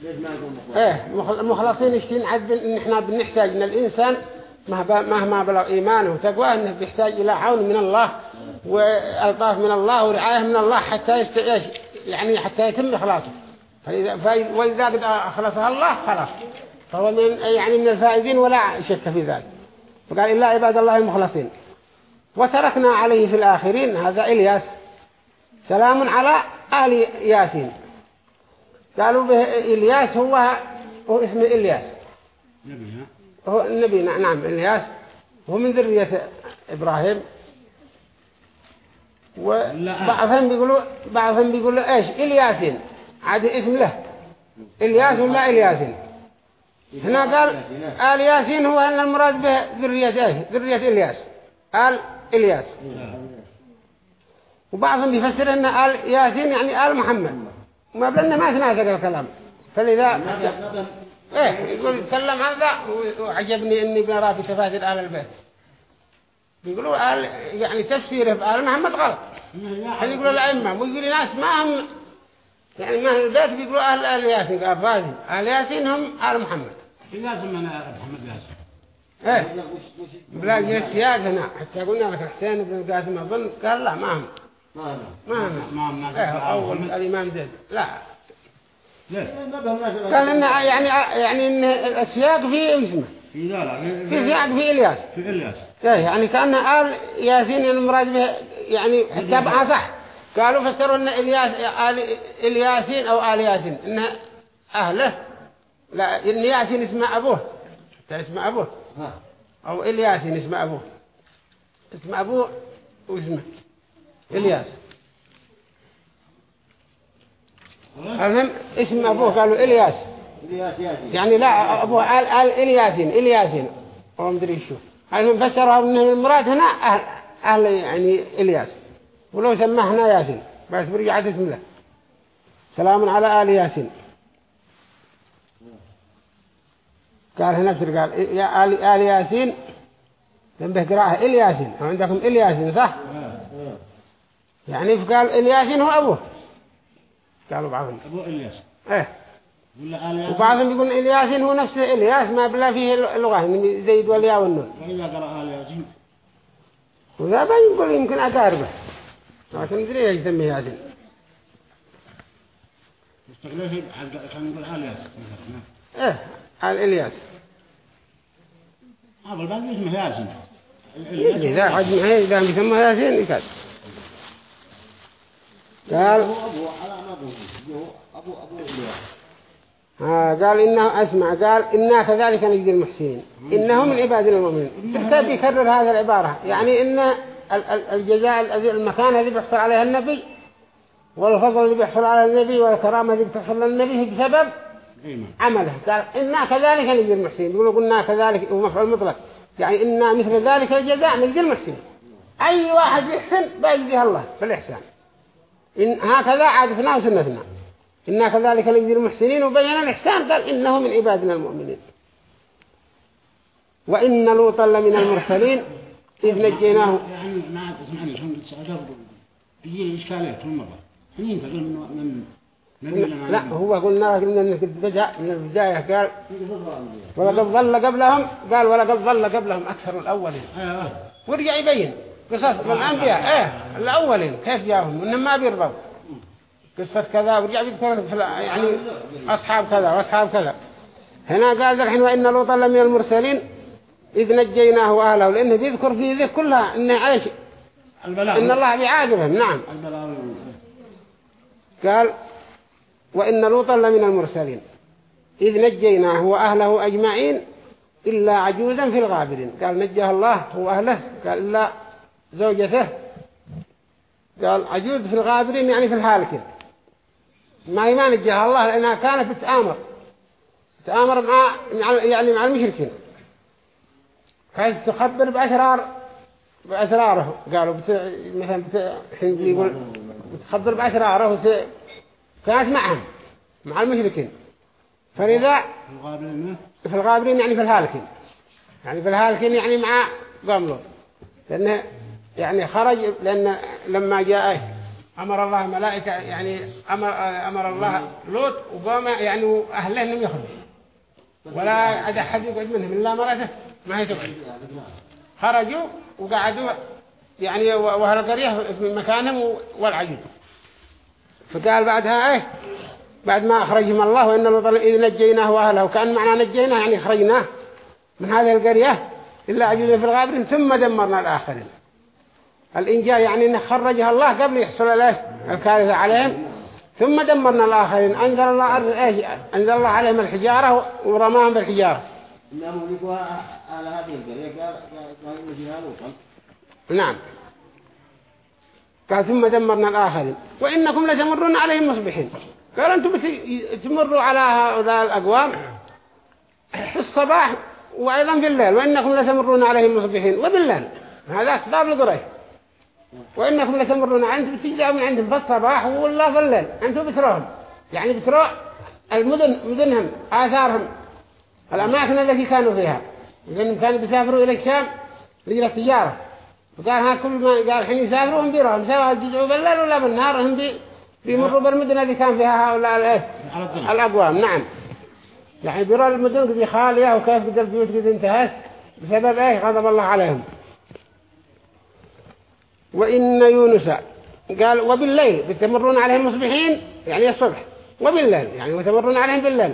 ليش ما يكون مخلص؟ إيه المخل- المخلصين يشتين عد إن إحنا بنحتاج إن الإنسان مهما بلغ إيمانه وتقواه إنه بيحتاج إلى عون من الله والطاف من الله ورعاية من الله حتى يست... يعني حتى يتم فإذا وإذا قد أخلصها الله خلاص. فهو من يعني من الفائزين ولا شك في ذلك. فقال إلا عباد الله المخلصين. وتركنا عليه في الآخرين. هذا إلياس. سلام على آل ياسين. قالوا به إلياس هو هو اسمه إلياس. نبي هو النبي نعم إلياس. هو من ذرية إبراهيم. وبعضهم بيقولوا بعضهم بيقولوا إيش؟ إلياسين. عاد اسم له. إلياس ولا إلياسين؟ هنا قال آل ياسين هو أن المراد به ذرية إيش؟ ذرية إلياس. آل إلياس. وبعضهم بيفسر أن آل ياسين يعني آل محمد. ما بلنا ما تناسق الكلام. فلذا إيه يقول يتكلم عن ذا وعجبني إني بنرى في تفاسير آل البيت. بيقولوا آل يعني تفسيره بآل محمد غلط. هل يقولوا الأئمة؟ ويقولوا ناس ما هم يعني ما البيت بيقولوا آل آل ياسين. قال رازي آل ياسين هم آل محمد. لازم أنا محمد ياسر إيه. بلاقي السياد هنا حتى قلنا لك حسين بن القاسم أظن قال لا ما هم. ما هم. ما إيه أول الإمام زيد. لا. قال إن يعني يعني إن السياق فيه اسمه في ذلك في سياق فيه إلياس. في إلياس. إيه يعني كأن آل ياسين المراد به يعني تبعها صح. قالوا فسروا إن إلياس آل إلياسين أو آل ياسين. إن أهله. لا إن ياسين اسم أبوه. حتى اسم أبوه. ها. أو الياسين اسم أبوه. اسم أبوه واسمه إلياس. المهم اسم أبوه قالوا إلياس. إلياس يعني لا أبوه آل آل إلياسين إلياسين. أو مدري شو. المهم فسرها من المراد هنا؟ أهل, أهل يعني إلياس. ولو سماه هنا ياسين بس برجعت اسم له. سلام على آل ياسين. قال هنا بسر قال يا آل, آل ياسين تنبه قراءة إلياسين أو عندكم إلياسين صح؟ يعني فقال إلياسين هو أبوه. قالوا بعضهم. أبو إلياس. إيه. وبعضهم يقول إلياسين هو نفس إلياس ما بلا فيه اللغة من زيد والياء والنون. وإذا قرأ آل ياسين. وذا بين يقول يمكن أقاربه لكن مدري إيش يسميه ياسين. مستقليه كان يقول مثلا إيه. قال إلياس هذا الباقي اسمه ياسين. يدري ذا حد إذا بيسموه ياسين يكاد قال أبو أبو أبو إلياس. آه قال إنه أسمع قال إنا كذلك نجزي المحسنين. إنه من عبادنا المؤمنين. كيف يكرر هذه العبارة؟ يعني إن ال- ال- الجزاء الذي المكان الذي بيحصل عليه النبي والفضل اللي بيحصل على النبي والكرامة اللي بتحصل للنبي بسبب عمله قال إنا كذلك نجزي المحسنين. يقولوا قلنا كذلك ومفعول مطلق. يعني إنا مثل ذلك الجزاء نجزي المحسنين. أي واحد يحسن بيجزيه الله في الإحسان. إن هكذا عادتنا وسنتنا. إنا كذلك نجزي المحسنين وبين الإحسان. قال إنه من عبادنا المؤمنين. وإن لوطا لمن المرسلين. إذ نجيناه. يعني ما تسمعني شو تسأل بيجي إشكالية كل مرة. حين تقول من لا. هو قلنا قلنا إن بدأ من البداية قال ولقد ضل قبلهم قال ولقد ضل قبلهم أكثر الأولين. آه آه. ورجع يبين قصص الأنبياء. إيه الأولين كيف جاهم وإنهم ما بيرضوا. قصة كذا ورجع يذكر يعني أصحاب كذا وأصحاب كذا. هنا قال الحين وإن لوطا لمن المرسلين إذ نجيناه وأهله لأنه بيذكر في ذي كلها إنه البلاء إن الله بيعاقبهم نعم. قال وإن لوطا لمن المرسلين. إذ نجيناه وأهله أجمعين إلا عجوزا في الغابرين. قال نجاه الله وأهله قال إلا زوجته. قال عجوز في الغابرين يعني في الهالكين ما ما نجاها الله لأنها كانت بتآمر تآمر مع يعني مع المشركين. كانت تخبر بأسرار بأسراره. قالوا بت... مثلا بت... حين يقول بتخبر بأسراره. كانت معهم. مع المشركين فلذا في الغابرين يعني في الهالكين. يعني في الهالكين يعني مع قوم لوط لأنه يعني خرج لأن لما جاء أمر الله ملائكة يعني أمر, أمر الله لوط وقام يعني أهله انهم يخرجوا ولا عاد أحد يقعد منهم إلا مرته ما هي تقعد. خرجوا وقعدوا يعني وأهل القرية في مكانهم والعجيب فقال بعدها إيه؟ بعد ما أخرجهم الله وإن لوطا إذ نجيناه وأهله. وكأن معنا نجيناه يعني خرجناه من هذه القرية إلا عجوزا في الغابرين ثم دمرنا الآخرين. الإنجاء يعني أن خرجها الله قبل يحصل عليه الكارثة عليهم. ثم دمرنا الآخرين. أنزل الله إيش أنزل الله عليهم الحجارة ورماهم بالحجارة. إنهم لقوا على هذه القرية قال قال فيها لوطا نعم قال ثم دمرنا الآخرين. وإنكم لتمرون عليهم مصبحين. قال أنتم تمروا على هؤلاء الأقوام في الصباح وأيضا في الليل. وإنكم لتمرون عليهم مصبحين وبالليل. هذا خطاب لقريش. وإنكم لتمرون أنتم بتجدوا من عندهم في الصباح ولا في الليل. أنتم بتروهم. يعني بتروح المدن مدنهم آثارهم الأماكن التي كانوا فيها. لأنهم كانوا بيسافروا إلى الشام لجل التجارة. فقال ها كل ما قال الحين يسافروا هم بيروهم سواء يجدوا بالليل ولا بالنهار هم بي بيمروا بالمدن التي كان فيها هؤلاء الأقوام. نعم. يعني بيروا المدن قد خالية وكيف قد البيوت قد انتهت؟ بسبب إيه غضب الله عليهم. وإن يونس قال وبالليل بتمرون عليهم مصبحين؟ يعني الصبح. وبالليل يعني وتمرون عليهم بالليل.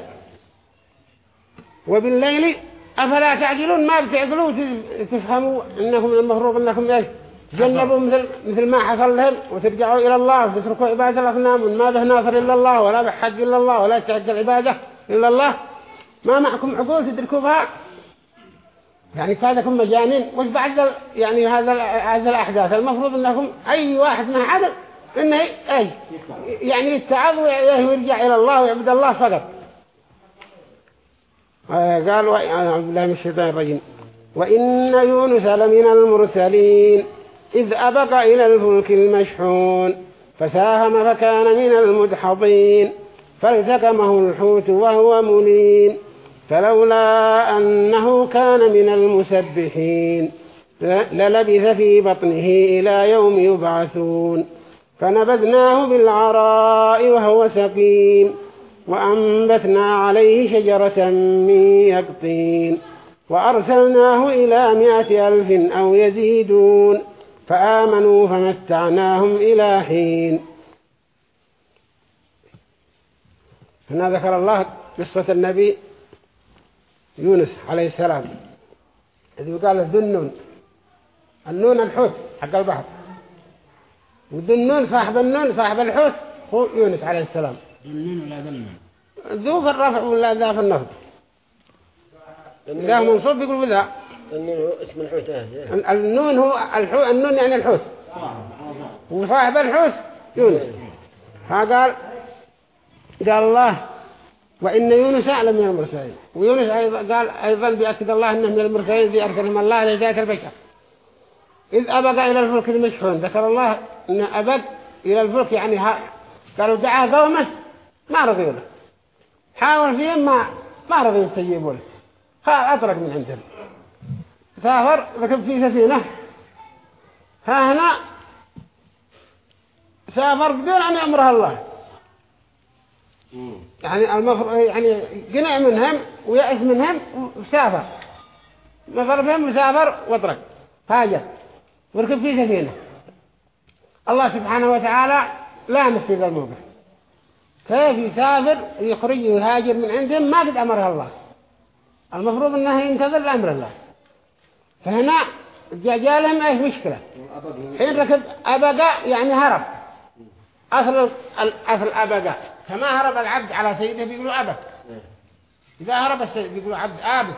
وبالليل أفلا تعقلون ما بتعقلوا تفهموا أنكم المفروض أنكم إيش؟ تجنبوا مثل, مثل ما حصل لهم وترجعوا إلى الله وتتركوا عبادة الأصنام. ما به ناصر إلا الله ولا بحج إلا الله ولا تعد العبادة إلا الله. ما معكم عقول تدركوا بها يعني كادكم مجانين. وش بعد يعني هذا هذا الأحداث؟ المفروض أنكم أي واحد من عدل إنه أي يعني يتعظ ويرجع إلى الله ويعبد الله فقط. قال بالله من الشيطان الرجيم. وإن يونس لمن المرسلين إذ أبق إلى الفلك المشحون فساهم فكان من المدحضين فالتقمه الحوت وهو مليم فلولا أنه كان من المسبحين للبث في بطنه إلى يوم يبعثون. فنبذناه بالعراء وهو سقيم. وأنبتنا عليه شجرة من يقطين وأرسلناه إلى مئة ألف أو يزيدون فآمنوا فمتعناهم إلى حين. هنا ذكر الله قصة النبي يونس عليه السلام إذ يقال الذنون النون الحوت حق البحر وذا النون صاحب النون صاحب الحوت هو يونس عليه السلام. ذنون ولا ذو في الرفع ولا ذا في النصب إذا منصوب يقول بذا. النون اسم الحوت النون هو الحوت النون يعني الحوت. وصاحب الحوت يونس. ها قال؟ قال الله وإن يونس لمن المرسلين. ويونس أيضا قال أيضا بأكد الله أنه من المرسلين ذي أرسلهم الله لذات البشر. إذ أبق إلى الفلك المشحون. ذكر الله أن أبق إلى الفلك يعني ها قالوا دعاه قومه ما رضيوا له. حاول فيهم ما ما رضوا يستجيبوا له قال أطرق من عندهم سافر ركب في سفينة. ها هنا. سافر بدون أن يأمره الله. يعني المفروض يعني قنع منهم ويأس منهم وسافر. نظر بهم وسافر واطرق هاجر وركب في سفينة. الله سبحانه وتعالى لا في ذا الموقف كيف يسافر ويخرج ويهاجر من عندهم ما قد أمرها الله. المفروض أنه ينتظر أمر الله. فهنا جالهم إيش مشكلة؟ حين ركب أبقى يعني هرب. أصل الأصل أبقى. كما هرب العبد على سيده بيقولوا أبك. إذا هرب السيد بيقولوا عبد آبك.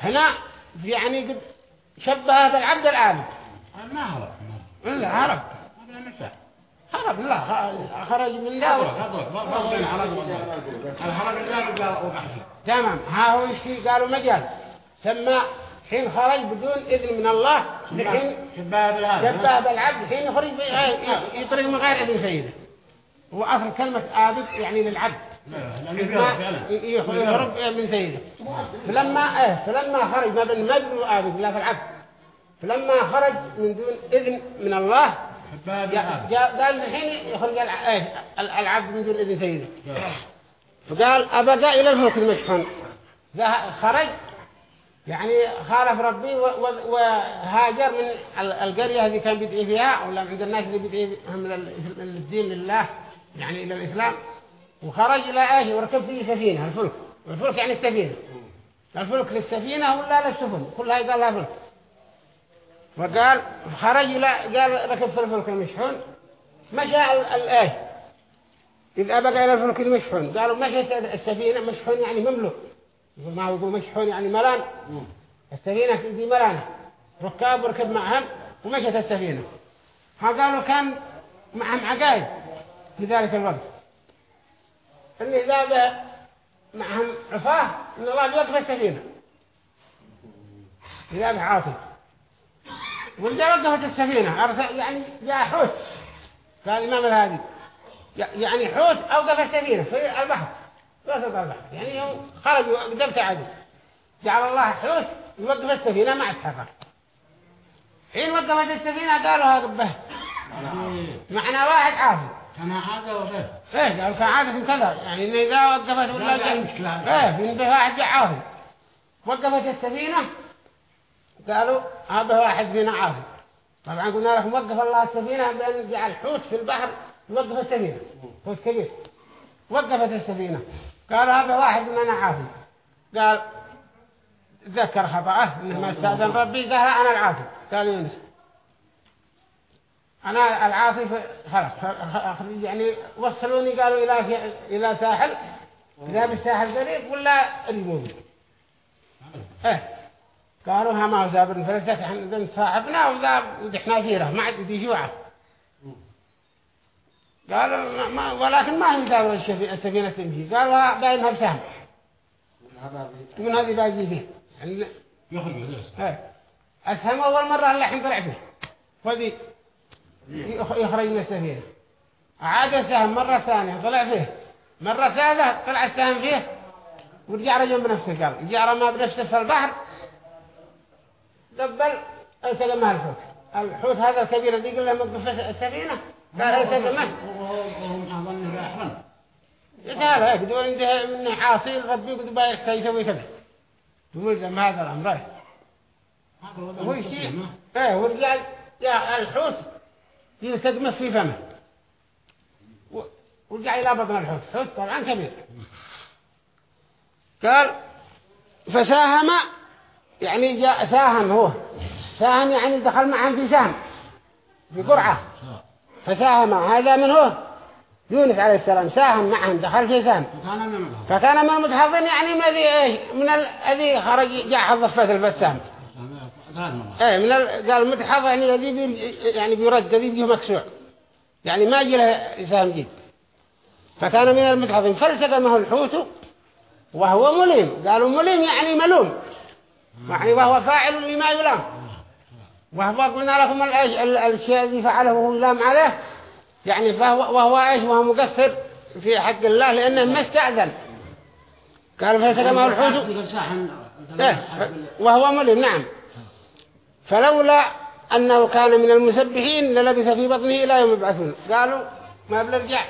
هنا يعني قد شبه هذا العبد الآبك ما هرب لا هرب. هرب لا خرج من تمام. ها هو الشيء قالوا مجال. سمى حين خرج بدون إذن من الله حين شبه بالعبد حين يخرج يطرق من غير إذن سيده. هو أصل كلمة آبد يعني للعبد يهرب من سيده. فلما إيه فلما خرج ما بين مجد وآبد لا في العبد فلما خرج من دون إذن من الله قال الحين يخرج إيه، العبد من دون إذن سيده. فقال أبقى إلى الفلك المشحون خرج. يعني خالف ربي وهاجر من ال- القرية اللي كان بيدعي فيها ولا عند الناس اللي بيدعي من ال- من الدين لله يعني إلى الإسلام. وخرج إلى إيش وركب في سفينة الفلك. الفلك يعني السفينة. الفلك للسفينة ولا للسفن. كلها يقال لها فلك. وقال خرج إلى قال ركب في الفلك المشحون. مشى ال- الآية إذ أبقى إلى الفلك المشحون. قالوا مشيت السفينة مشحون يعني مملوك. ما يقول مشحون يعني ملان السفينة دي ملانة ركاب وركب معهم ومشت السفينة. فقالوا كان معهم عقائد في ذلك الوقت. اللي ذاب معهم عصاة إن الله بيوقف السفينة. ذاب عاصم. والجا وقفت السفينة. أرسل يعني جاء حوت. قال الإمام الهادي يعني حوت أوقف السفينة في البحر. وسط البحر. يعني يوم خرجوا قدمت عدو جعل الله حوت يوقف السفينة ما تتحرك حين وقفت السفينة قالوا هذا به. معنى واحد عاصم كان هذا وغير إيه قالوا كان عادة كذا. يعني إذا وقفت ولا جاء- مشكلة. إيه من واحد عاصم وقفت السفينة قالوا هذا واحد فينا عاصم طبعا قلنا لكم وقف الله السفينة بأن جعل حوت في البحر يوقف السفينة. حوت كبير. وقفت السفينة. قالوا هذا واحد مننا عاصم قال ذكر خطأه إنه ما استأذن ربي قال أنا العاصم قال يونس. أنا العاصي خلاص يعني وصلوني قالوا إلى إلى ساحل. اذا بالساحل قريب ولا رموني إيه. قالوا ها ما هو زابر فلسك إحنا صاحبنا وذا ودحنا سيره ما عاد دي جوعه قالوا ما- ما ولكن ما هي زابر الشفي- السفينة تمشي. قالوا ها باينها بسهم. تقول هذه باجي فيه. يخرج ليش إيه. أسهم أول مرة اللي الحين طلع فيه. يخ- يخرج من السفينة. عاد السهم مرة ثانية طلع فيه. مرة ثالثة طلع السهم فيه. ورجع رجل بنفسه قال رجع رمى بنفسه في البحر قبل التقمه الحوت الحوت هذا الكبير اللي له موقف السفينة قال التقمه قال هيك دول عنده من حاصل ربي قد بايك يسوي كذا. تقول هذا الأمر هو ها؟ إيه ورجع يا الحوت يلتقمه في فمه. ورجع إلى بطن الحوت. حوت طبعا كبير. قال فساهم يعني جاء ساهم هو. ساهم يعني دخل معهم في سهم في قرعة. فساهم هذا من هو؟ يونس عليه السلام. ساهم معهم دخل في سهم. فكان من المتحضن يعني من الذي إيش من الذي خرج جاء حظ في البسام إيه من ال... قال المتحضر يعني الذي بي... يعني بيرد الذي بيه مكسوع. يعني ما يجي له سهم جيد. فكان من المتحضن فالتقمه الحوت وهو مليم. قالوا مليم يعني ملوم. يعني وهو فاعل لما يلام. وهو قلنا لكم الشيء الذي فعله وهو يلام عليه. يعني فهو وهو إيش؟ وهو مقصر في حق الله لأنه ما استأذن. قال فالتقمه الحوت. إيه، وهو ملم نعم. فلولا أنه كان من المسبحين للبث في بطنه إلى يوم يبعثون. قالوا ما بنرجع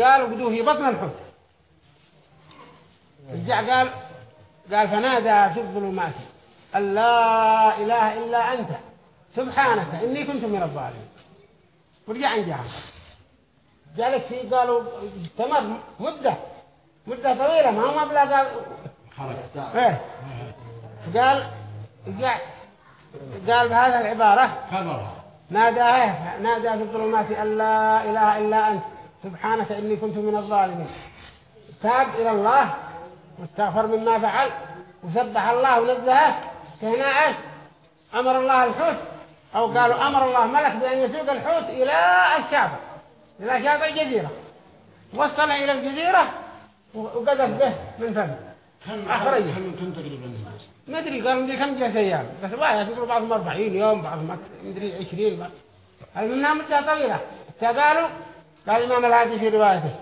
قالوا بدوه في بطن الحوت. رجع قال قال فنادى في الظلمات أن لا إله إلا أنت. سبحانك إني كنت من الظالمين. ورجع عن جهة جالك فيه قالوا استمر مدة. مدة طويلة ما هو مبلغ؟ قال خرج. إيه. قال قال بهذه العبارة. كبرها نادى نادى في الظلمات أن لا إله إلا أنت. سبحانك إني كنت من الظالمين. تاب إلى الله. واستغفر مما فعل وسبح الله ونزهه فهنا إيش أمر الله الحوت أو قالوا أمر الله ملك بأن يسوق الحوت إلى الشاطئ إلى شاطئ الجزيرة. وصل إلى الجزيرة وقذف به من فمه. الناس ما أدري قالوا مدري كم جلسة أيام بس واحد يقولوا بعضهم 40 يوم بعضهم مدري 20 بعض المهم مدة طويلة. قالوا قال الإمام الهادي في روايته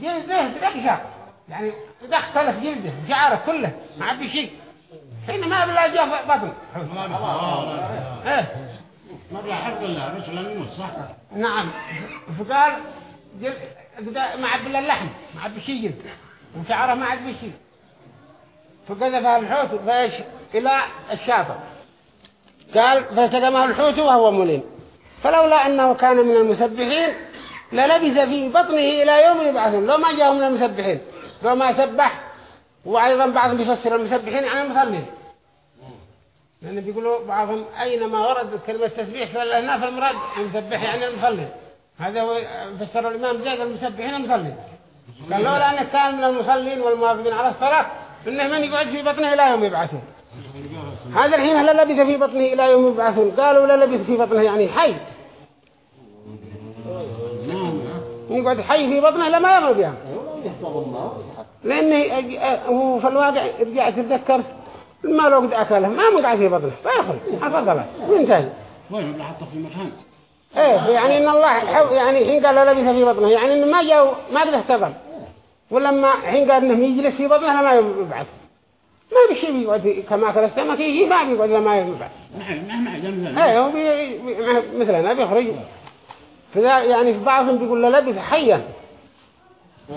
جلده تقشع. يعني إذا اختلف جلده شعره كله ما عبي شيء. حين ما بالله جاء بطن ما بلا حرق الله لن يموت صح نعم. فقال جل... ما عبي إلا اللحم ما عبي شيء جلد. وشعره ما عبي شيء. فقذفها الحوت فايش إلى الشاطئ. قال فالتقمه الحوت وهو مليم. فلولا أنه كان من المسبحين للبث في بطنه إلى يوم يبعثون. لو ما جاءوا من المسبحين. لو ما سبح. وأيضا بعضهم بيفسر المسبحين عن المصلين لأن بيقولوا بعضهم أينما ورد كلمة تسبيح فهنا فالمراد المسبح يعني المصلين هذا هو فسر الإمام زيد المسبحين المصلين قال لولا أنه كان من المصلين والمواظبين على الصلاة إنه من يقعد في بطنه إلى يوم يبعثون. هذا الحين هل لبث في بطنه إلى يوم يبعثون؟ قالوا لا لبث في بطنه يعني حي. يقعد حي في بطنه لما يوم القيامة لأنه هو في الواقع رجع تتذكر ما لو قد أكله ما مقعد في بطنه. فيأكل حفظله وينتهي وين حطه في مكان إيه يعني إن الله حو يعني حين قال له لبث في بطنه يعني إنه ما جاء ما قد احتضر ولما حين قال إنه يجلس في بطنه لما يبعث. ما بشي بيقعد كما كان السمك يجي ما بيقعد لما يبعث. ما ما حد جنب إيه هو بي بي- مثلا بيخرج. فذا يعني في بعضهم بيقول له لبث حيا.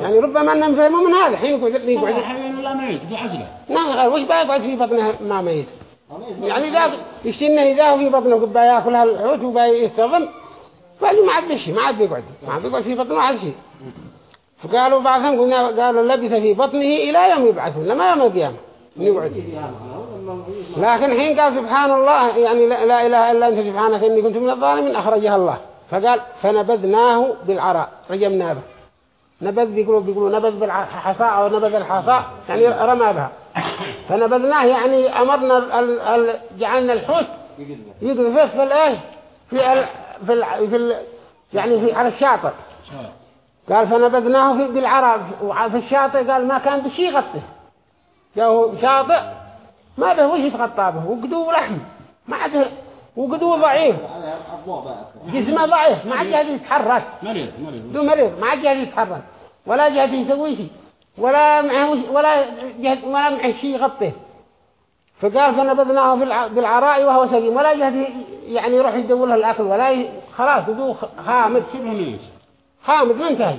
يعني ربما أنهم فهموا من هذا حين يقعد يقعد حي ولا ميت. دي حزله ما وش بيقعد في بطنه ما ميت؟ يعني ذا يشتنه إذا هو في بطنه قبا ياكل هالحوت وبا يستظم فقالوا ما عاد بشي ما عاد بيقعد. ما عاد بيقعد في بطنه واحد شيء. فقالوا بعضهم قلنا قالوا لبث في بطنه إلى يوم يبعثون لما يوم القيامة. يقعد. لكن حين قال سبحان الله يعني لا, لا إله إلا أنت سبحانك إني كنت من الظالمين أخرجها الله. فقال فنبذناه بالعراء رجمنا به نبذ بيقولوا بيقولوا نبذ بالحصاء أو نبذ الحصاء يعني رمى بها. فنبذناه يعني أمرنا ال ال جعلنا الحوت يقذف في الايه في ال في ال في ال يعني في على الشاطئ. قال فنبذناه في بالعراء وفي الشاطئ قال ما كان بشي غطه جاءه شاطئ ما به وش يتغطى به؟ وقدوه لحم. ما عاد وقدوه ضعيف. جسمه ضعيف. ما عاد يتحرك. مريض مريض. ما عاد يتحرك. ولا جهد يسوي شيء ولا معه ولا جهد ولا معه شيء يغطيه. فقال فنبذناه بالعراء وهو سقيم. ولا جهد يعني يروح يدور له الأكل ولا ي... خلاص يدو خ- خامد خامد منتهي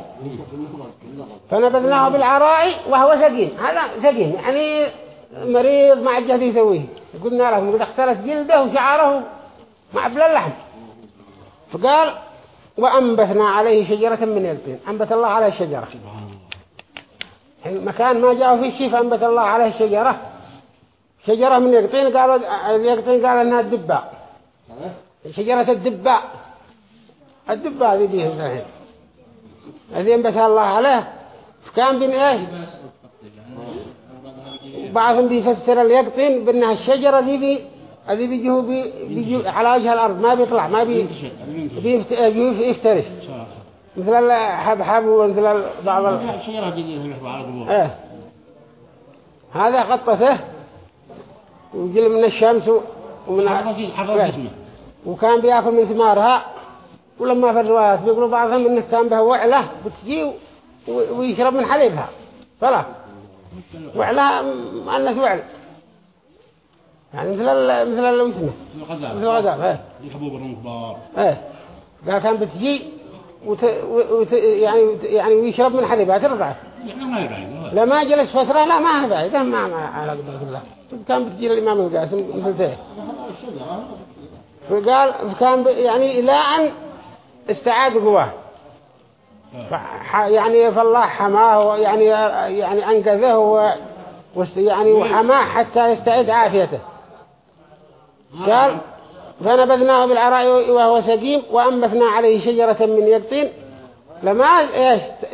فنبذناه بالعراء وهو سقيم. هذا سقيم يعني مريض ما جهد يسويه. قلنا لهم قد اختلت جلده وشعره مع بلا اللحم فقال وأنبثنا عليه شجرة من يقطين أنبت الله عليه الشجرة مكان ما جاءوا فيه شيء فأنبت الله عليه الشجرة شجرة من يقطين قالوا اليقطين قال أنها الدباء. شجرة الدباء. الدباء هذه ديه الحين الذي أنبتها الله عليه. كان بين إيش بعضهم بيفسر اليقطين بأنها الشجرة بي الذي بيجيه بي بيجي على وجه الأرض ما بيطلع ما بي بيفت- بيفترش مثل الحبحب ومثل ال- بعض ال... الشجرة جديدة على قبور إيه. هذا خطته ويجل من الشمس ومن إيه. وكان بيأكل من ثمارها ولما في الروايات بيقولوا بعضهم إنه كان به وعلة بتجي ويشرب من حليبها. صلاة. وعلة مؤنث وعل يعني مثل ال مثل ال- واسمه مثل الغزال. إيه. دي حبوب الرم كبار إيه. قال كان بتجي وت... وت... يعني. يعني ويشرب من حليبها ترضع يعني ما يبعد لما جلس فترة لا ما هي بعيدة ما ما على قدرة الله. كان بتجي الإمام القاسم مثل ذلك فقال كان ب- يعني إلى أن استعاد قواه فح- يعني فالله حماه يعني يعني أنقذه و يعني وحماه حتى يستعيد عافيته. قال فنبذناه بالعراء وهو سقيم وأنبثنا عليه شجرة من يقطين. لما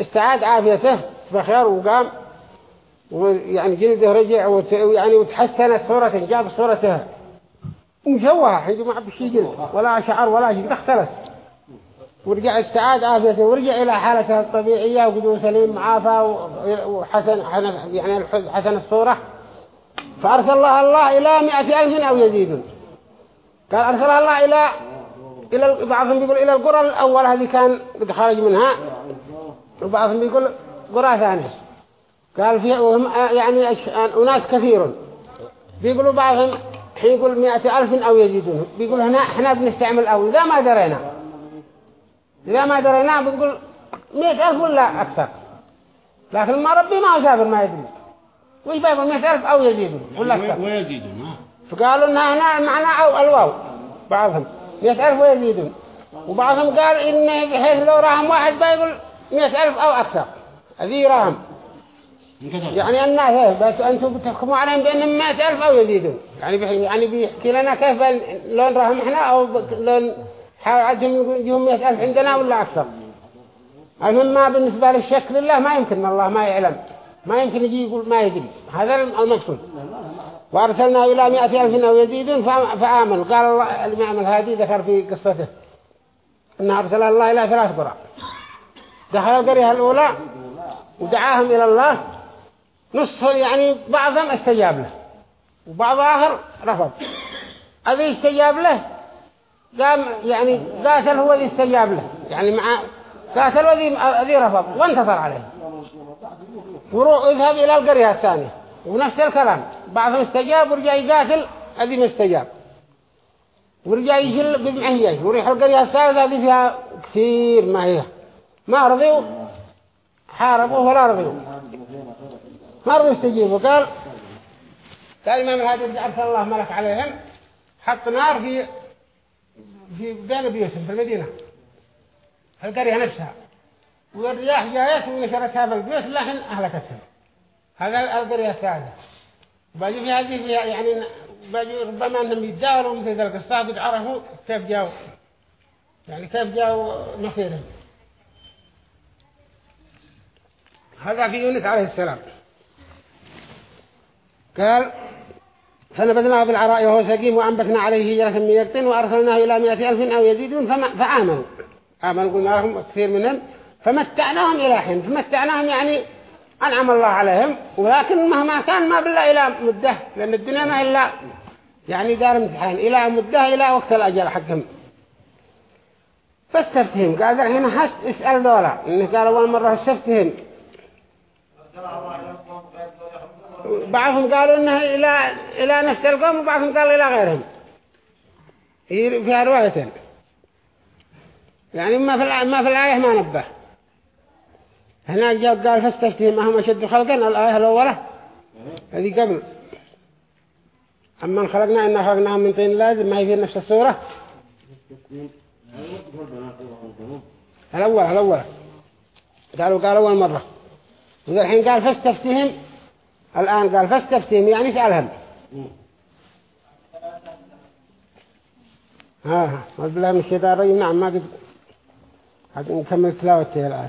استعاد عافيته بخير وقام. ويعني جلده رجع ويعني وتحسنت صورته جاب صورته. مشوهة حيث ما بشي جلد ولا شعر ولا شيء اختلس. ورجع استعاد عافيته ورجع إلى حالته الطبيعية وقدو سليم معافى وحسن حسن- يعني حسن الصورة. فأرسل الله الله إلى مئة ألف أو يزيدون. قال أرسل الله إلى إلى بعضهم بيقول إلى القرى الأول هذه كان قد خرج منها. وبعضهم بيقول قرى ثانية. قال في وهم يعني أش- أناس كثير بيقولوا بعضهم حين يقول مئة ألف أو يزيدون. بيقول هنا إحنا بنستعمل أو. إذا ما درينا إذا ما درينا بتقول مئة ألف ولا أكثر. لكن ما ربي ما هو سافر ما يدري. وش بيقول مئة ألف أو يزيدون؟ ولا أكثر. ويزيدون ها فقالوا إنها هنا معنى أو الواو. بعضهم مئة ألف ويزيدون. وبعضهم قال إن بحيث لو راهم واحد بيقول مئة ألف أو أكثر. هذه راهم. يعني الناس إيه بس أنتم بتحكموا عليهم بأنهم مئة ألف أو يزيدون. يعني بح يعني بيحكي لنا كيف لون راهم إحنا أو لون حاجهم يجيهم مئة ألف عندنا ولا أكثر. المهم ما بالنسبة للشك لله ما يمكن الله ما يعلم. ما يمكن يجي يقول ما يدري. هذا المقصود. وأرسلنا إلى مئة ألف أو يزيدون فآ- فآمنوا قال الله الإمام الهادي ذكر في قصته. أن أرسل الله إلى ثلاث قرى دخل القرية الأولى ودعاهم إلى الله. نص يعني بعضهم استجاب له وبعض آخر رفض. الذي استجاب له قام يعني قاتل هو الذي استجاب له. يعني مع قاتل الذي رفض وانتصر عليه. وروح اذهب إلى القرية الثانية. ونفس الكلام. بعضهم استجاب ورجع يقاتل الذي ما استجاب. ورجع يشيل بجمعه جيش وريح القرية الثالثة هذه فيها كثير ما هي. ما رضيوا حاربوا ولا رضيوا ما رضوا يستجيبوا قال قال الإمام الهادي أرسل الله ملك عليهم. حط نار في في بين بيوتهم في المدينة. في القرية نفسها. والرياح جاءت ونشرتها في البيوت لكن أهلكتهم هذا القرية الثالثة باجوا في هذه يعني باجوا ربما أنهم يتداولوا مثل ذلك. الصاف قد عرفوا كيف جاوا يعني كيف جاوا مصيرهم. هذا في يونس عليه السلام. قال فنبذناه بالعراء وهو سقيم وأنبتنا عليه هجرة من يقطن وأرسلناه إلى مئة ألف أو يزيدون فآمنوا. آمنوا قلنا لهم كثير منهم. فمتعناهم إلى حين. فمتعناهم يعني أنعم الله عليهم ولكن مهما كان ما بالله إلى مدة لأن الدنيا ما إلا يعني دار امتحان إلى مدة إلى وقت الأجل حقهم. فاستفتهم. قال الحين حس اسأل ذولا. إنه قال أول مرة استفتهم. بعضهم قالوا إنه إلى إلى نفس القوم وبعضهم قالوا إلى غيرهم. فيها روايتين يعني ما في ما في الآية ما نبه. هنا جاء قال فاستفتهم أهم أشد خلقا الآية الأولى. هذه قبل. أما خلقنا إنا خلقناهم من طين لازم ما هي في نفس السورة. الأول الأول. قالوا قال أول مرة. الحين قال فاستفتهم. الآن قال فاستفتهم يعني اسألهم ها بالله من الشيطان الرجيم. نعم ما قد قد نكمل تلاوته الآن.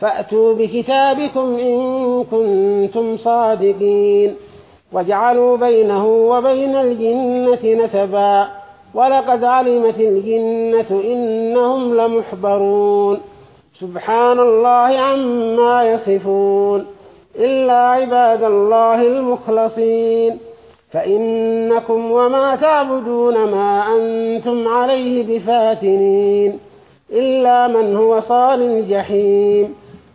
فأتوا بكتابكم إن كنتم صادقين. وجعلوا بينه وبين الجنة نسبا. ولقد علمت الجنة إنهم لمحضرون. سبحان الله عما يصفون. إلا عباد الله المخلصين. فإنكم وما تعبدون ما أنتم عليه بفاتنين. إلا من هو صال الجحيم.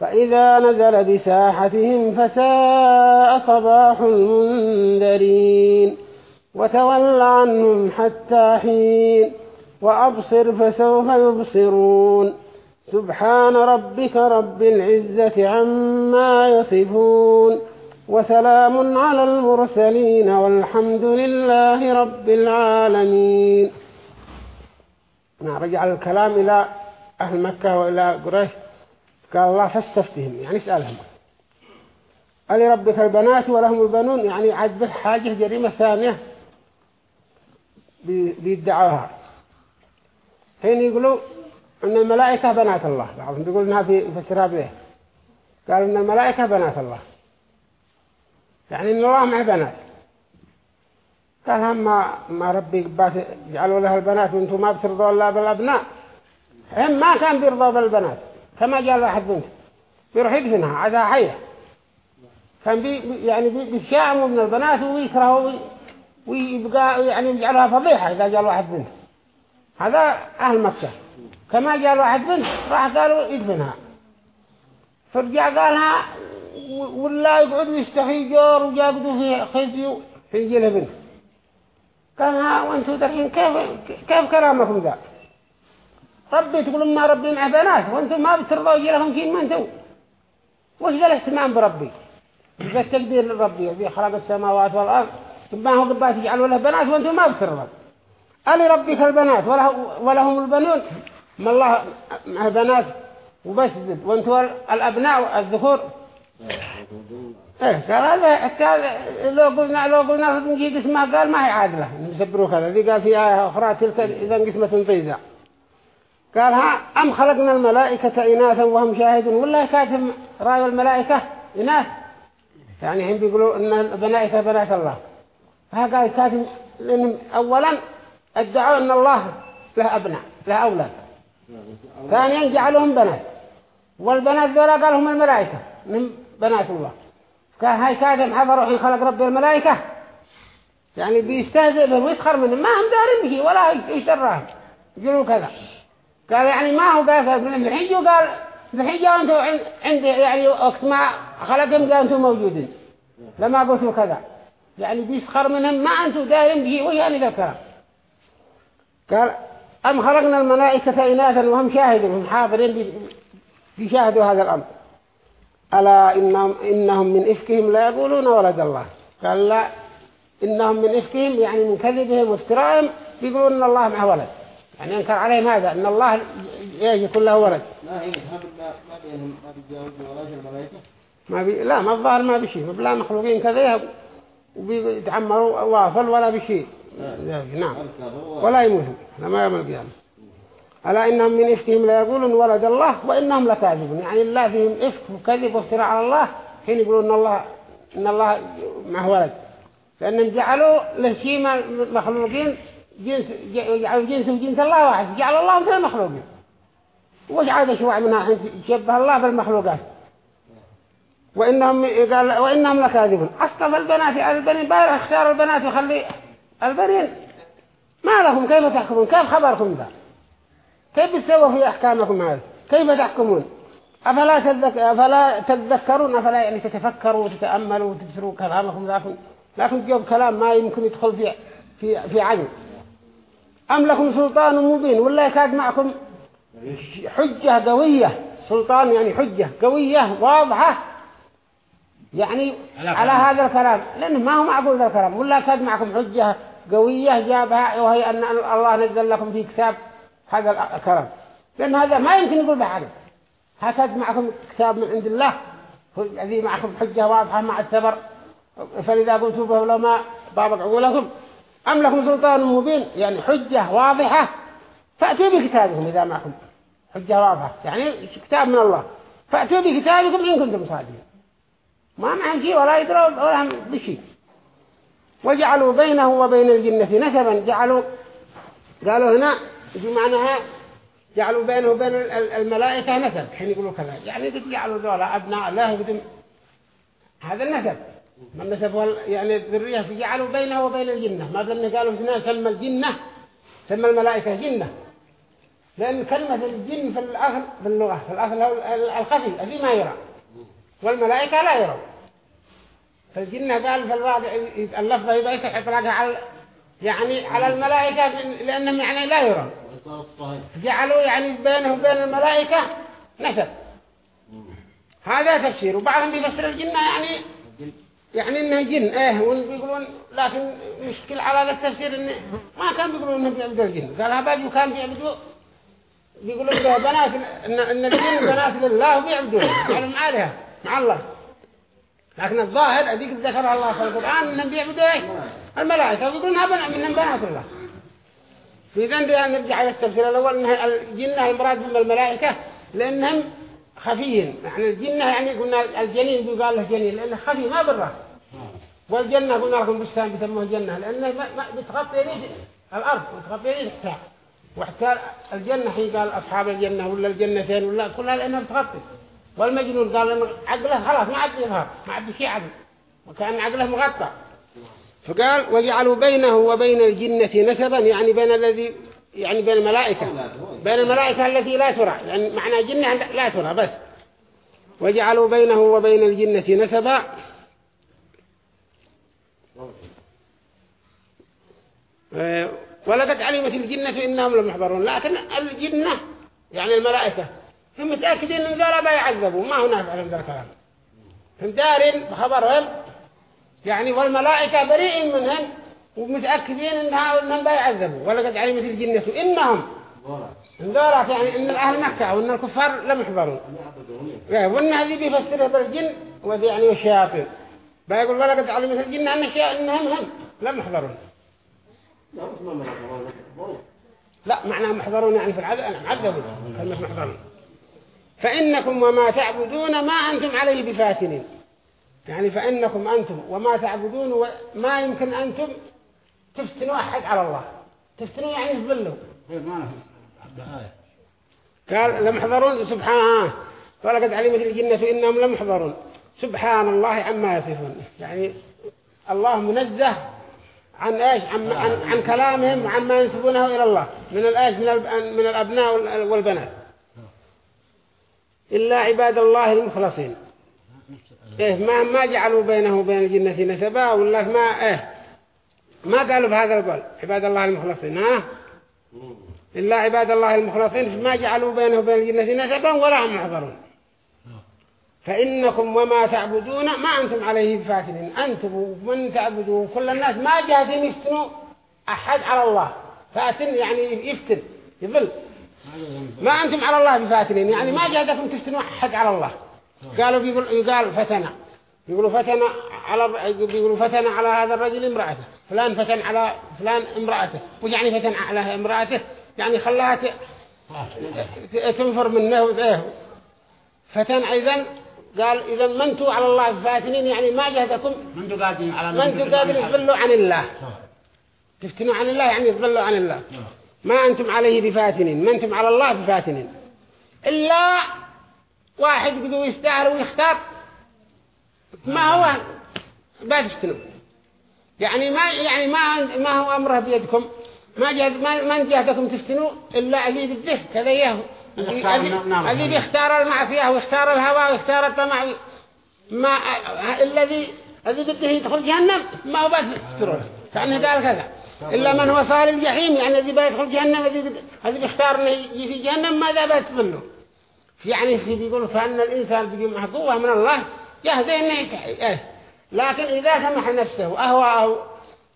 فإذا نزل بساحتهم فساء صباح المنذرين وتول عنهم حتى حين وأبصر فسوف يبصرون سبحان ربك رب العزة عما يصفون وسلام على المرسلين والحمد لله رب العالمين. رجع الكلام إلى أهل مكة وإلى قريش. قال الله فاستفتهم. يعني اسألهم ألي ربك البنات ولهم البنون. يعني عجبه حاجة جريمة ثانية بيدعوها. حين يقولوا أن الملائكة بنات الله. بعضهم يقول إنها في فسرها قال إن الملائكة بنات الله. يعني إن الله معه بنات. قال هم ما, ربي جعلوا لها البنات وأنتم ما بترضوا الله بالأبناء. هم ما كان بيرضوا بالبنات. كما جاء واحد بنت بيروح يدفنها عدا حية. كان بي يعني بيتشائموا من البنات ويكرهوا ويبقى يعني يجعلها فضيحة إذا جاء واحد بنت هذا أهل مكة. كما جاء واحد بنت راح قالوا يدفنها. فرجع قالها ولا يقعدوا يستخيجوا ويقعدوا في خزي في جيل بنت قالها وانتوا درحين كيف كيف كرامكم ذا؟ ربي تقولون ما ربي مع بنات وأنتم ما بترضوا يجي لهم كين ما أنتم وش ذا الاهتمام بربي؟ ذا التقدير لربي؟ الذي خلق السماوات والأرض. ما هو قبات يجعلوا له بنات وأنتم ما بترضوا. ألي ربك البنات ولهم البنون. ما الله مع بنات وبس وأنتم الأبناء الذكور إيه قال هذا لو قلنا لو قلنا نجي اسمها قال ما هي عادلة. نسبروا كذا ذي قال في آية أخرى تلك إذا قسمة ضيزة قال ها أم خلقنا الملائكة إناثا وهم شاهدون؟ ولا كاتم رأي الملائكة إناث. يعني هم بيقولوا إن الملائكة بنات الله. ها قال كاتم لأنهم أولا ادعوا أن الله له أبناء له أولاد. ثانيا جعلهم بنات. والبنات ذولا قالهم الملائكة من بنات الله. كان هاي كاتم حضروا حين خلق رب الملائكة. يعني بيستهزئ بهم ويسخر منهم. ما هم دارين به ولا يشرهم يقولون كذا. قال يعني ما هو قال من الحج وقال الحج أنتم عند يعني وقت ما خلقهم قال أنتم موجودين. لما قلتوا كذا. يعني بيسخر منهم ما أنتم دارين به ويعني ذكر قال أم خلقنا الملائكة إناثا وهم شاهدون هم حاضرين بيشاهدوا هذا الأمر. ألا إنهم, إنهم من إفكهم لا يقولون ولد الله. قال لا إنهم من إفكهم يعني من كذبهم وافترائهم بيقولون إن الله معه ولد. يعني ينكر عليهم هذا إن الله يكون له ولد ما هي ما ما ما الملائكة. ما بي لا ما الظاهر ما بشيء بلا مخلوقين كذا وبيتعمروا واصل ولا بشيء نعم. ولا يموتوا لما يوم القيامة. ألا إنهم من إفكهم لا يقولون ولد الله وإنهم لكاذبون يعني الله فيهم إفك وكذب وافتراء على الله. حين يقولون إن الله إن الله معه ولد. لأنهم جعلوا له شيء مخلوقين جنس جعلوا جنس وجنس الله واحد. جعل الله مثل المخلوقين وش عاد شوع منها حين شبه الله بالمخلوقات وإنهم قال وإنهم لكاذبون. أصطف البنات على البنين. بارح اختار البنات وخلي البنين. ما لكم كيف تحكمون؟ كيف خبركم ذا؟ كيف تسووا في أحكامكم هذا؟ كيف تحكمون؟ أفلا, تذك... أفلا تذكرون؟ أفلا يعني تتفكروا وتتأملوا وتبصروا كلامكم؟ لكن لكن جواب كلام ما يمكن يدخل في في في عين. أم لكم سلطان مبين؟ ولا يكاد معكم. حجة قوية. سلطان يعني حجة قوية واضحة. يعني على هذا الكلام. لأنه ما هو معقول ذا الكلام. ولا كاد معكم. حجة قوية جابها. وهي أن الله نزل لكم في كتاب هذا الكلام. لأن هذا ما يمكن يقول بحاجة هكذا معكم كتاب من عند الله. الذي معكم حجة واضحة مع الثبر فلذا قلتوا به لما ضابط عقولكم. أم لكم سلطان مبين؟ يعني حجة واضحة. فأتوا بكتابكم إذا معكم. حجة واضحة. يعني كتاب من الله. فأتوا بكتابكم إن كنتم صادقين. ما معهم شيء ولا يدروا ولا هم بشيء. وجعلوا بينه وبين الجنة نسبا. جعلوا قالوا هنا معناها؟ جعلوا بينه وبين الملائكة نسب. حين يقولوا كذا. يعني قد جعلوا ذولا أبناء الله قد هذا النسب. نسبوا ال- يعني الذرية جعلوا بينه وبين الجنة. ما بلن قالوا هنا سمى الجنة سمى الملائكة جنة. لأن كلمة الجن في الأصل في اللغة في الأصل هو ال- الخفي الذي ما يرى. والملائكة لا يرى. فالجنة قال في الواقع اللفظة يبقى يطلقها على يعني على الملائكة لأنهم يعني لا يرى. جعلوا يعني بينه وبين الملائكة نسب. هذا تفسير. وبعضهم بيفسر الجنة يعني يعني انه جن. إيه وبيقولون لكن مشكل على التفسير إن ما كان بيقولون إنهم بيعبدوا الجن. قال هباج وكان بيعبدوا بيقولون ده بنات ان, إن الجن بنات لله وبيعبدوه يعني مع آلهة؟ مع الله. لكن الظاهر اديك ذكرها الله في القرآن إنهم بيعبدوا إيه الملائكة. ويقولون انها بنا- منهم بنات الله في ذنب نرجع إلى التفسير الأول أن الجنة المراد الملائكة خفيين. يعني الجنة يعني قلنا الجنين بيقال له جنين لأنه خفي ما بره والجنة قلنا لكم بستان بيسموه جنة لأنه بتغطي يريد الأرض بتغطي يريد الساعة. وحتى الجنة حين قال أصحاب الجنة ولا الجنتين ولا كلها لأنها بتغطي. والمجنون قال إن عقله خلاص ما عاد يظهر ما عاد شيء عقل. وكان عقله مغطى. فقال وجعلوا بينه وبين الجنة نسبا يعني بين الذي يعني بين الملائكة بين الملائكة التي لا ترى يعني معنى جنة لا ترى بس. وجعلوا بينه وبين الجنة نسبا. ولقد علمت الجنة إنهم لمحضرون لكن الجنة يعني الملائكة. هم متأكدين إن ذولا بيعذبوا ما هناك علم ذا الكلام هم دارين بخبرهم يعني والملائكة بريئين منهم. ومتأكدين إنها إنهم بيعذبوا ولقد علمت الجنة إنهم. ذولا يعني إن الأهل مكة وإن الكفار لم يحضرون إيه، وإن هذه بيفسرها بالجن وذي يعني والشياطين بيقول ولقد علمت الجنة أن إنهم هم لم يحضرون لا معنى محضرون يعني في العذاب أنا معذبون كلمة محضرون فإنكم وما تعبدون ما أنتم عليه بفاتنين. يعني فإنكم أنتم وما تعبدون وما يمكن أنتم تفتنوا أحد على الله. تفتنوا يعني تضلوا غير ما نفهم. آية قال لمحضرون سبحانه ولقد علمت الجنة إنهم لمحضرون سبحان الله عما يصفون. يعني الله منزه عن إيش؟ عن, عن, عن كلامهم وعن ما ينسبونه إلى الله. من الإيش؟ من, من الأبناء وال- والبنات. إلا عباد الله المخلصين. إيه ما ما جعلوا بينه وبين الجنة نسبا ولا ما إيه. ما قالوا بهذا القول؟ عباد الله المخلصين ها؟ إلا عباد الله المخلصين ما جعلوا بينه وبين الجنة نسبا ولا هم محضرون فإنكم وما تعبدون ما أنتم عليه بفاتنين أنتم ومن تعبدوا كل الناس ما جاهدين يفتنوا أحد على الله. فاتن يعني يفتن يضل. ما أنتم على الله بفاتنين يعني ما جاهدكم تفتنوا أحد على الله. قالوا بيقول يقال فتنا يقولوا فتنا على بيقولوا فتنا على هذا الرجل امرأته. فلان فتن على فلان امرأته ويعني فتن على امرأته يعني خلاها تنفر منه وإيه فتن أيضا قال إذا ما أنتوا على الله بفاتنين يعني ما جهدكم. من أنتوا قاعدين على ما أنتوا قادرين تضلوا عن الله. تفتنوا عن الله يعني تضلوا عن الله. ما أنتم عليه بفاتنين ما أنتم على الله بفاتنين. إلا واحد بدو يستاهل ويختار. ما هو؟ بتفتنوا يعني ما يعني ما ما هو أمره بيدكم. ما جهد ما ما جهدكم تفتنوا إلا الذي بده كذا يه الاختار الذي- بيختار المعصية ويختار الهوى ويختار الطمع. ما الذي الذي بده يدخل جهنم ما هو بس يسترون كأنه قال كذا. إلا من هو صار الجحيم يعني الذي بيدخل جهنم الذي الذي بيختار إنه يجي في جهنم ماذا بيتظله يعني في بيقولوا فأن الإنسان بيجي معه قوة من الله جاهز إنه إيه. لكن إذا سمح نفسه وأهواه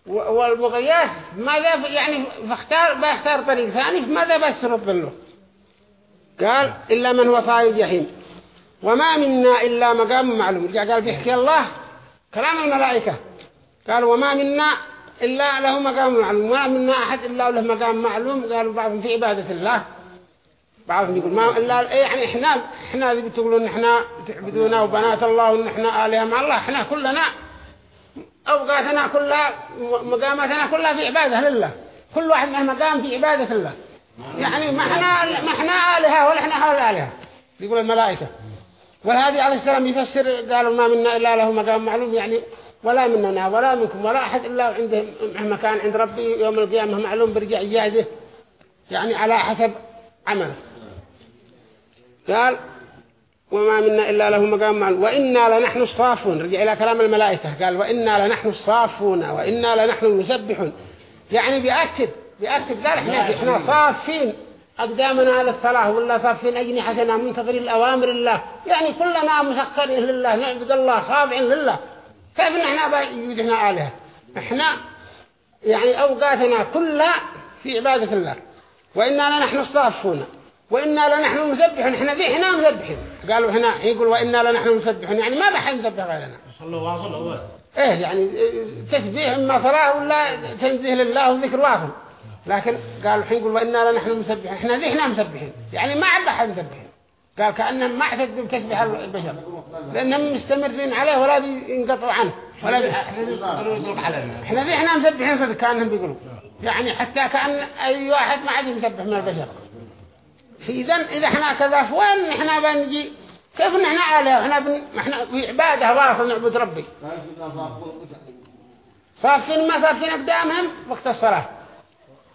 و- والمغيات ماذا يعني فاختار بيختار طريق ثاني ماذا بيسرب له قال إلا من هو صار الجحيم. وما منا إلا مقام معلوم. قال بيحكي الله كلام الملائكة. قال وما منا إلا له مقام معلوم. وما منا أحد إلا له مقام معلوم. قالوا بعضهم في عبادة الله. بعضهم يقول ما إلا إيه يعني إحنا إحنا اللي بتقولون إحنا تعبدونا وبنات الله وإن إحنا آلهة مع الله إحنا كلنا أوقاتنا كلها مقاماتنا كلها في عبادة لله. كل واحد له مقام في عبادة الله يعني ما إحنا ما إحنا آلهة ولا إحنا حول آلهة يقول الملائكة. والهادي عليه السلام يفسر قالوا ما منا إلا له مقام معلوم يعني ولا مننا ولا منكم ولا أحد إلا عنده مكان عند ربي يوم القيامة معلوم برجع يجازه يعني على حسب عمله. قال وما منا إلا له مقام معلوم. وإنا لنحن الصافون. رجع إلى كلام الملائكة قال وإنا لنحن الصافون وإنا لنحن المسبحون. يعني بيأكد بيأكد قال إحنا إحنا صافين أقدامنا على الصلاة ولا صافين أجنحتنا منتظرين الأوامر الله يعني كلنا مسخرين لله نعبد الله خاضعين لله. كيف إن إحنا بيجدنا آلهة؟ إحنا يعني أوقاتنا كلها في عبادة الله. وإنا لنحن الصافون. وإنا لنحن المسبحون إحنا ذي إحنا مسبحين قالوا هنا يقول وإنا لنحن المسبحون يعني ما بحن نسبح غيرنا. صلوا واصل أول إيه يعني تسبيح اما صلاة ولا تنزيه لله وذكر واصل. لكن قالوا الحين يقول وإنا لنحن المسبحين إحنا ذي إحنا مسبحين يعني ما عاد بحن مسبحين قال كأنهم ما اعتدوا بتسبيح البشر. لأنهم مستمرين عليه ولا بينقطعوا عنه. ولا بي... إحنا ذي إحنا مسبحين صدق كأنهم بيقولوا. يعني حتى كأن أي واحد ما عاد يسبح من البشر. فإذا إذا إحنا كذا فوين إحنا بنجي؟ كيف نحن آله إحنا بن... إحنا في عبادة واصل نعبد ربي. صافين ما صافين أقدامهم؟ وقت الصلاة.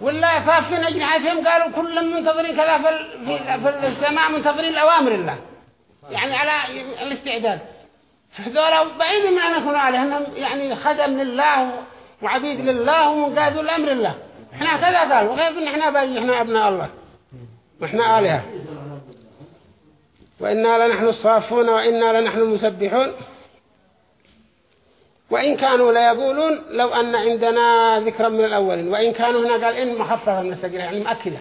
ولا صافين أجنحتهم؟ قالوا كلهم منتظرين كذا في. في... السماء منتظرين الأوامر الله. يعني على الاستعداد. فهذول بعيد من أن يكونوا إنهم يعني خدم لله وعبيد لله ومنقادوا لأمر الله. إحنا كذا قالوا. وغير ان إحنا باقي؟ إحنا أبناء الله. وإحنا آلهة. وإنا لنحن الصافون وإنا لنحن المسبحون. وإن كانوا ليقولون لو أن عندنا ذكرا من الأولين. وإن كانوا هنا قال إن مخففة من السجرة يعني مأكدة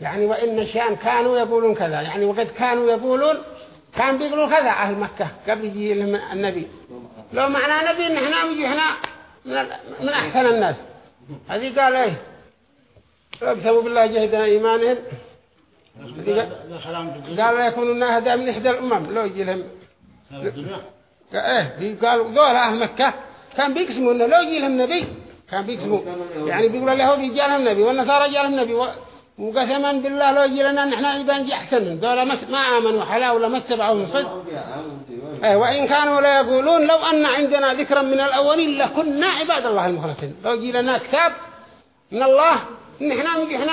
يعني وإن شان كانوا يقولون كذا. يعني وقد كانوا يقولون كان بيقولوا كذا أهل مكة قبل يجي لهم النبي. لو معنا نبي إن إحنا نجي هنا من أحسن الناس. هذه قال إيه؟ بسبب الله جهدنا إيمانهم. قال لا يكونون هدى من إحدى الأمم. لو يجي لهم. إيه قالوا دول أهل مكة كان بيقسموا إنه لو يجي لهم نبي كان بيقسموا. يعني بيقولوا اليهود يجي لهم نبي والنصارى يجي لهم نبي. وقسما بالله لو يجي لنا نحن يبان أحسن دول ما آمنوا حلا ولا ما اتبعوا من صدق. إيه وإن كانوا لا يقولون لو أن عندنا ذكرا من الأولين لكنا عباد الله المخلصين. لو يجي لنا كتاب من الله نحن إحنا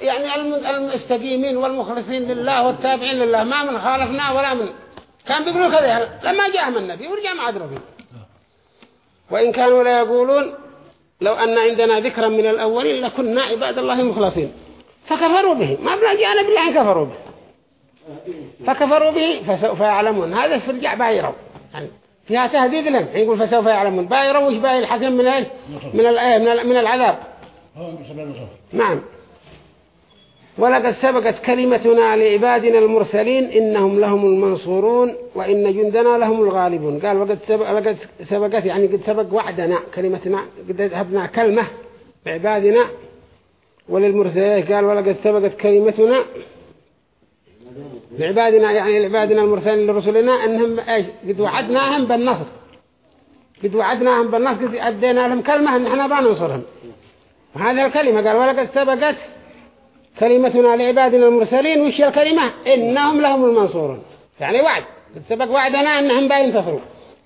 يعني المستقيمين والمخلصين لله والتابعين لله. ما من خالفنا ولا من كان بيقولوا كذا. لما جاءهم النبي ورجع مع دربين وإن كانوا لا يقولون لو أن عندنا ذكرا من الأولين لكنا عباد الله المخلصين. فكفروا به. ما بلا جاءنا بالله كفروا به. فكفروا به فسوف يعلمون. هذا فرجع بايروا يعني فيها تهديد لهم. يقول فسوف يعلمون. بايروا وش باي الحكم من من من العذاب. نعم. ولقد سبقت كلمتنا لعبادنا المرسلين إنهم لهم المنصورون وإن جندنا لهم الغالبون. قال وقد سبق سبقت يعني قد سبق وعدنا كلمتنا قد ذهبنا كلمة بعبادنا وللمرسلين. قال ولقد سبقت كلمتنا لعبادنا يعني لعبادنا المرسلين لرسلنا أنهم إيش؟ قد وعدناهم بالنصر. قد وعدناهم بالنصر قد أدينا لهم كلمة أن إحنا بننصرهم وهذه الكلمة قال ولقد سبقت كلمتنا لعبادنا المرسلين. وش الكلمة؟ إنهم لهم المنصورون. يعني وعد. سبق وعدنا أنهم بينتصروا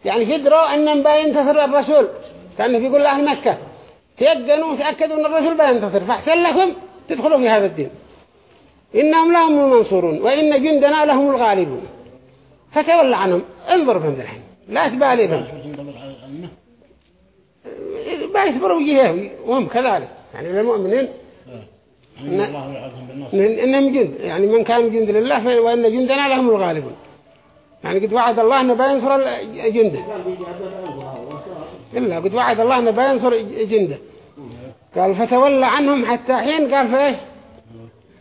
يعني فدروا أنهم بينتصر الرسول. كأنه يقول لأهل مكة تيقنوا وتأكدوا أن الرسول بينتصر فاحسن لكم تدخلوا في هذا الدين. إنهم لهم المنصورون وإن جندنا لهم الغالبون. فتولى عنهم. انظر بهم الحين. لا تبالي بهم بيصبروا وجهه. وهم كذلك. يعني للمؤمنين إنهم جند يعني من كان جند لله وإن جندنا لهم الغالبون. يعني قد وعد الله أنه بينصر جنده. إلا قد وعد الله أنه بينصر جنده. قال فتولى عنهم حتى حين قال فإيش؟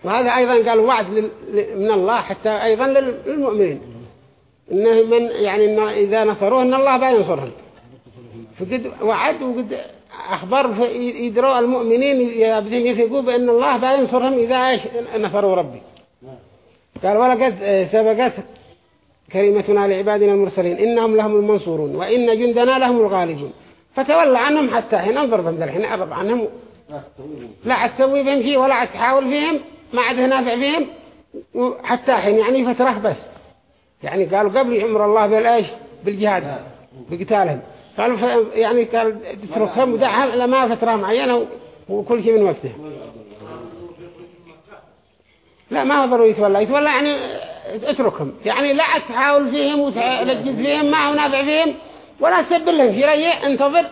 وهذا أيضا قال وعد من الله حتى أيضا للمؤمنين. إنه من يعني إن إذا نصروه إن الله بينصرهم. فقد وعد وقد أخبر يدروا المؤمنين يبدهم يثقوا بأن الله بينصرهم إذا نصروا ربي. قال ولقد سبقت كلمتنا لعبادنا المرسلين إنهم لهم المنصورون وإن جندنا لهم الغالبون. فتولى عنهم حتى حين انظر بهم الحين أعرض عنهم. لا تسوي بهم شيء ولا تحاول فيهم ما عاد نافع فيهم حتى حين يعني فترة بس. يعني قالوا قبل عمر الله بالإيش بالجهاد بقتالهم. قالوا. يعني قال تتركهم ودعها لما فترة معينة وكل شيء من وقته. لا ما هو ضروري يتولى. يتولى يعني اتركهم. يعني لا تحاول فيهم وتلجز فيهم ما هو نافع فيهم ولا تسبب لهم. في رأيه انتظر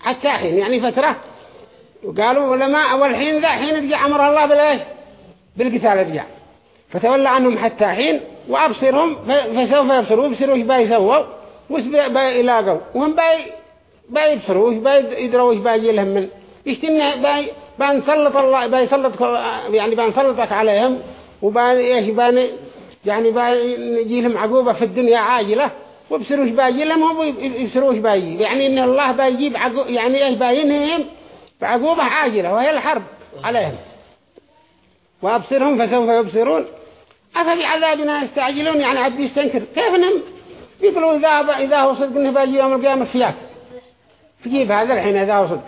حتى حين. يعني فترة وقالوا علماء والحين ذا حين رجع أمر الله بالإيش؟ بالقتال رجع. فتولى عنهم حتى حين وأبصرهم فسوف يبصروا يبصروا إيش بيسووا وش بيلاقوا وهم باي بيبصروا وش بيدروا وش باجي لهم من؟ يشتنا باي بنسلط الله بيسلط يعني بنسلطك عليهم وبان إيش بان يعني بيجي لهم عقوبة في الدنيا عاجلة وبصروا إيش باجي لهم إيش باجي يعني إن الله بيجيب عقوبة يعني إيش باينهم بعقوبة عاجلة وهي الحرب عليهم. وأبصرهم فسوف يبصرون. أفبعذابنا يستعجلون؟ يعني عبد يستنكر. كيف نم يقولوا إذا إذا هو صدق إنه باجي يوم القيامة فياك فجيب هذا؟ الحين إذا هو صدق.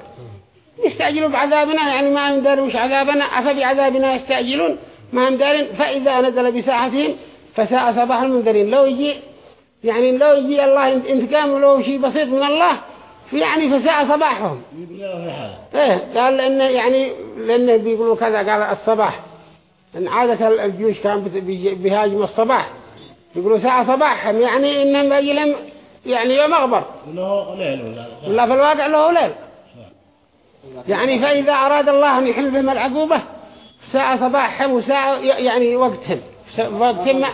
يستعجلوا بعذابنا يعني ما داروا وش عذابنا. أفبعذابنا يستعجلون؟ ما دارين. فإذا نزل بساحتهم فساء صباح المنذرين. لو يجي يعني لو يجي الله انتقام لو شيء بسيط من الله يعني فساء صباحهم. إيه قال لأنه يعني لأنه بيقولوا كذا قال الصباح. إن عادة الجيوش كان بيهاجم الصباح. يقولوا ساعة صباحهم يعني إنهم بيجي لهم يعني يوم أغبر. له ليل ولا في الواقع له ليل. يعني فإذا أراد الله أن يحل بهم العقوبة ساعة صباحهم وساعة يعني وقتهم. وقتهم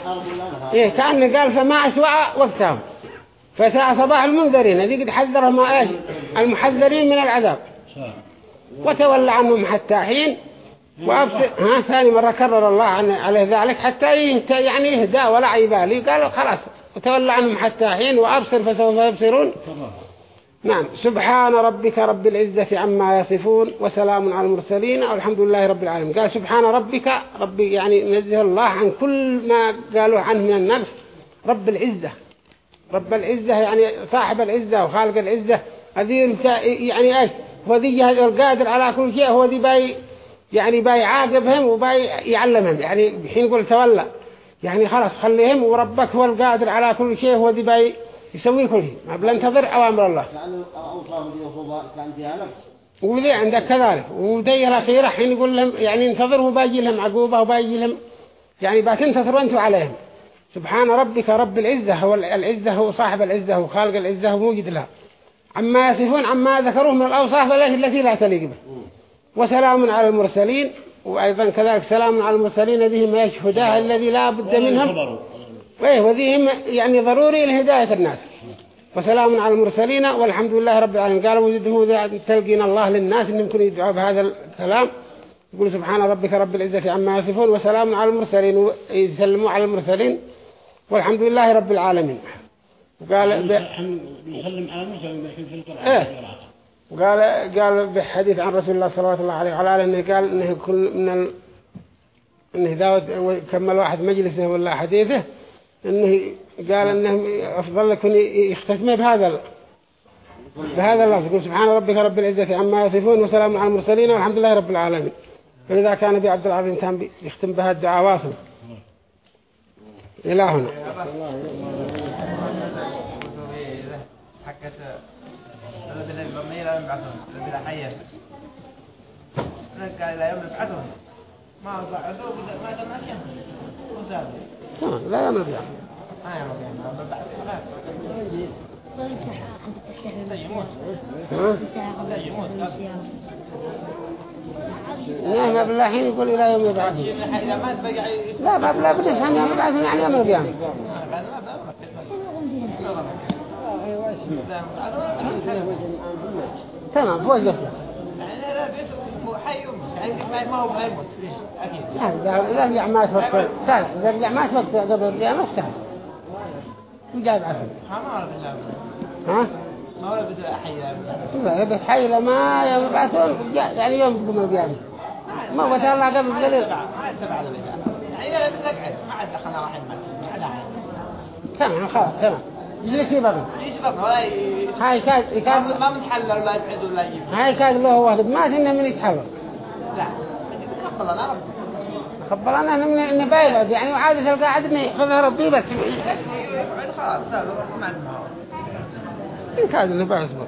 إيه كان قال فما أسوأ وقتهم. فساعة صباح المنذرين هذه قد حذرهم المحذرين من العذاب. وتولى عنهم حتى حين وأبصر ها ثاني مرة كرر الله عليه ذلك حتى يعني يهدى ولا يبالي قالوا خلاص وتولى عنهم حتى حين وأبصر فسوف يبصرون. نعم. سبحان ربك رب العزة عما يصفون وسلام على المرسلين والحمد لله رب العالمين. قال سبحان ربك ربي يعني نزه الله عن كل ما قالوا عنه من النقص. رب العزة. رب العزة يعني صاحب العزة وخالق العزة. هذه يعني إيش؟ هو ذي القادر على كل شيء هو ذي باي يعني باي عاقبهم وباي يعلمهم. يعني بحين يقول تولى. يعني خلاص خليهم وربك هو القادر على كل شيء هو ذي باي يسوي كل شيء. ما بلنتظر أوامر الله. يعني دي وذي عندك كذلك. وذي الأخيرة حين يقول لهم يعني انتظروا باجي لهم عقوبة وباجي لهم. يعني بتنتصروا أنتوا عليهم. سبحان ربك رب العزة. هو العزة هو صاحب العزة هو خالق العزة هو موجد لها. عما يصفون عما ذكروه من الأوصاف التي لا تليق به. وسلام على المرسلين وأيضا كذلك سلام على المرسلين ذيهم يشهداه الذي لا بد منهم. وإيه وذيهم يعني ضروري لهداية الناس. وسلام على المرسلين والحمد لله رب العالمين. قالوا وجده تلقين الله للناس إنهم كانوا يدعوا بهذا الكلام. يقول سبحان ربك رب العزة عما يصفون وسلام على المرسلين. ويسلموا على المرسلين والحمد لله رب العالمين. وقال يسلم على المرسلين في القرآن. إيه. وقال قال بحديث عن رسول الله صلى الله عليه وعلى إنه قال إنه كل من ال... إنه داود كمل واحد مجلسه ولا حديثه إنه قال إنه أفضل لكم يختتم بهذا. بهذا اللفظ. يقول سبحان ربك رب العزة عما يصفون وسلام على المرسلين والحمد لله رب العالمين. فلذا كان أبي عبد العظيم كان يختم بها الدعاء واصل. إلى هنا. قال لا يوم يبعثهم ما بعثوا ما تماشيهم وسابوا لا يوم القيامة ما يوم القيامة بعد يموت يموت نعم ما بالله حين يقول إلى يوم يبعث لا ما بالله بنفهم يوم يبعث يعني يوم القيامة تمام فوق قفله لا رجع ما توقع سهل إذا رجع ما توقع قبل القيامة سهل وجاب عفو ها؟ ما ولا بدو أحيا لا يبقى حي لما يبعثون يعني يوم تقوم القيامة. ما هو الله قبل قليل ما يتبع له يعني لا تقعد ما عاد دخلنا واحد ما تمام خلاص تمام. يجلس يبقى ليش ولا هاي كاد كاد ما بنتحلل ولا يبعد ولا يجيب هاي كاد له واحد. ما إنه من يتحرك. لا. تقبل أنا. خبر أنا. من إنه بايلد يعني وعادة القاعد إنه يأخذها ربي بس. خلاص لا ما عندنا. إن كاد بيصبر